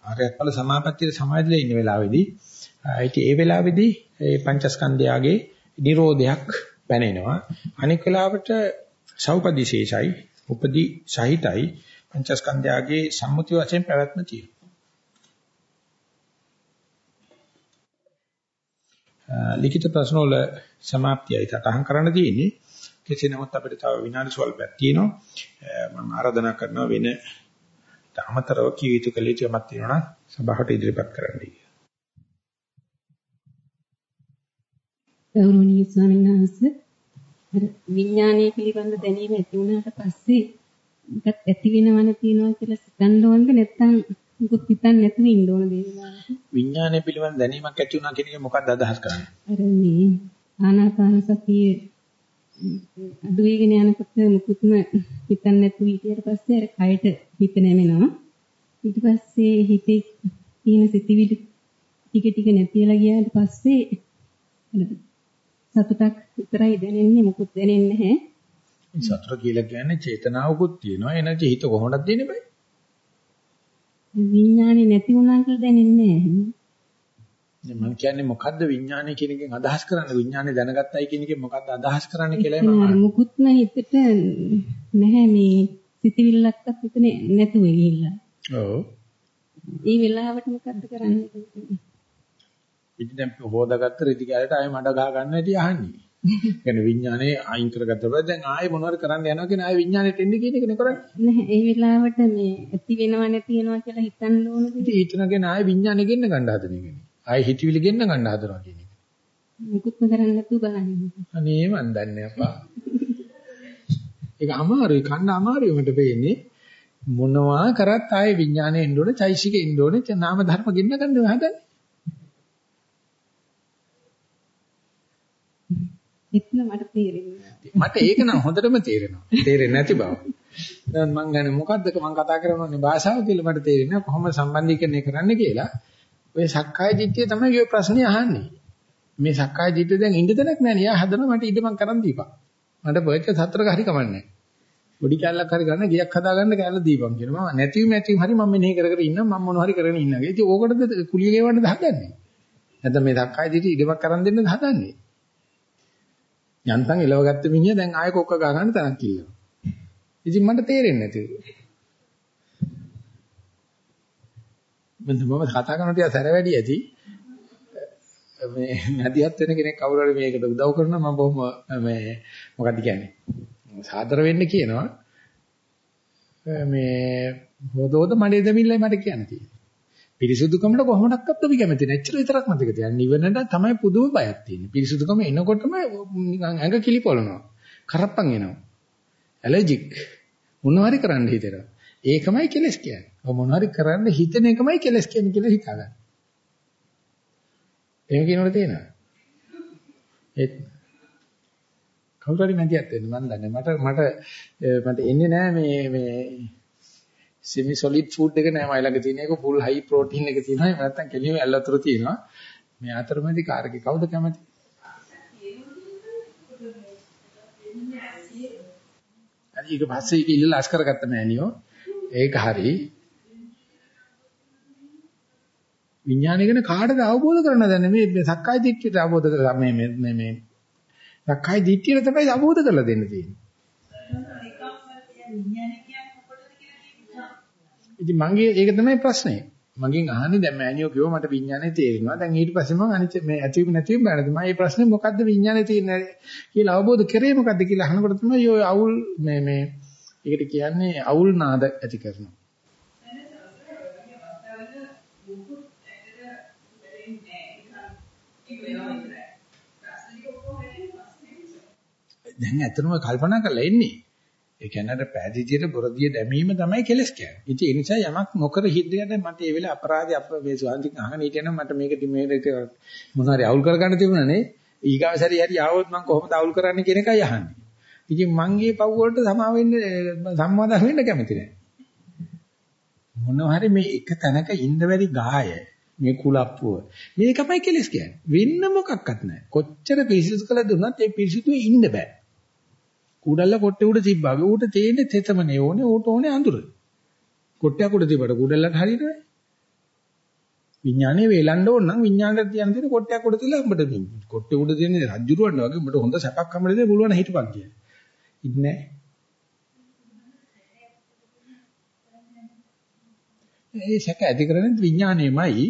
ආර්යත්ඵල සමාපත්තියේ සමවැදලා ඉන්න වෙලාවේදී ඉතින් ඒ වෙලාවේදී ඒ පංචස්කන්ධයාගේ නිරෝධයක් පැනෙනවා. අනික් වෙලාවට සෞපදිශේෂයි උපදි සහිතයි පංචස්කන්ධයාගේ සම්මුති වශයෙන් පැවැත්ම තියෙනවා. ලිඛිත ප්‍රශ්න වල સમાප්තියයි සටහන් කරන්න තියෙන්නේ. කෙසේ නමුත් අපිට තව විනාඩි ස්වල්පයක් තියෙනවා. මම ආරාධනා කරනවා වෙන අමතරව කිය යුතු කළ යුතු යමක් තියෙනවා නම් සභාවට ඉදිරිපත් කරන්න කියලා. ගෞරවනීය ස්වාමීන් වහන්සේ විඥානයේ පිළිබඳ දැනීම ඇති වුණාට පස්සේ ඒකත් ඇති වෙනවන තියනවා කියලා සිතන්න ඕනද? නැත්නම් මොකද හිතන්නේ නැතුව ඉන්න ඕන දේවල් විඥානය පිළිබඳ දැනීමක් ඇති වුණා කියන එක මොකක්ද අදහස් කරන්නේ? අර මේ ආනාපාන සතිය අඩු වෙගෙන යනකොට මුකුත්ම හිතන්නේ නැතුව ඊට පස්සේ අර කයට හිත නැමෙනවා. ඊට පස්සේ හිතේ තියෙන සිතිවිලි ටික ටික නැතිලා ගියාට පස්සේ සතුටක් විතරයි දැනෙන්නේ මොකුත් දැනෙන්නේ නැහැ. සතුට කියලා කියන්නේ චේතනාවකුත් තියෙනවා. එනර්ජි හිත කොහොමද දෙන්නේ බෑ? විඥානේ නැති වුණා කියලා දැනෙන්නේ නැහැ. මම කියන්නේ මොකද්ද විඥානය කියන එකෙන් අදහස් කරන්නේ විඥානේ දැනගත්තයි කියන එකෙන් මොකද්ද අදහස් කරන්නේ කියලා මම. මුකුත්ම හිතට නැහැ මේ සිතිවිල්ලක්වත් හිතේ නැතුව ගිහිල්ලා. ඔව්. ඒ වෙලාවට මොකද්ද කරන්නේ? ඉතින් දැන් හොදාගත්ත රෙදි කැලට ආයෙ මඩ ගහ ගන්න හැටි අහන්නේ. කියන්නේ විඥානේ අයින් කරගත්ත බෑ දැන් ආයෙ මොනවාරි කරන්න යනවා කියන ආයෙ විඥානෙට එන්නේ කියන එකනේ කරන්නේ. නැහැ ඒ වෙලාවට මේ ඇති වෙනව නැති වෙනවා කියලා හිතන්න ඕනද? ඉතින් හිතනගෙන ආයෙ විඥානෙ ගෙන්න ගන්න හදන එකනේ. ආයෙ හිතවිලි ගෙන්න ගන්න හදනවා කියන එක. මුකුත්ම කරන්න නැතුව බලන්න. අනේ මන් දන්නේ අප්පා. ඒක අමාරුයි කන්න අමාරුයි මට පේන්නේ. මොනවා කරත් ආයෙ විඥානෙ එන්න ඕනේ, චෛසිකෙ එන්න ඕනේ, නාම ධර්ම ගෙන්න ගන්න හදන්නේ. එතන මට තේරෙන්නේ මට ඒක නම් හොඳටම තේරෙනවා. තේරෙන්නේ නැති බව. දැන් මං ගන්නේ මොකද්ද මං කතා කරනෝනේ භාෂාව කියලා මට තේරෙන්නේ කොහොමද සම්බන්ධීකරණය කරන්න කියලා. ඔය සක්කාය දිට්ඨිය තමයි ඔය ප්‍රශ්නේ අහන්නේ. මේ සක්කාය දිට්ඨිය දැන් ඉන්න දෙයක් නැහැ නේ. යා හදනවා මට ඉඩ මං කරන් දීපන්. මට බර්ච් සතරක හරි කමන්නේ. පොඩි කැල්ලක් හරි ගන්න ගියක් හදාගන්න කැල්ල දීපන් කියනවා. මම නැතිවීම ඇතිවීම හරි මම මෙනෙහි කර කර ඉන්නම් මම මොන හරි කරගෙන ඉන්නවා. ඉතින් ඕකටද කුලිය ගෙවන්නද හදන්නේ? නැත්නම් මේ සක්කාය දිට්ඨිය ඉඩමක් කරන් දෙන්නද හදන්නේ? යන්තම් එලවගත්ත මිනිහා දැන් ආයෙ කොක්ක ගා ගන්න තරක් ඉල්ලනවා. ඉතින් මට තේරෙන්නේ නැති. මම මම කතා කරන ටික සැර වැඩි ඇති. මේ නැදියත් වෙන කෙනෙක් කවුරු හරි මේකට උදව් කරනවා මම බොහොම මේ මොකක්ද කියන්නේ? සාදර වෙන්න කියනවා. මේ හොදෝද මඩේ දෙමිල්ලයි මට කියන්න තියෙන්නේ. පිරිසුදුකමට කොහොමඩක්වත් අපි කැමති නැහැ. එච්චර විතරක් මතක තියාගන්න. නිවනට තමයි පුදුම බයක් තියෙන්නේ. පිරිසුදුකම එනකොටම නිකන් ඇඟ කිලිපොළනවා. කරප්පන් එනවා. ඇලර්ජික්. මොනවාරි කරන්න හිතෙනවා. ඒකමයි කෙලස් කියන්නේ. ඔය මොනවාරි කරන්න හිතන එකමයි කෙලස් කියන්නේ කියලා හිතාගන්න. එහෙම කියනකොට තේනවා. ඒත් කවුරු හරි මැදිහත් වෙන්න මම දන්නේ. මට මට මට එන්නේ නැහැ මේ මේ semi solid food එක නෑ මයි ළඟ තියෙන එක full high protein එක තියෙනවා එහෙම නැත්නම් කෙලිම ඇල්ලතර තියෙනවා මේ අතරමැදි කාර්කේ කවුද කැමති ඊට පස්සේ ඒක ඉල්ලලා අස් කරගත්ත මෑනියෝ. ඒක හරි. විඥානය ගැන කාටද අවබෝධ කරන්න දැන මේ සක්කාය දිට්ඨියට අවබෝධ කරලා මේ මේ මේ සක්කාය දිට්ඨියට තමයි අවබෝධ කරලා දෙන්න තියෙන්නේ. ඉතින් මගේ ඒක තමයි ප්‍රශ්නේ. මගෙන් අහන්නේ දැන් මෑනියෝ කිව්වා මට විඥානේ තේරෙනවා. දැන් ඊට පස්සේ මම අනිත් මේ ඇතිවීම නැතිවීම බලනද මම මේ ප්‍රශ්නේ මොකද්ද විඥානේ තියෙන්නේ කියලා අවබෝධ කරේ මොකද්ද කියලා අහනකොට තමයි ඔය අවුල් මේ මේ ඒකට කියන්නේ අවුල් නාද ඇති කරනවා. දැන් ඇත්තටම කල්පනා කරලා එන්නේ ඒ කියන්නේ අර පෑදීතියට බොරදිය දැමීම තමයි කෙලස් කියන්නේ. ඉතින් ඒ නිසා යමක් නොකර හිටියට මට ඒ වෙලාවේ අපරාධي අප මේ ස්වාමීන් අහගෙන හිටියනම් මට මේක මේක මොනවාරි අවුල් කරගන්න තිබුණා නේ. ඊගාව සැරේ හරි ආවොත් මම කොහොමද අවුල් කරන්නේ කියන එකයි අහන්නේ. ඉතින් මං ගේ පව් වලට සමා වෙන්න සම්මාදම් වෙන්න කැමති නැහැ. මොනවා හරි මේ එක තැනක ඉන්න බැරි ගාය මේ කුලප්පුව මේකමයි කෙලස් කියන්නේ. වෙන්න මොකක්වත් නැහැ. කොච්චර පිරිසිදු කළද උනත් ඒ පිරිසිදුවේ ඉන්න බෑ. කුඩල්ල කොට්ටේ උඩ තිබ්බා. ඌට තේන්නේ තෙතමනේ ඕනේ ඌට ඕනේ අඳුර. කොට්ටයක් උඩ තිබ්බට කුඩල්ලට හරියට නෑ. විඥානේ වේලන්න ඕන නම් විඥාණයට තියන දේ කොට්ටයක් උඩ තියලා උඹට කොට්ටේ උඩ තියෙන රජ්ජුරුවන්ට වගේ උඹට හොඳ සැපක් හම්බෙන්නේ පුළුවන් හිටපන් කියලා. ඉන්නේ ඒ සැක ඇති කරන්නේ විඥානයමයි.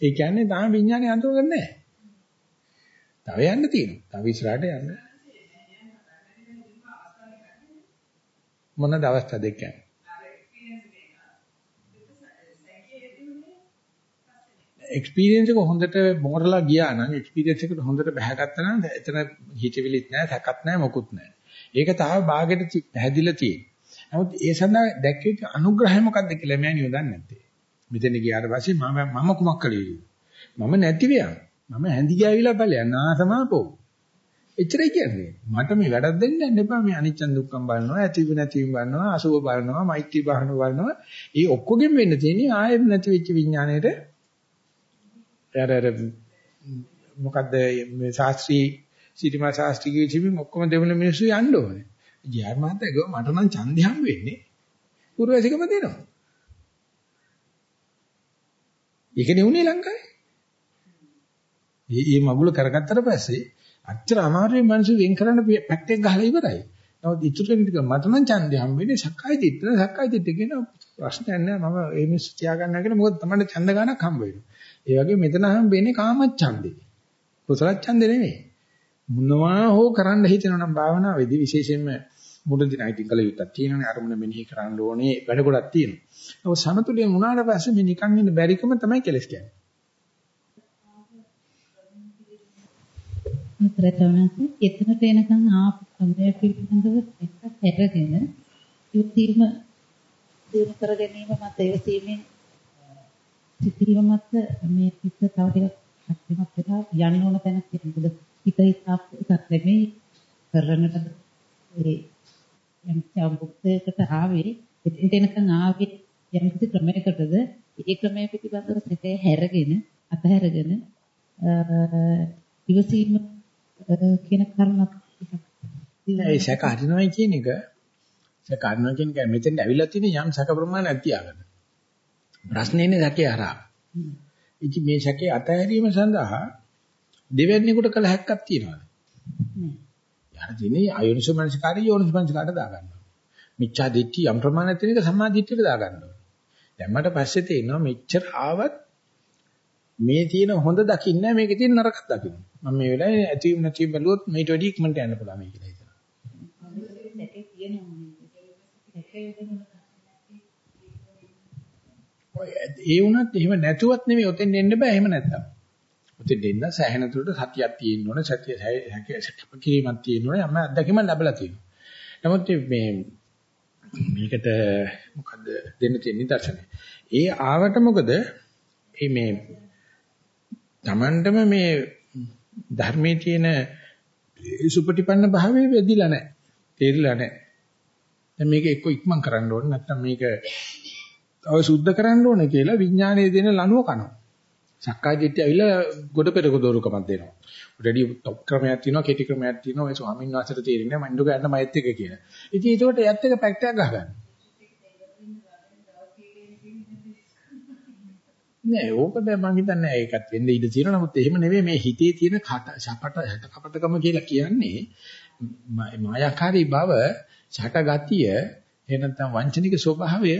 ඒ කියන්නේ තාම විඥානේ අඳුරගන්නේ නැහැ. තව යන්න තියෙනවා. තව ඉස්සරහට යන්න. මොනද අවස්ථා දෙක කියන්නේ? එක්ස්පීරියන්ස් එක හොඳට මොරලා ගියා නම් එක්ස්පීරියන්ස් එකට හොඳට බහගත්තා නම් එතන හිතවිලිත් නැහැ, සැකත් නැහැ, මොකුත් නැහැ. ඒක තාම භාගෙට පැහැදිලා තියෙනවා. නමුත් ඒ සඳහා දැක්වෙච්ච අනුග්‍රහය මොකක්ද කියලා මම නියොදන්නේ නැත්තේ. මෙතන ගියාට පස්සේ මම මම කුමක් කළ යුතුද? මම නැති වෙයන්. මම හැඳි ගෑවිලා ඵලයන් ආසමාපෝ. එච්චරයි කියන්නේ. මට මේ වැඩක් දෙන්න යන්න එපා. මේ අනිච්ච දුක්ඛම් බලනවා, ඇතිව නැතිව බලනවා, අසුභ බලනවා, මෛත්‍රී බහන බලනවා. ඒ ඔක්කොගෙම වෙන්න තියෙන්නේ ආයෙත් නැති වෙච්ච විඥාණයට අර අර මොකද්ද මේ ශාස්ත්‍රී සිටිමා ශාස්ත්‍රී කිවිචිමින් ඔක්කොම දෙවන මිනිස්සු යන්න ඕනේ. ජීආර් මහත්තයා ගෝ මට නම් ඡන්දය හම් වෙන්නේ. පුරවැසිකම දෙනවා. ඒකනේ උනේ ලංකාවේ. මේ මගුල කරගත්තට පස්සේ අච්චර අමාරුවෙන් මිනිස්සු වෙන් කරන්න පැක්ටෙක් ගහලා ඉවරයි. නමුත් ඉතුරු ටික මට නම් ඡන්දය හම්බෙන්නේ සක්කාය දිට්ඨිය. සක්කාය දිට්ඨිය කියන ප්‍රශ්නයක් නෑ මම ඒ මිනිස්සු තියාගන්නවා කියලා මොකද තමයි ඡන්ද ගන්නක් හම්බ වෙනවා. ඒ වගේ මෙතන හම්බෙන්නේ කාම ඡන්දේ. කුසල ඡන්දේ නෙමෙයි. මොනවා හෝ කරන්න හිතෙනවා නම් භාවනාවේදී විශේෂයෙන්ම මුලින්දී නැයිටින් කල යුත්තක් තියෙනනේ අරමුණ මෙනෙහි කරන්න ඕනේ වැඩ ගොඩක් තියෙනවා. ඒක සමතුලිත වුණාට පස්සේ මේ නිකන් ඉන්න බැරිකම තමයි කෙලස් කියන්නේ. උත්තරතවනත් එතනට එනකන් ආපු සම්බය පිළිබඳව එකක් හැරගෙන ඉතිරිම දිනු කර ගැනීම මත එවසීමෙන් සිතිරිම මත මේ පිට තව ටිකක් ශක්තිමත් වෙලා යන්න ඕන තැනක් තියෙනවා. හිත එකක් නෙමෙයි කරන්නට ඒ යම් චම්බුක්තයකට ආවේ. එතෙන්ට එනකන් ආවේ යම් කිසි ක්‍රමයකටද. ඒ ක්‍රමයේ පිටිබඳව සිතේ හැරගෙන අතහැරගෙන ඉවසීම කියන කරුණක් ඒ සැක හරිනවයි කියන එක. සැක හරිනවා කියන එක මෙතෙන්ට ඇවිල්ලා තියෙන යම් සැක ප්‍රමාණයක් තියාගන්න. ප්‍රශ්නේ ඉන්නේ සැකේ හරහා. ඉතින් මේ සැකේ අතහැරීම සඳහා දෙවැන්නේකට කළ හැක්කක් තියෙනවා. යාර දිනේ අයෝනිසෝ මනසිකාරය යෝනිසෝ මනසිකාරට දාගන්නවා. මිච්ඡා දිට්ඨි යම් ප්‍රමාණයක් තියෙන එක සම්මා දිට්ඨියට දාගන්නවා. දැම්මට පස්සේ තේිනවා මෙච්චර ආවත් මේ තියෙන හොඳ දකින්න මේකේ තියෙන නරකක් දකින්න. මම මේ වෙලාවේ ඇතිවීම නැතිවීම බැලුවොත් මේට වැඩි ඉක්මනට යන්න පුළුවන් මේ කියලා හිතනවා. ඒ වුණත් එහෙම නැතුවත් නෙමෙයි ඔතෙන් එන්න බෑ එහෙම නැත්තම්. ඔතෙන් එන්න සෑහෙන තුරට සතියක් තියෙන්න ඕනේ සතිය හැකියාවක් තියෙන්න ඕනේ යම් අත්දැකීම ලැබලා තියෙනවා. නමුත් මේ මේකට මොකද්ද දෙන්න තියෙන නිදර්ශනය. ඒ ආවට මොකද මේ Tamandම මේ ධර්මයේ තියෙන සුපටිපන්න භාවයේ වෙදිලා නැහැ. තේරිලා නැහැ. දැන් මේක එක්ක ඉක්මන් කරන්න ඕනේ නැත්නම් මේක තව සුද්ධ කරන්න ඕනේ කියලා විඥානයේ දෙන ලනුව කනවා. සක්කාය දිට්ඨිය ඇවිල්ලා ගොඩ පෙරක දෝරුකමක් දෙනවා. රෙඩි টොප් ක්‍රමයක් තියෙනවා කෙටි ක්‍රමයක් තියෙනවා ඔය ස්වාමීන් වහන්සේට තේරෙන්නේ මම ඉන්නක යන්න මයිත් එක කියලා. ඉතින් ඒකට එයත් එක පැක්ටයක් ගහගන්න. නෑ ඕකට මම හිතන්නේ ඒකත් වෙන්න ඉඩ තියෙනවා. නමුත් එහෙම නෙවෙයි මේ හිතේ තියෙන කට ශපට හැට කපටකම කියලා කියන්නේ මායාකාරී බව, ඡට ගතිය, එහෙ නැත්නම් වංචනික ස්වභාවය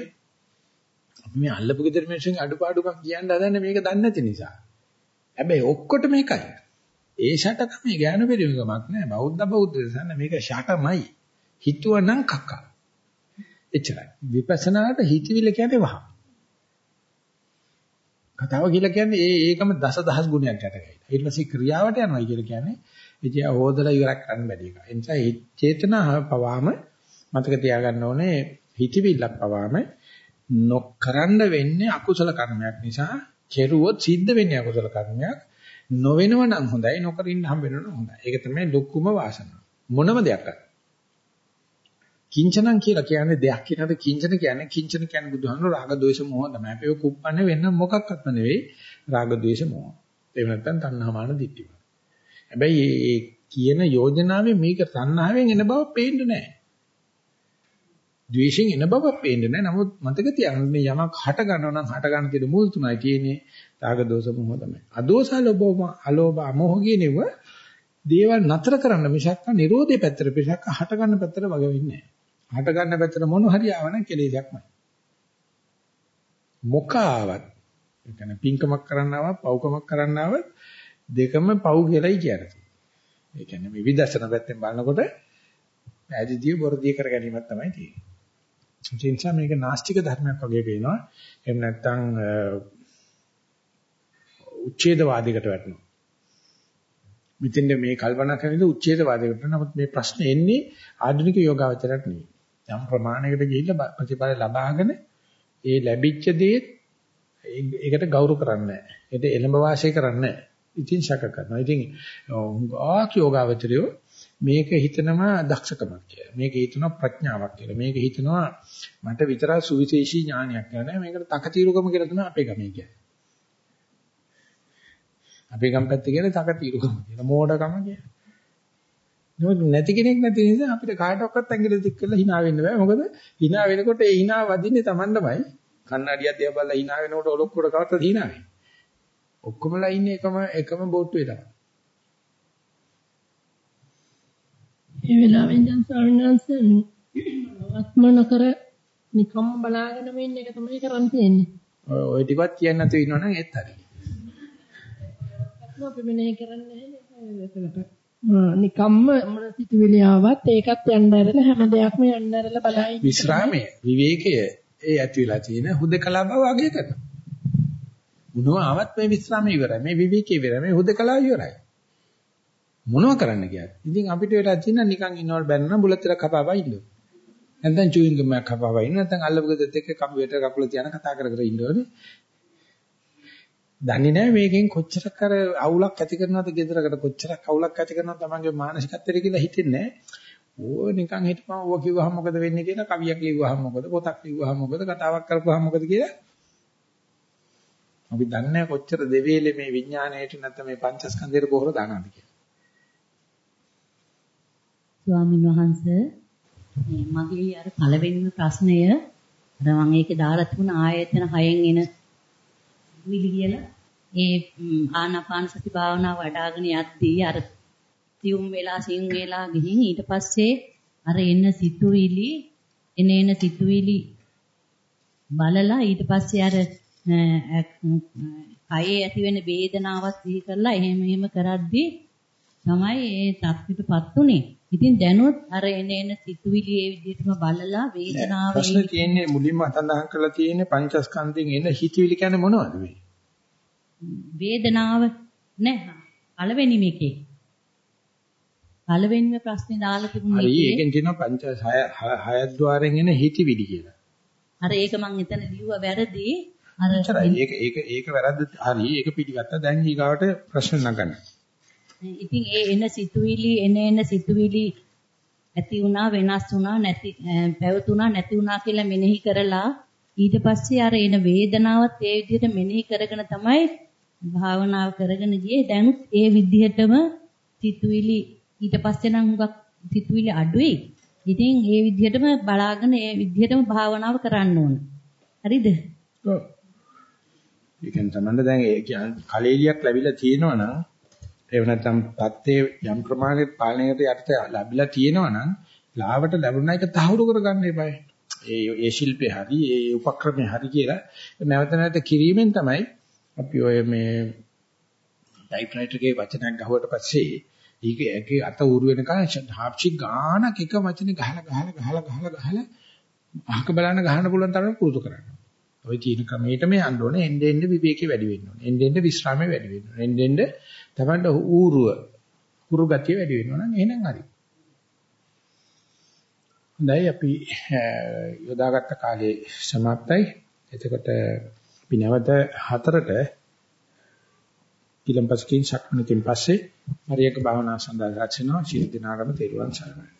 අපි මේ අල්ලපු gedර මිනිස්සුන් අඩුපාඩුකම් කියන්න හදන්නේ මේක දන්නේ නැති නිසා. හැබැයි ඔක්කොට මේකයි. ඒ ෂටකමේ ඥාන පරිමකමක් නෑ. බෞද්ධ බෞද්ධ දසන්න මේක ෂටමයි. හිතුවනම් කක්කා. එච්චරයි. විපස්සනාට හිතවිල්ල කියන්නේ වහ. කතාව කියලා කියන්නේ ඒ ඒකම දස දහස් ගුණයක් යටගයි. ඊට පස්සේ ක්‍රියාවට යනවා කියලා කියන්නේ ඉතින් හොදලා ඉවරක් කරන්න බැරි එක. ඒ නිසා චේතනාව පවාම මතක තියාගන්න ඕනේ හිතවිල්ලක් පවාම නොකරන්න වෙන්නේ අකුසල කර්මයක් නිසා. කෙරුවොත් සිද්ධ වෙන්නේ අකුසල කර්මයක්. නොවෙනව නම් හොඳයි නොකර ඉන්න හැම වෙනවනම් හොඳයි. ඒක තමයි ලොකුම වාසනාව. මොනම දෙයක් අත. කිංචනං කියලා කියන්නේ දෙයක් කියනද කිංචන කියන්නේ? කිංචන කියන්නේ බුදුහාමුදුරු රාග ద్వේෂ මොහ තමයි. අපි ඔය කුප්පන්නේ වෙන මොකක්වත්ම නෙවෙයි. රාග ద్వේෂ මොහ. එහෙම නැත්නම් තණ්හාමාන දිට්ඨිය. හැබැයි මේ කියන යෝජනාවේ මේක තණ්හාවෙන් එන බව පේන්නේ නැහැ. ද්වේෂයෙන් එන බව පේන්නේ නැහැ. නමුත් මතක තියාගන්න මේ යමක් හට ගන්නවා නම් හට ගන්න තියෙන මුල් තුනයි තියෙන්නේ. රාග දෝෂ මොහ තමයි. අදෝස ලෝභ අලෝභ අමෝහ කියනෙව දේවල් නතර කරන්න මිසක් නිරෝධයේ පැත්තට මිසක් හට ගන්න පැත්තට වග වෙන්නේ නැහැ. හට ගන්න පැත්තට මොන හරි ආවනම් කෙලෙසක්මයි. මොකාවත් ඒ කියන්නේ පින්කමක් කරන්නව පව්කමක් කරන්නව දෙකම පව් කියලායි කියන්නේ. ඒ කියන්නේ මේ විදර්ශන පැත්තෙන් බලනකොට ඈදිදී බොරදී කර ගැනීමක් තමයි තියෙන්නේ. ඒ නිසා මේක නාස්තික ධර්මයක් වගේ පේනවා. එහෙම නැත්නම් උච්ඡේදවාදයකට වැටෙනවා. මෙතෙන්ද මේ කල්පනා කරන විදිහ උච්ඡේදවාදයකට නමුත් මේ ප්‍රශ්නේ එන්නේ ආධුනික යෝගාවචරයට නෙවෙයි. යම් ප්‍රමාණයකට ගිහිල්ලා ප්‍රතිඵල ලබාගෙන ඒ ලැබිච්ච දේ ඒකට ගෞරව කරන්නේ නැහැ. ඒකට එළඹ වාසය කරන්නේ නැහැ. ඉතින් ශක කරනවා. ඉතින් හුඟක් යෝගාවචරයෝ මේක හිතනවා දක්ෂකමක් කියලා. මේක හිතනවා ප්‍රඥාවක් කියලා. මේක හිතනවා මට විතරක් සුවිශේෂී ඥානයක් කියලා නෑ. මේකට තකතිරුකම කියලා තමයි අපේ ගමේ කියන්නේ. අපේ ගම් පැත්තේ කියන්නේ තකතිරුකම කියලා. මෝඩකම කියලා. නමුත් නැති කෙනෙක් නැති නිසා අපිට කාටවත් ඇඟිලි දික් කරලා hina වෙන්න බෑ. මොකද hina වෙනකොට ඒ hina වදින්නේ Tamandමයි. කන්නඩියක් දිහා බලලා hina වෙනකොට ඔලොක්කොට කවත්තද hina වෙන්නේ. ඔක්කොමලා ඉන්නේ එකම එකම බෝට්ටුවේ තමයි. ඒ වෙලාවෙන් දැන් සාරණංශ ආත්මන කර නිකම්ම බලාගෙන ඉන්න එක තමයි කරන් තියෙන්නේ. ඔය ටිකවත් කියන්නේ නැතුව ඉන්නවනම් ඒත් හරි. අපි මෙනේ කරන්නේ නැහැ නිකම්ම මොන සිතුවිලි ආවත් ඒකත් යන්න ඇරලා හැම දෙයක්ම යන්න ඇරලා බලයි. විස්රාමය විවේකය ඒ ඇති වෙලා තියෙන හුදකලා බව අගය කරනවා. මොනවා ආවත් මේ විස්රාමය ඉවරයි. මේ විවේකය ඉවරයි. මේ හුදකලා ඉවරයි. මොනව කරන්න කියද? ඉතින් අපිට වෙලා තියෙන නිකන් ඉන්නවල් බැන්න බුලත් ටික කපාවා ඉන්න. නැත්නම් චූයින් ගම් එකක් කපාවා ඉන්න. නැත්නම් අල්ලපුගෙදත් එක්ක කම්පියුටර් කකුල තියන කතා කර කර ඉන්න ඕනේ. දන්නේ නැහැ මේකෙන් කොච්චරක් අර අවුලක් ඇති කරනවද ගෙදරකට කොච්චරක් අවුලක් ඇති කරනවද තමන්ගේ මානසිකත්වයට කියලා හිතෙන්නේ ඕ නිකන් හිටපම ඕක කිව්වහම මොකද වෙන්නේ කියලා කවියක් කිව්වහම මොකද පොතක් කිව්වහම මොකද කතාවක් කරපුවහම මොකද කියලා අපි දන්නේ කොච්චර දෙවේලේ මේ විඥාණයට නැත්නම් මේ පංචස්කන්ධයට බොහොර දානවාද කියලා ස්වාමින් වහන්සේ මගේ අර පළවෙනිම ප්‍රශ්නය අර මම ඒකේ දාලා තිබුණ ආයතන හයෙන් එන විලි කියලා. ඒ ආනාපාන සති භාවනාව වඩ아가න යද්දී අර තියුම් වෙලා සිං වෙලා ගිහින් ඊට පස්සේ අර එන සිතුවිලි එන එන සිතුවිලි බලලා ඊට පස්සේ අර කයේ ඇති වෙන වේදනාවක් සිහි කරලා එහෙම එහෙම කරද්දී තමයි ඒ තත්ත්වයටපත් උනේ. ඉතින් දැනුත් අර එන එන සිතුවිලි ඒ විදිහටම බලලා වේදනාව ප්‍රශ්නේ තියෙන්නේ මුලින්ම අතඳහන් කරලා තියෙන්නේ පංචස්කන්ධයෙන් එන හිතවිලි කියන්නේ මොනවද මේ? වේදනාව නෑ පළවෙනි මේකේ. පළවෙනිම ප්‍රශ්නේ දාලා තිබුණේ හරි ඒකෙන් කියනවා පංච හය හයද්්වාරයෙන් එන හිතවිලි කියලා. අර ඒක මං එතන ලිව්වා වැරදි. අර ඒක ඒක ඒක වැරද්ද හරි ඒක පිළිගත්තා දැන් ඊගාවට ප්‍රශ්න නගන්න. ඉතින් ඒ එන සිතුවිලි එන එන සිතුවිලි ඇති වුණා වෙනස් වුණා නැති පැවතුණා නැති වුණා කියලා මෙනෙහි කරලා ඊට පස්සේ අර එන වේදනාවත් ඒ විදිහට මෙනෙහි කරගෙන තමයි භාවනාව කරගෙන ගියේ දැනුත් ඒ විදිහටම සිතුවිලි ඊට පස්සේ නම් හුඟක් සිතුවිලි අඩුයි. ඉතින් ඒ විදිහටම බලාගෙන ඒ විදිහටම භාවනාව කරන්න ඕන. හරිද? ඔව්. ඒ කියන්නේ තමයි දැන් ඒ කියන්නේ කලෙලියක් ලැබිලා තියෙනවා නම් ඒව නැත්නම් தත්තේ යම් ප්‍රමාණයක පාලනයකට යටතේ ලැබිලා තියෙනවා නම් ලාවට ලැබුණා එක තහවුරු කරගන්න එපායි. ඒ ඒ ශිල්පේ හරි ඒ උපක්‍රමේ හරි කියලා නැවත නැවත කිරීමෙන් තමයි අපි ඔය මේ ටයිප්‍රයිටර් එකේ වචනයක් ගහුවට පස්සේ ඊක ඒකේ අත උරු වෙනකන් හාප්චි ගානක් එක වචනේ ගහලා ගහලා ගහලා ගහලා ගහලා අහක බලන්න ගහන්න පුළුවන් තරම පුරුදු කරන්න. ওই තියෙන ක්‍රමයටම යන්න ඕනේ. එන්න එන්න විවේකේ වැඩි වෙන්න ඕනේ. එන්න එන්න විශ්‍රාමයේ වැඩි වෙන්න ඕනේ. එන්න එන්න තමන්ට ඌරුව කුරු ගතිය වැඩි වෙනවා නම් එහෙනම් හරි. හොඳයි අපි යොදාගත්ත කාලේ સમાප්තයි. එතකොට අපි නැවත හතරට ඊළඟ පස්කින් ශක්මණකින් පස්සේ හරියක භාවනා සඳහා රැචිනවා. ශීල දිනාගම තේරුවන් සරණයි.